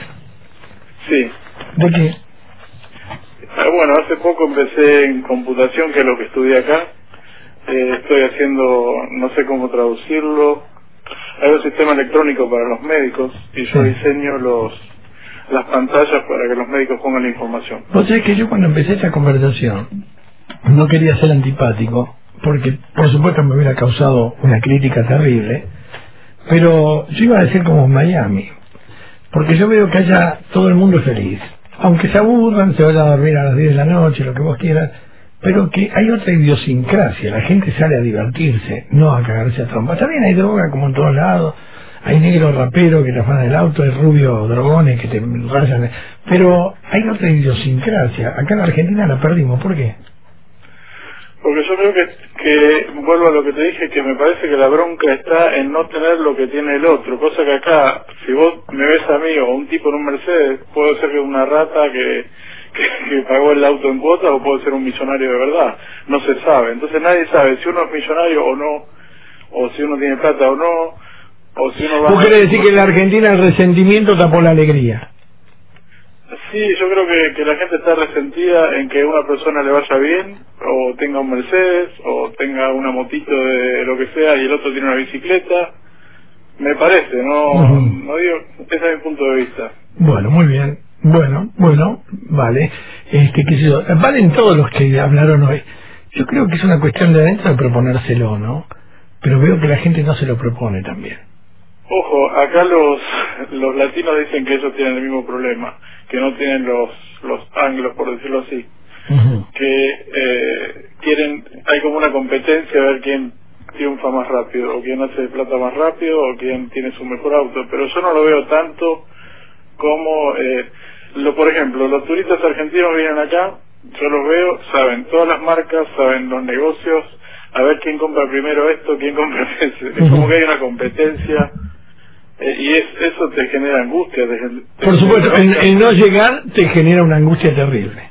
Sí. ¿De qué? Ah, Bueno, hace poco empecé en computación, que es lo que estudié acá. Eh, estoy haciendo, no sé cómo traducirlo, hay un sistema electrónico para los médicos y yo Sí. diseño los las pantallas para que los médicos pongan la información. Vos sabés que yo cuando empecé esta conversación no quería ser antipático, porque por supuesto me hubiera causado una crítica terrible, pero yo iba a decir como Miami, porque yo veo que haya todo el mundo feliz, aunque se aburran, se vayan a dormir a las 10 de la noche, lo que vos quieras, pero que hay otra idiosincrasia, la gente sale a divertirse, no a cagarse a trompas. También hay droga como en todos lados, hay negro rapero que te afanan el auto, hay rubio drogones que te rayan, pero hay otra idiosincrasia. Acá en la Argentina la perdimos, ¿por qué? Porque yo creo que, que, vuelvo a lo que te dije, que me parece que la bronca está en no tener lo que tiene el otro, cosa que acá, si vos me ves a mí o un tipo en un Mercedes, puedo ser que una rata que, que, que pagó el auto en cuota o puedo ser un millonario de verdad, no se sabe, entonces nadie sabe si uno es millonario o no, o si uno tiene plata o no, o si uno va... ¿Vos querés decir que en la Argentina el resentimiento tapó la alegría? Sí, yo creo que, que la gente está resentida en que una persona le vaya bien, o tenga un Mercedes, o tenga una motito de lo que sea, y el otro tiene una bicicleta. Me parece, no, no digo, ese es mi punto de vista. Bueno, muy bien. Bueno, bueno, vale. Este, qué sé yo, valen todos los que hablaron hoy. Yo creo que es una cuestión de adentro de proponérselo, ¿no? Pero veo que la gente no se lo propone también. Ojo, acá los, los latinos dicen que ellos tienen el mismo problema, que no tienen los, los anglos, por decirlo así, que eh, quieren, hay como una competencia a ver quién triunfa más rápido, o quién hace plata más rápido, o quién tiene su mejor auto, pero yo no lo veo tanto como, eh, lo, por ejemplo, los turistas argentinos vienen acá, yo los veo, saben todas las marcas, saben los negocios, a ver quién compra primero esto, quién compra ese. Es como que hay una competencia eh, y es, eso te genera angustia. te te Por supuesto, el, no llegar te genera una angustia terrible.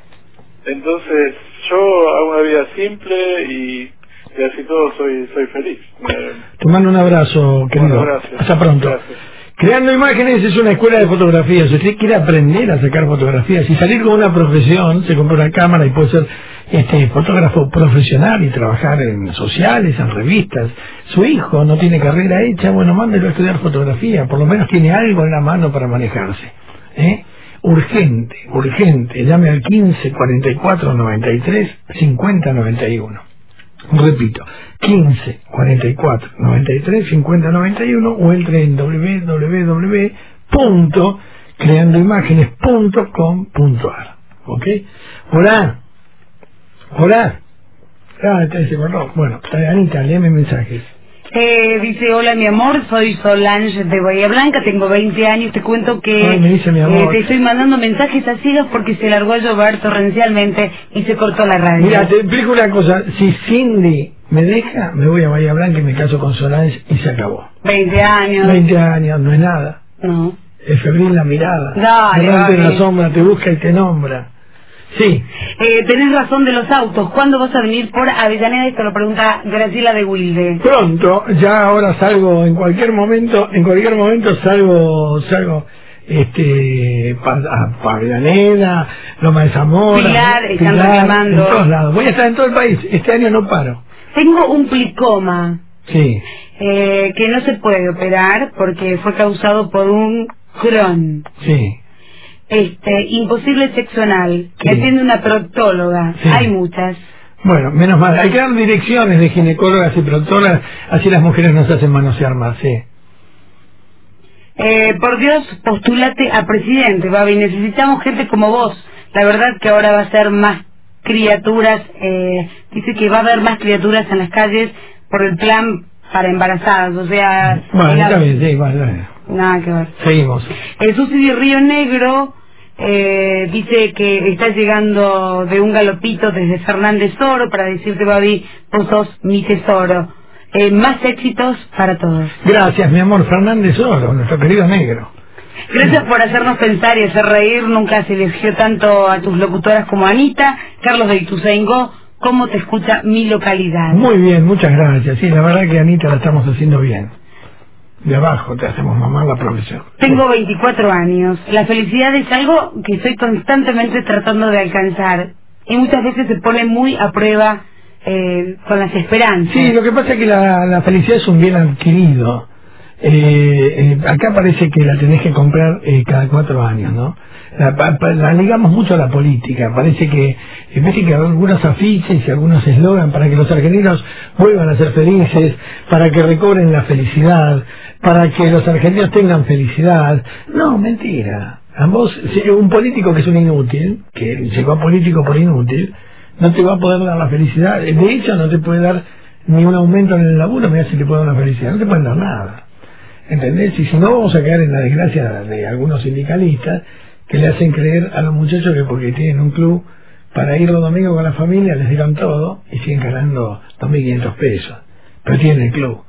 Entonces, yo hago una vida simple y, y así todo soy soy feliz. Eh, Te mando un abrazo, querido. Bueno. Hasta pronto. Gracias. Creando imágenes es una escuela de fotografía. Si usted quiere aprender a sacar fotografías y salir con una profesión, se compra una cámara y puede ser este fotógrafo profesional y trabajar en sociales, en revistas. Su hijo no tiene carrera hecha, bueno, mándelo a estudiar fotografía. Por lo menos tiene algo en la mano para manejarse. ¿eh? Urgente, urgente. Llame al 15 44 93 50 91. Repito, 15 44 93 50 91 o entre en www.creandoimágenes.com.ar. ¿Ok? Hola. Hola. Ah, está se cortó. Bueno, Anita, léeme mensajes. Eh, dice, hola mi amor, soy Solange de Bahía Blanca, tengo 20 años, te cuento que Ay, me dice mi amor. eh, te estoy mandando mensajes a ciegas porque se largó a llover torrencialmente y se cortó la radio. Mira, te explico una cosa. Si Cindy me deja, me voy a Bahía Blanca y me caso con Solange y se acabó. 20 años. 20 años, no es nada. No. Es febril la mirada. Dale, Gaby. la sombra te busca y te nombra. Sí. Eh, tenés razón de los autos. ¿Cuándo vas a venir por Avellaneda? Esto lo pregunta Graciela de Wilde. Pronto, ya ahora salgo en cualquier momento, en cualquier momento salgo, salgo, este, pa- a Pavianeda, Loma de Zamora, Pilar, están reclamando. en todos lados. Voy a estar en todo el país, este año no paro. Tengo un plicoma. Sí. eh, que no se puede operar porque fue causado por un Crohn. Sí. Este, imposible sexo anal, que atiende una proctóloga. Sí. Hay muchas. Bueno, menos mal. Hay que dar direcciones de ginecólogas y proctoras, así las mujeres no se hacen manosear más, sí. Eh, por Dios, postulate a presidente, Babi. Necesitamos gente como vos. La verdad que ahora va a ser más criaturas, eh, dice que va a haber más criaturas en las calles por el plan para embarazadas, o sea... Bueno, la- está bien, sí, bueno, bueno. Nada que ver. Seguimos. El Susi de Río Negro eh, dice que está llegando de un galopito desde Fernández Oro para decirte, Babi, vos sos mi tesoro. Eh, más éxitos para todos. Gracias, mi amor. Fernández Oro, nuestro querido negro. Gracias por hacernos pensar y hacer reír. Nunca se eligió tanto a tus locutoras como a Anita. Carlos de Ituzaingó, ¿cómo te escucha mi localidad? Muy bien, muchas gracias. Sí, la verdad que Anita la estamos haciendo bien. De abajo te hacemos mamar la profesión. Tengo 24 años. La felicidad es algo que estoy constantemente tratando de alcanzar. Y muchas veces se pone muy a prueba eh, con las esperanzas. Sí, lo que pasa es que la, la felicidad es un bien adquirido. Eh, eh, acá parece que la tenés que comprar cada cuatro años, ¿no? La, pa- la ligamos mucho a la política. Parece que, eh, viste que hay algunos afiches y algunos eslogan para que los argentinos vuelvan a ser felices, para que recobren la felicidad, para que los argentinos tengan felicidad. No, mentira. A vos, un político que es un inútil, que llegó a político por inútil, no te va a poder dar la felicidad. De hecho, no te puede dar ni un aumento en el laburo, mira si te puede dar una felicidad. No te pueden dar nada. ¿Entendés? Y si no, vamos a caer en la desgracia de algunos sindicalistas que le hacen creer a los muchachos que porque tienen un club para ir los domingos con la familia les dieron todo y siguen ganando 2.500 pesos. Pero tienen el club.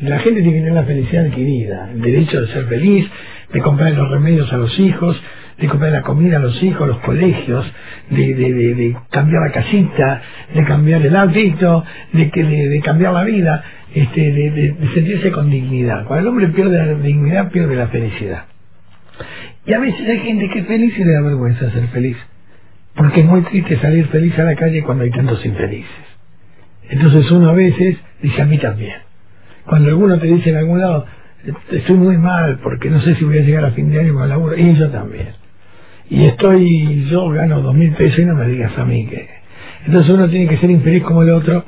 La gente tiene que tener la felicidad adquirida, el derecho de ser feliz, de comprar los remedios a los hijos, de comprar la comida a los hijos, los colegios, de, cambiar la casita, de cambiar el autito, de, de, cambiar la vida, este, de sentirse con dignidad. Cuando el hombre pierde la dignidad, pierde la felicidad. Y a veces hay gente que es feliz y le da vergüenza ser feliz. Porque es muy triste salir feliz a la calle cuando hay tantos infelices. Entonces uno a veces dice a mí también. Cuando alguno te dice en algún lado, estoy muy mal porque no sé si voy a llegar a fin de año con el laburo, y yo también. Y estoy, yo gano dos mil pesos y no me digas a mí que... Entonces uno tiene que ser infeliz como el otro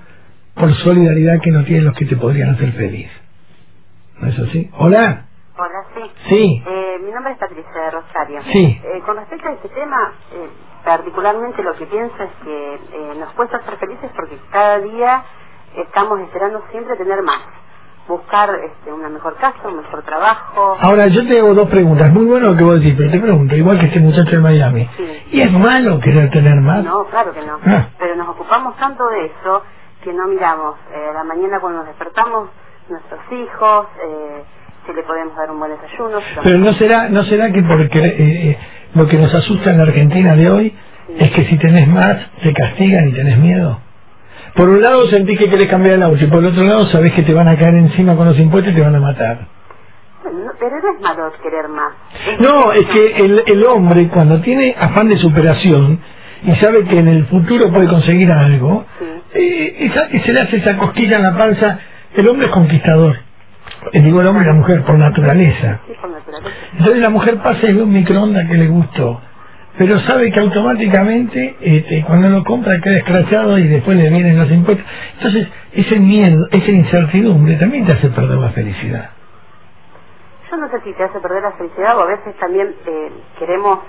por solidaridad que no tienen los que te podrían hacer feliz. ¿No es así? Hola. Hola, sí. Sí. Eh, mi nombre es Patricia de Rosario. Sí. Eh, con respecto a este tema, eh, particularmente lo que pienso es que nos cuesta ser felices porque cada día estamos esperando siempre tener más. Buscar este, una mejor casa, un mejor trabajo. Ahora yo te hago dos preguntas. Muy bueno lo que vos decís, pero te pregunto, igual que este muchacho de Miami. ¿Y es malo querer tener más? No, claro que no. Ah. Pero nos ocupamos tanto de eso que no miramos eh, a la mañana cuando nos despertamos nuestros hijos, eh, si le podemos dar un buen desayuno. si Pero no será, no será que porque eh, eh, lo que nos asusta en la Argentina de hoy es que si tenés más te castigan y tenés miedo. Por un lado sentís que querés cambiar el auto y por el otro lado sabés que te van a caer encima con los impuestos y te van a matar. No, pero no es malo querer más. No, es que el, el hombre cuando tiene afán de superación y sabe que en el futuro puede conseguir algo, eh, esa- se le hace esa cosquilla en la panza. El hombre es conquistador. Eh, digo el hombre y la mujer por naturaleza. Sí, por naturaleza. Entonces la mujer pasa y ve un microondas que le gustó, pero sabe que automáticamente este, cuando lo compra queda escrachado y después le vienen los impuestos. Entonces ese miedo, esa incertidumbre también te hace perder la felicidad. Yo no sé si te hace perder la felicidad o a veces también eh, queremos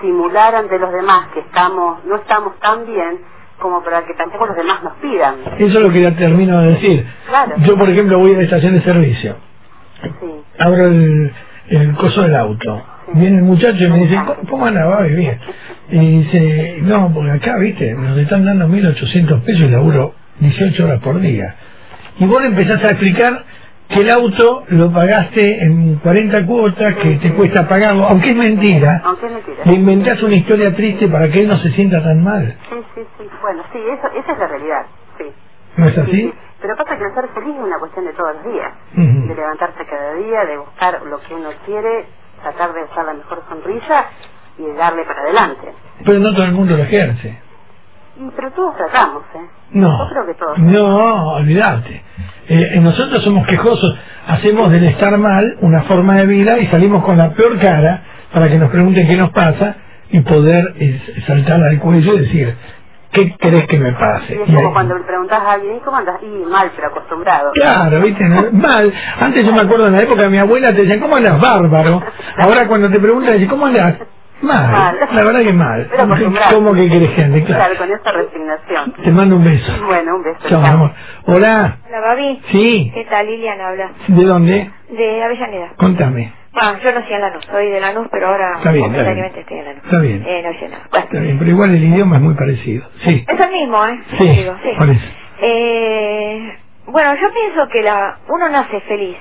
simular ante los demás que estamos, no estamos tan bien como para que tampoco los demás nos pidan. Eso es lo que ya termino de decir. Claro. Yo, por ejemplo, voy a la estación de servicio, Sí. abro el, el coso del auto. Viene el muchacho y me dice, ¿cómo, anda? Va bien. Y dice, no, porque acá, viste, nos están dando 1.800 pesos y laburo 18 horas por día. Y vos le empezás a explicar que el auto lo pagaste en 40 cuotas, que te cuesta pagarlo, aunque es mentira. Aunque es mentira. Le inventás una historia triste para que él no se sienta tan mal. Sí, sí, sí. Bueno, sí, eso, esa es la realidad. Sí. ¿No es así? Pero pasa que el ser feliz es una cuestión de todos los días. De levantarse cada día, de buscar lo que uno quiere, tratar de usar la mejor sonrisa y de darle para adelante. Pero no todo el mundo lo ejerce. Y, pero todos tratamos, ¿eh? No. Yo creo que todos. No, olvídate. Eh, nosotros somos quejosos, hacemos del estar mal una forma de vida y salimos con la peor cara para que nos pregunten qué nos pasa y poder eh, saltar al cuello y decir, ¿qué crees que me pase? Y es Y como ahí- cuando le preguntas a alguien, ¿y cómo andas? Y mal, pero acostumbrado. Claro, viste, mal. Antes yo me acuerdo en la época de mi abuela te decían, ¿cómo andas bárbaro? Ahora cuando te preguntan, ¿cómo andas? Mal. Mal. La verdad que mal. Pero. ¿Cómo que querés que ande? Claro. Claro, con esa resignación. Te mando un beso. Bueno, un beso. Chao, mi amor. Hola. Hola, Babi. Sí. ¿Qué tal? Liliana habla. ¿De dónde? De Avellaneda. Contame. Bueno, yo nací en Lanús, soy de Lanús, pero ahora Está bien, está estoy en Lanús. Está bien. Eh, no hice nada. Bueno, Está bien, pero igual el idioma es muy parecido. Sí. es el mismo, ¿eh? Sí. Digo. Eh, bueno, yo pienso que la uno nace feliz,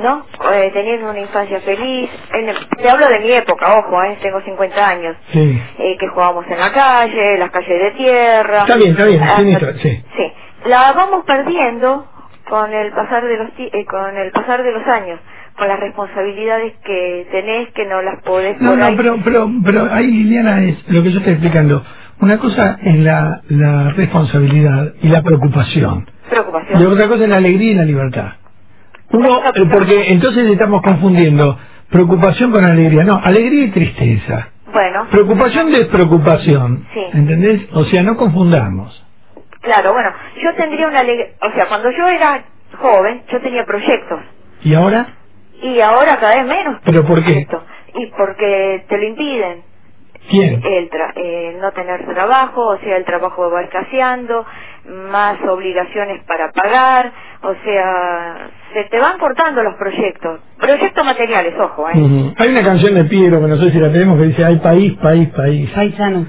¿no? Eh, teniendo una infancia feliz. En te hablo de mi época, ojo, ¿eh? Tengo 50 años. Sí. Eh, que jugábamos en la calle, las calles de tierra. Está bien, está bien. Ah, tiene esto, sí. Sí, la vamos perdiendo con el pasar de los eh, con el pasar de los años, con las responsabilidades que tenés que no las podés No, no, ahí. pero, pero, pero ahí Liliana es lo que yo estoy explicando. Una cosa es la, la responsabilidad y la preocupación. Preocupación. Y otra cosa es la alegría y la libertad. Uno, eh, porque entonces estamos confundiendo preocupación con alegría. No, alegría y tristeza. Bueno, Preocupación despreocupación. Sí. ¿Entendés? O sea, no confundamos. claro, bueno, yo tendría una alegría, o sea, cuando yo era joven, yo tenía proyectos ¿Y ahora? y ahora cada vez menos. ¿Pero por qué? Y porque te lo impiden. ¿Quién? El tra- eh, no tener trabajo, o sea, el trabajo va escaseando, más obligaciones para pagar, o sea, se te van cortando los proyectos. Proyectos materiales, ojo, ¿eh? Ujú. Hay una canción de Piero que no sé si la tenemos que dice, hay país, país, país. Paisano.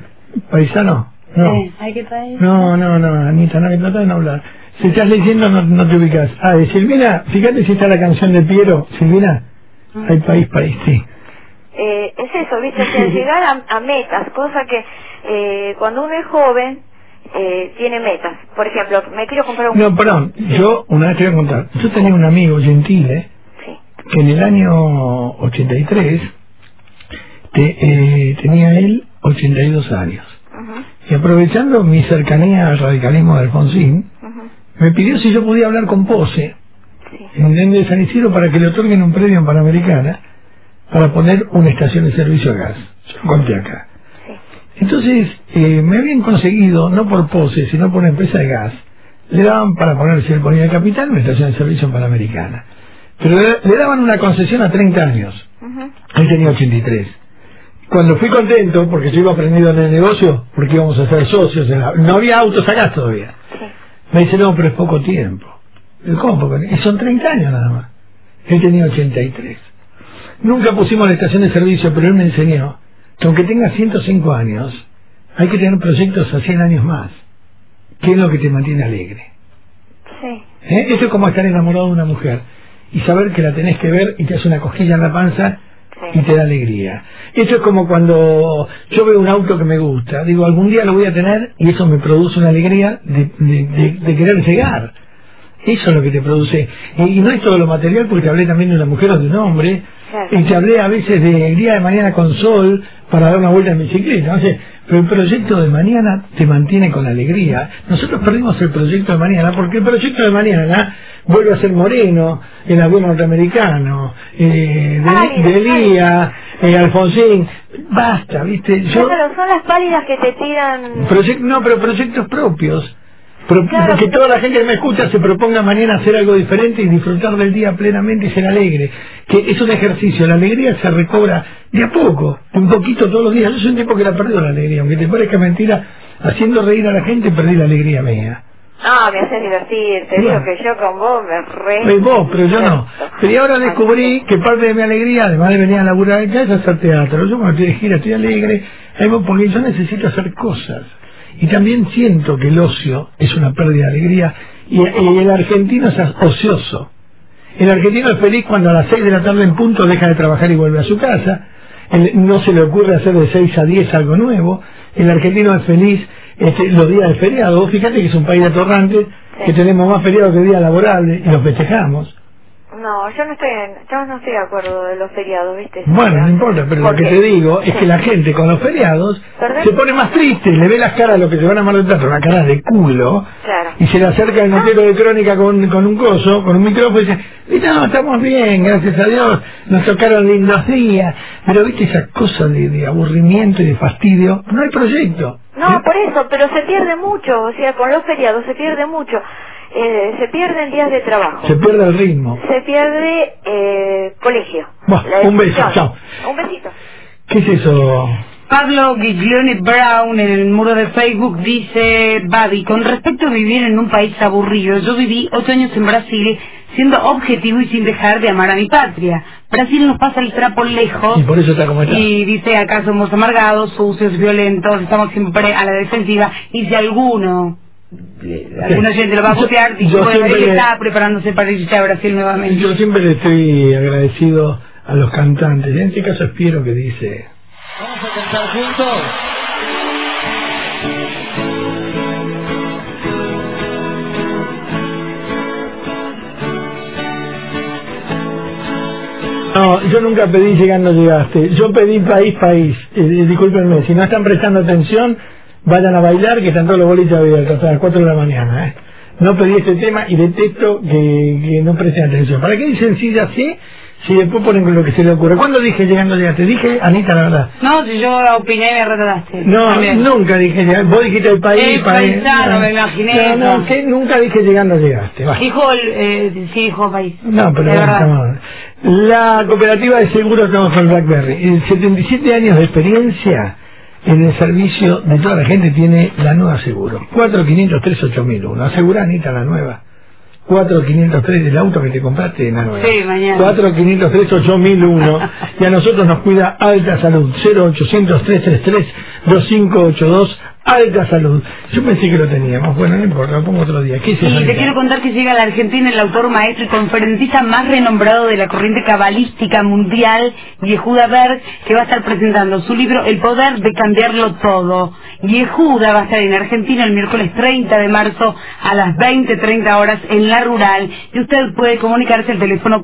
¿Paisano? No. Sí, hay que traer. No, no, no, Anita, no, que trata de no hablar. Si estás leyendo no, no te ubicas. Ah, de Silvina, fíjate si está la canción de Piero. Silvina, hay país, país, sí. Eh, es eso, ¿viste? O sea, llegar a, a metas, cosa que eh, cuando uno es joven eh, tiene metas. Por ejemplo, me quiero comprar un... No, perdón, yo una vez te voy a contar. Yo tenía un amigo, Gentile, que en el año 83 te- eh, tenía él 82 años. Y aprovechando mi cercanía al radicalismo de Alfonsín, me pidió si yo podía hablar con Pose, en de San Isidro, para que le otorguen un premio en Panamericana para poner una estación de servicio a gas. Yo lo conté acá. Entonces, eh, me habían conseguido, no por Pose, sino por una empresa de gas, le daban para poner, si él ponía el capital, una estación de servicio en Panamericana. Pero le, le daban una concesión a 30 años. Él tenía 83. Cuando fui contento, porque yo iba aprendido en el negocio, porque íbamos a ser socios, en la- no había autos acá todavía. Me dice, no, pero es poco tiempo. Digo, ¿Cómo poco tiempo? Y son 30 años nada más. Él tenía 83. Nunca pusimos la estación de servicio, pero él me enseñó que aunque tenga 105 años, hay que tener proyectos a 100 años más. ¿Qué es lo que te mantiene alegre? Sí. ¿Eh? Eso es como estar enamorado de una mujer y saber que la tenés que ver y te hace una cosquilla en la panza y te da alegría. Esto es como cuando yo veo un auto que me gusta, digo, algún día lo voy a tener y eso me produce una alegría de, de- de- de querer llegar. Eso es lo que te produce. Y, y no es todo lo material, porque te hablé también de una mujer o de un hombre, y te hablé a veces de el día de mañana con sol para dar una vuelta en bicicleta. No sé, pero el proyecto de mañana te mantiene con alegría. Nosotros perdimos el proyecto de mañana porque el proyecto de mañana vuelve a ser Moreno, el avión norteamericano, eh, de, de Elía, eh, Alfonsín. Basta, ¿viste? Yo, pero son las pálidas que te tiran... No, pero proyectos propios. Pro- que toda la gente que me escucha se proponga mañana hacer algo diferente y disfrutar del día plenamente y ser alegre. Que es un ejercicio, la alegría se recobra de a poco, un poquito todos los días. Yo soy un tipo que la perdió la alegría, aunque te parezca mentira, haciendo reír a la gente perdí la alegría mía. Ah, me haces divertir, te digo que yo con vos me re... Pues vos, pero yo no. Pero y ahora descubrí que parte de mi alegría, además de venir a laburar acá, es hacer teatro. Yo cuando estoy de gira estoy alegre, porque yo necesito hacer cosas. Y también siento que el ocio es una pérdida de alegría y, el argentino es ocioso. El argentino es feliz cuando a las 6 de la tarde en punto deja de trabajar y vuelve a su casa. No se le ocurre hacer de 6 a 10 algo nuevo. El argentino es feliz este, los días de feriado. Fíjate que es un país atorrante, que tenemos más feriados que días laborables y los festejamos. No, yo no estoy en, yo no estoy de acuerdo de los feriados, ¿viste? Bueno, no importa, pero lo que te digo es que la gente con los feriados ¿Perdón? se pone más triste, le ve las caras a los que se van a Mar del Plata, una cara de culo, Claro. y se le acerca el notero de crónica con, con un coso, con un micrófono y dice, "Y no, estamos bien, gracias a Dios, nos tocaron lindos días, pero viste esa cosa de, de aburrimiento y de fastidio, no hay proyecto. No, por eso, pero se pierde mucho, o sea, con los feriados se pierde mucho. Eh, se pierden días de trabajo. Se pierde el ritmo. Se pierde eh, colegio. Buah, La un beso, chao. Un besito. ¿Qué es eso? Pablo Giglione Brown en el muro de Facebook dice, Babi, con respecto a vivir en un país aburrido, yo viví ocho años en Brasil siendo objetivo y sin dejar de amar a mi patria. Brasil nos pasa el trapo lejos Y por eso está como está. y dice acá somos amargados, sucios, violentos, estamos siempre a la defensiva y si alguno, alguna gente lo va a Yo- putear, dice, yo siempre- está preparándose para irse a Brasil nuevamente. Yo siempre le estoy agradecido a los cantantes, en este caso Espiero que dice... Vamos a cantar juntos. No, yo nunca pedí llegando llegaste. Yo pedí país, país. Eh, eh, discúlpenme, si no están prestando atención, vayan a bailar, que están todos los boliches abiertos hasta las 4 de la mañana. ¿eh? No pedí este tema y detesto que, que no presten atención. ¿Para qué dicen sí, ya sé? Si después ponen lo que se le ocurre. ¿Cuándo dije llegando llegaste? Dije, Anita, la verdad. No, si yo opiné me retrataste. No, También. nunca dije llegaste. Vos dijiste el país, El paisano, me imaginé No, no, que nunca dije llegando llegaste. Va. Dijo, eh, sí, dijo país. No, pero La cooperativa de seguros trabaja con BlackBerry. En 77 años de experiencia en el servicio de toda la gente tiene la nueva seguro. 4503 8001. Asegura, Anita, la nueva. 4503 del auto que te compraste en la nueva. Sí, mañana. 4503 8001. Y a nosotros nos cuida Alta Salud. 0800 333 2582. Alta Salud. Yo pensé que lo teníamos. Bueno, no importa, lo pongo otro día. ¿Qué? Y te quiero contar que llega a la Argentina el autor, maestro y conferencista más renombrado de la corriente cabalística mundial, Yehuda Berg, que va a estar presentando su libro El poder de cambiarlo todo. Yehuda va a estar en Argentina el miércoles 30 de marzo a las 20.30 horas en La Rural y usted puede comunicarse al teléfono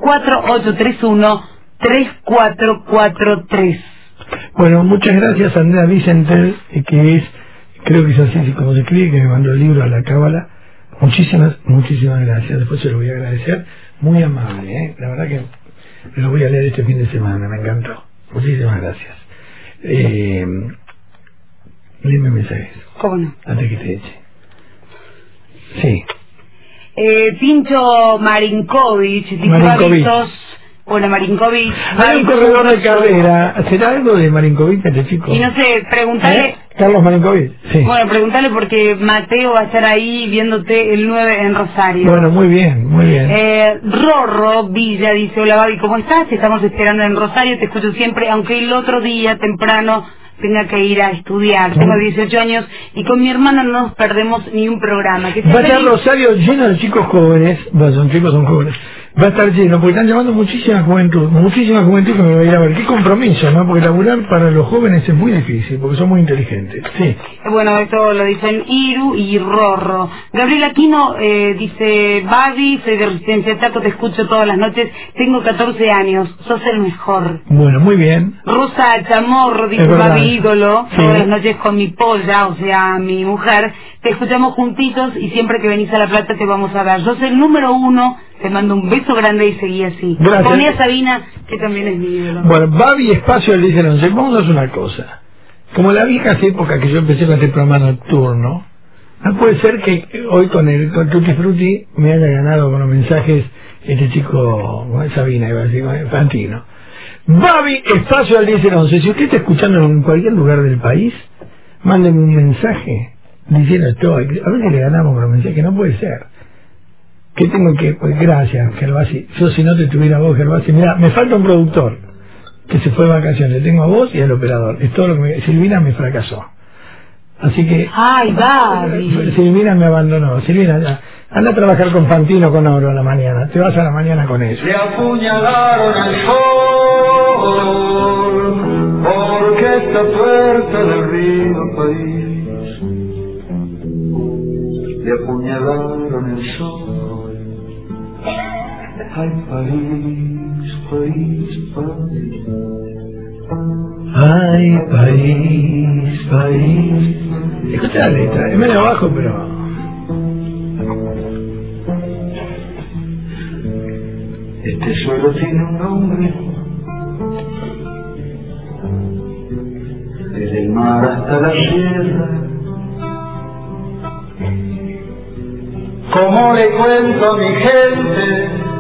4831-3443. Bueno, muchas gracias Andrea Vicente, que es, creo que es así como se escribe, que me mandó el libro a la cábala. Muchísimas, muchísimas gracias. Después se lo voy a agradecer. Muy amable, ¿eh? La verdad que lo voy a leer este fin de semana, me encantó. Muchísimas gracias. Eh, léeme mensajes, ¿Cómo no? antes que te eche. Sí, Eh, Pincho Marinkovic, Marinkovic. Hola Marinkovic. hay un corredor de carrera. ¿Será algo de Marinkovic este chico? Y no sé, preguntale, ¿Eh? Carlos Marinkovic, sí. bueno, preguntale porque Mateo va a estar ahí viéndote el 9 en Rosario. Bueno, muy bien, muy bien. Eh, Rorro Villa dice, hola Babi, ¿cómo estás? Estamos esperando en Rosario, te escucho siempre, aunque el otro día temprano tenga que ir a estudiar. Tengo 18 años y con mi hermana no nos perdemos ni un programa. Que Va a estar. Rosario lleno de chicos jóvenes, bueno, son chicos, son jóvenes, va a estar lleno, porque están llamando muchísima juventud, muchísima juventud que me va a ir a ver. Qué compromiso, ¿no? Porque laburar para los jóvenes es muy difícil, porque son muy inteligentes. Sí. Bueno, esto lo dicen Iru y Rorro. Gabriel Aquino eh, dice, Babi, soy de Resistencia Taco, te escucho todas las noches, tengo 14 años, sos el mejor. Bueno, muy bien. Rosa Chamorro, dice. Babi ídolo, Sí. todas las noches con mi polla, o sea, mi mujer, te escuchamos juntitos y siempre que venís a La Plata te vamos a ver. Yo soy el número uno, te mando un beso grande y seguí así. Gracias. Sabina, que también es mi ídolo. Bueno, Babi Espacio le dice, once, vamos a hacer una cosa. Como la vieja época que yo empecé con este programa nocturno, no puede ser que hoy con el con Tutti Frutti me haya ganado con los mensajes este chico, Sabina, iba a decir, Fantino. Babi Espacio al 1011. Si usted está escuchando en cualquier lugar del país, mándeme un mensaje diciendo esto. A veces le ganamos con los mensajes, no puede ser. ¿Qué tengo que...? Pues gracias, Gervasi. Yo si no te tuviera vos, Gervasi, mira, me falta un productor que se fue de vacaciones. Tengo a vos y al operador. Es todo lo que me... Silvina me fracasó. Así que... Ay, Babi. Silvina me abandonó. Silvina, ya. Anda a trabajar con Fantino con Oro a la mañana. Te vas a la mañana con ellos. Le apuñalaron al sol, porque está puerta del río país. Le apuñalaron el sol. Ay, París, París, París. Ay, París, París. Escucha la letra, es medio abajo, pero. Este suelo tiene un nombre. Desde el mar hasta la tierra. ¿Cómo le cuento a mi gente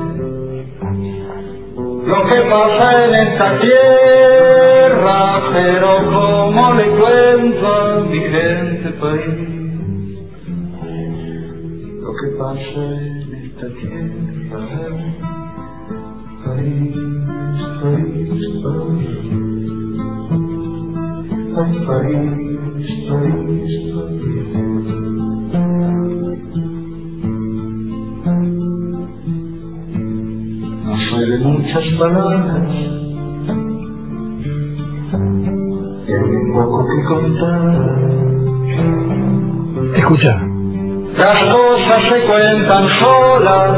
lo que pasa en esta tierra? Pero ¿cómo le cuento a mi gente país lo que pasa en esta tierra? País, país, país. Ay, París, París, No soy de muchas palabras, un poco que contar. Escucha. Las cosas se cuentan solas,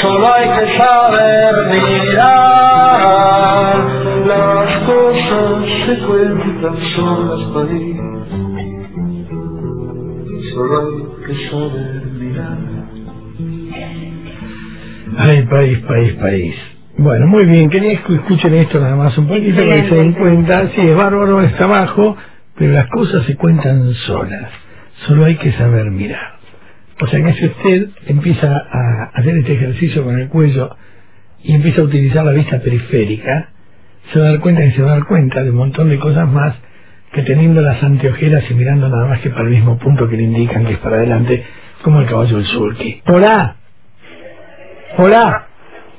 solo hay que saber mirar. Las cosas se cuentan solas, París, solo hay que saber mirar. Ay, país, país, país. Bueno, muy bien, quería que escuchen esto nada más un poquito para que se den cuenta. Sí, es bárbaro, está abajo, pero las cosas se cuentan solas. Solo hay que saber mirar. O sea que si usted empieza a hacer este ejercicio con el cuello y empieza a utilizar la vista periférica, se va a dar cuenta que se va a dar cuenta de un montón de cosas más que teniendo las anteojeras y mirando nada más que para el mismo punto que le indican que es para adelante, como el caballo del sulky. Hola. Hola.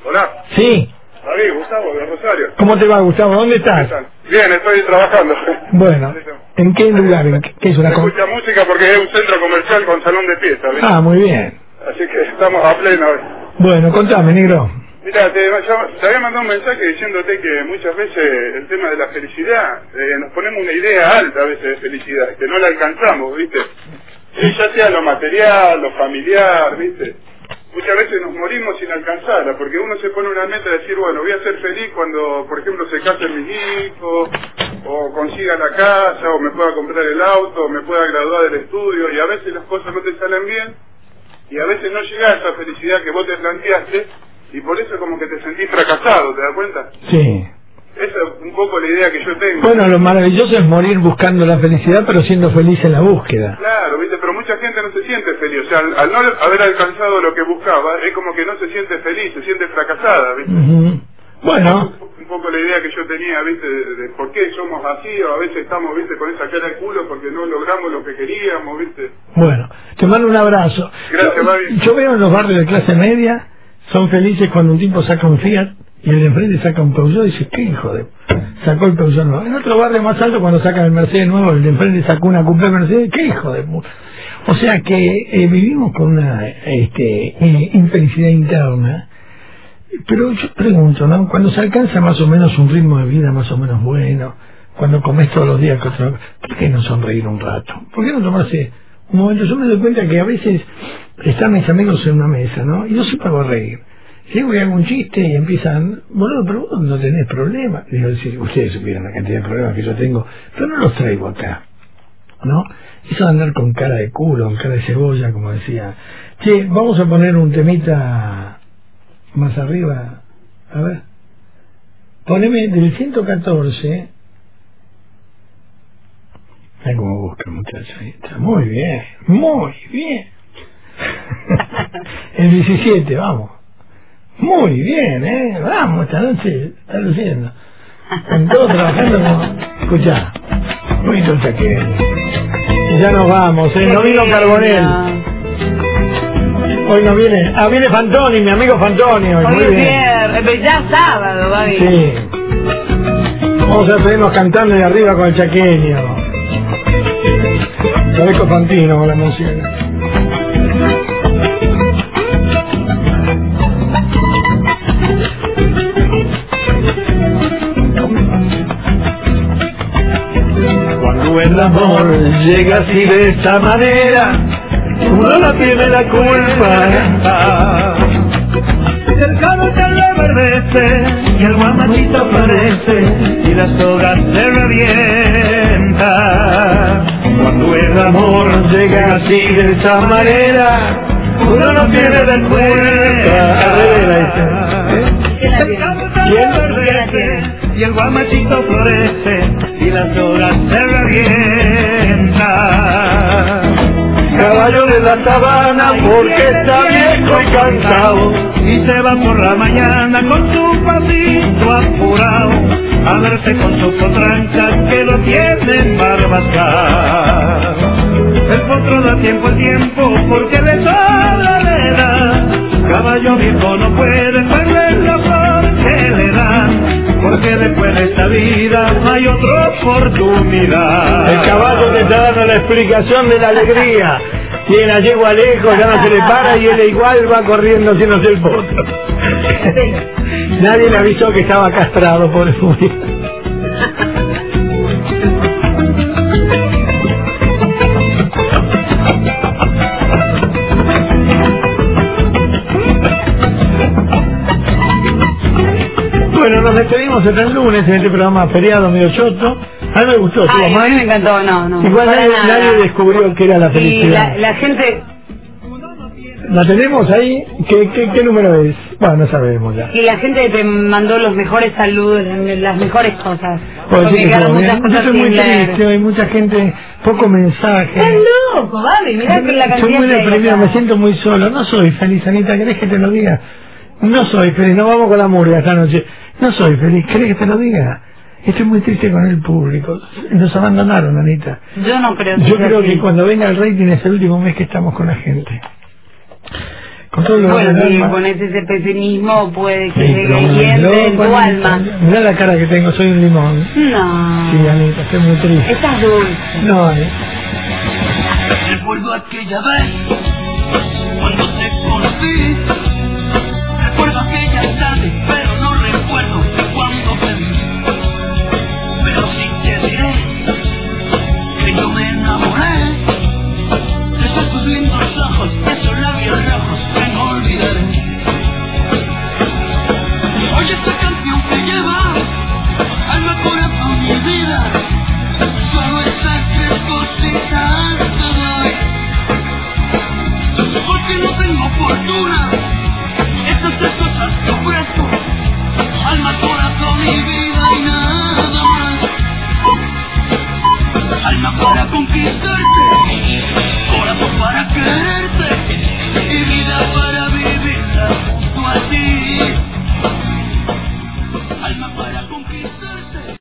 Hola, Sí. David, Gustavo, de Rosario. ¿Cómo te va, Gustavo? ¿Dónde estás? Bien, estoy trabajando. Bueno, ¿en qué lugar? ¿En qué, qué es una Se escucha música porque es un centro comercial con salón de fiesta. Ah, muy bien. Así que estamos a pleno hoy. Bueno, contame, negro. Mira, te, te había mandado un mensaje diciéndote que muchas veces el tema de la felicidad, eh, nos ponemos una idea alta a veces de felicidad, que no la alcanzamos, ¿viste? Eh, ya sea lo material, lo familiar, ¿viste? Muchas veces nos morimos sin alcanzarla, porque uno se pone una meta de decir, bueno, voy a ser feliz cuando, por ejemplo, se casen mis hijos, o consiga la casa, o me pueda comprar el auto, o me pueda graduar del estudio, y a veces las cosas no te salen bien, y a veces no llega a esa felicidad que vos te planteaste, y por eso como que te sentís fracasado, ¿te das cuenta? Sí. Esa es un poco la idea que yo tengo. Bueno, lo maravilloso es morir buscando la felicidad, pero siendo feliz en la búsqueda. Claro, ¿viste? Pero mucha gente no se siente feliz. O sea, al, al no haber alcanzado lo que buscaba, es como que no se siente feliz, se siente fracasada, ¿viste? Bueno, Un poco la idea que yo tenía, ¿viste? De, de por qué somos así, o a veces estamos, ¿viste? Con esa cara de culo porque no logramos lo que queríamos, ¿viste? bueno, te mando un abrazo. Gracias, Babi. Yo veo en los barrios de clase media, son felices cuando un tipo saca un Fiat y el de enfrente saca un Peugeot y dice, ¿qué hijo de...? Sacó el Peugeot nuevo. En otro barrio más alto, cuando sacan el Mercedes nuevo, el de enfrente sacó una Coupé Mercedes, ¿qué hijo de... O sea que eh, vivimos con una este, eh, infelicidad interna. Pero yo pregunto, ¿no? Cuando se alcanza más o menos un ritmo de vida más o menos bueno, cuando comes todos los días, ¿por qué no sonreír un rato? ¿Por qué no tomarse un momento? Yo me doy cuenta que a veces están mis amigos en una mesa, ¿no? Y yo siempre hago reír. Llego y hago un chiste y empiezan, boludo, pero vos no tenés problemas. Digo, decir, ustedes supieran la cantidad de problemas que yo tengo, pero no los traigo acá. ¿no? Eso de andar con cara de culo, con cara de cebolla, como decía. Che, vamos a poner un temita más arriba. A ver. Poneme del 114. Ay, cómo busca el muchacho ahí. Está muy bien, muy bien. el 17, vamos. Muy bien, ¿eh? Vamos, esta noche está luciendo. Están todos trabajando como... Escuchá, un poquito el chaquero. Y ya nos vamos, ¿eh? No vino Carbonel. Hoy no viene. Ah, viene Fantoni, mi amigo Fantoni. Hoy, muy bien. ya sábado, Babi. Sí. Vamos a seguirnos cantando de arriba con el chaqueño. Fantino con la música. El así de esta manera, uno no tiene la culpa. El cabo te reverdece y el guamachito aparece y la soga se revienta. Cuando el amor llega así de esa manera, uno no tiene la culpa. El cabo te reverdece y el guamachito florece y la soga se Caballo de la sabana porque está viejo y cansado y se va por la mañana con su pasito apurado a verse con su potranca que lo tienen barbascar. El potro da tiempo al tiempo porque le sobra la edad. Caballo viejo no puede Porque después de esta vida no hay otra oportunidad. El caballo te está dando la explicación de la alegría. Tiene la yegua lejos, ya no se le para y él igual va corriendo haciéndose el potro. Nadie le avisó que estaba castrado por el hasta el lunes en este programa feriado medio choto. A mí me gustó, estuvo a mal. mí me encantó, no, no. Igual nadie, descubrió que era la Y felicidad. la, la gente, ¿La tenemos ahí? ¿Qué, qué, qué número es? Bueno, no sabemos ya. y la gente te mandó los mejores saludos, las mejores cosas. Porque quedaron muchas. Yo soy muy triste, hay mucha gente, poco mensaje. ¡Estás loco, Babi! Mirá que la Soy cantidad muy que hay deprimido, me siento muy solo. No soy feliz, Anita, ¿querés que te lo diga? No soy feliz, no vamos con la murga esta noche. No soy feliz, ¿querés que te lo diga? Estoy muy triste con el público. Nos abandonaron, Anita. Yo no creo Yo sea creo así. que cuando venga el rating es el último mes que estamos con la gente. Con todo lo Bueno, si alma. pones ese pesimismo puede que Sí, llegue yo de tu alma. Mirá la cara que tengo, soy un limón. No. Sí, Anita, estoy muy triste. Estás dulce. No, Anita. Recuerdo aquella vez cuando te conocí. Recuerdo aquella tarde, para conquistarte. Corazón para quererte. Y vida para vivirla junto a ti. Alma para Peace.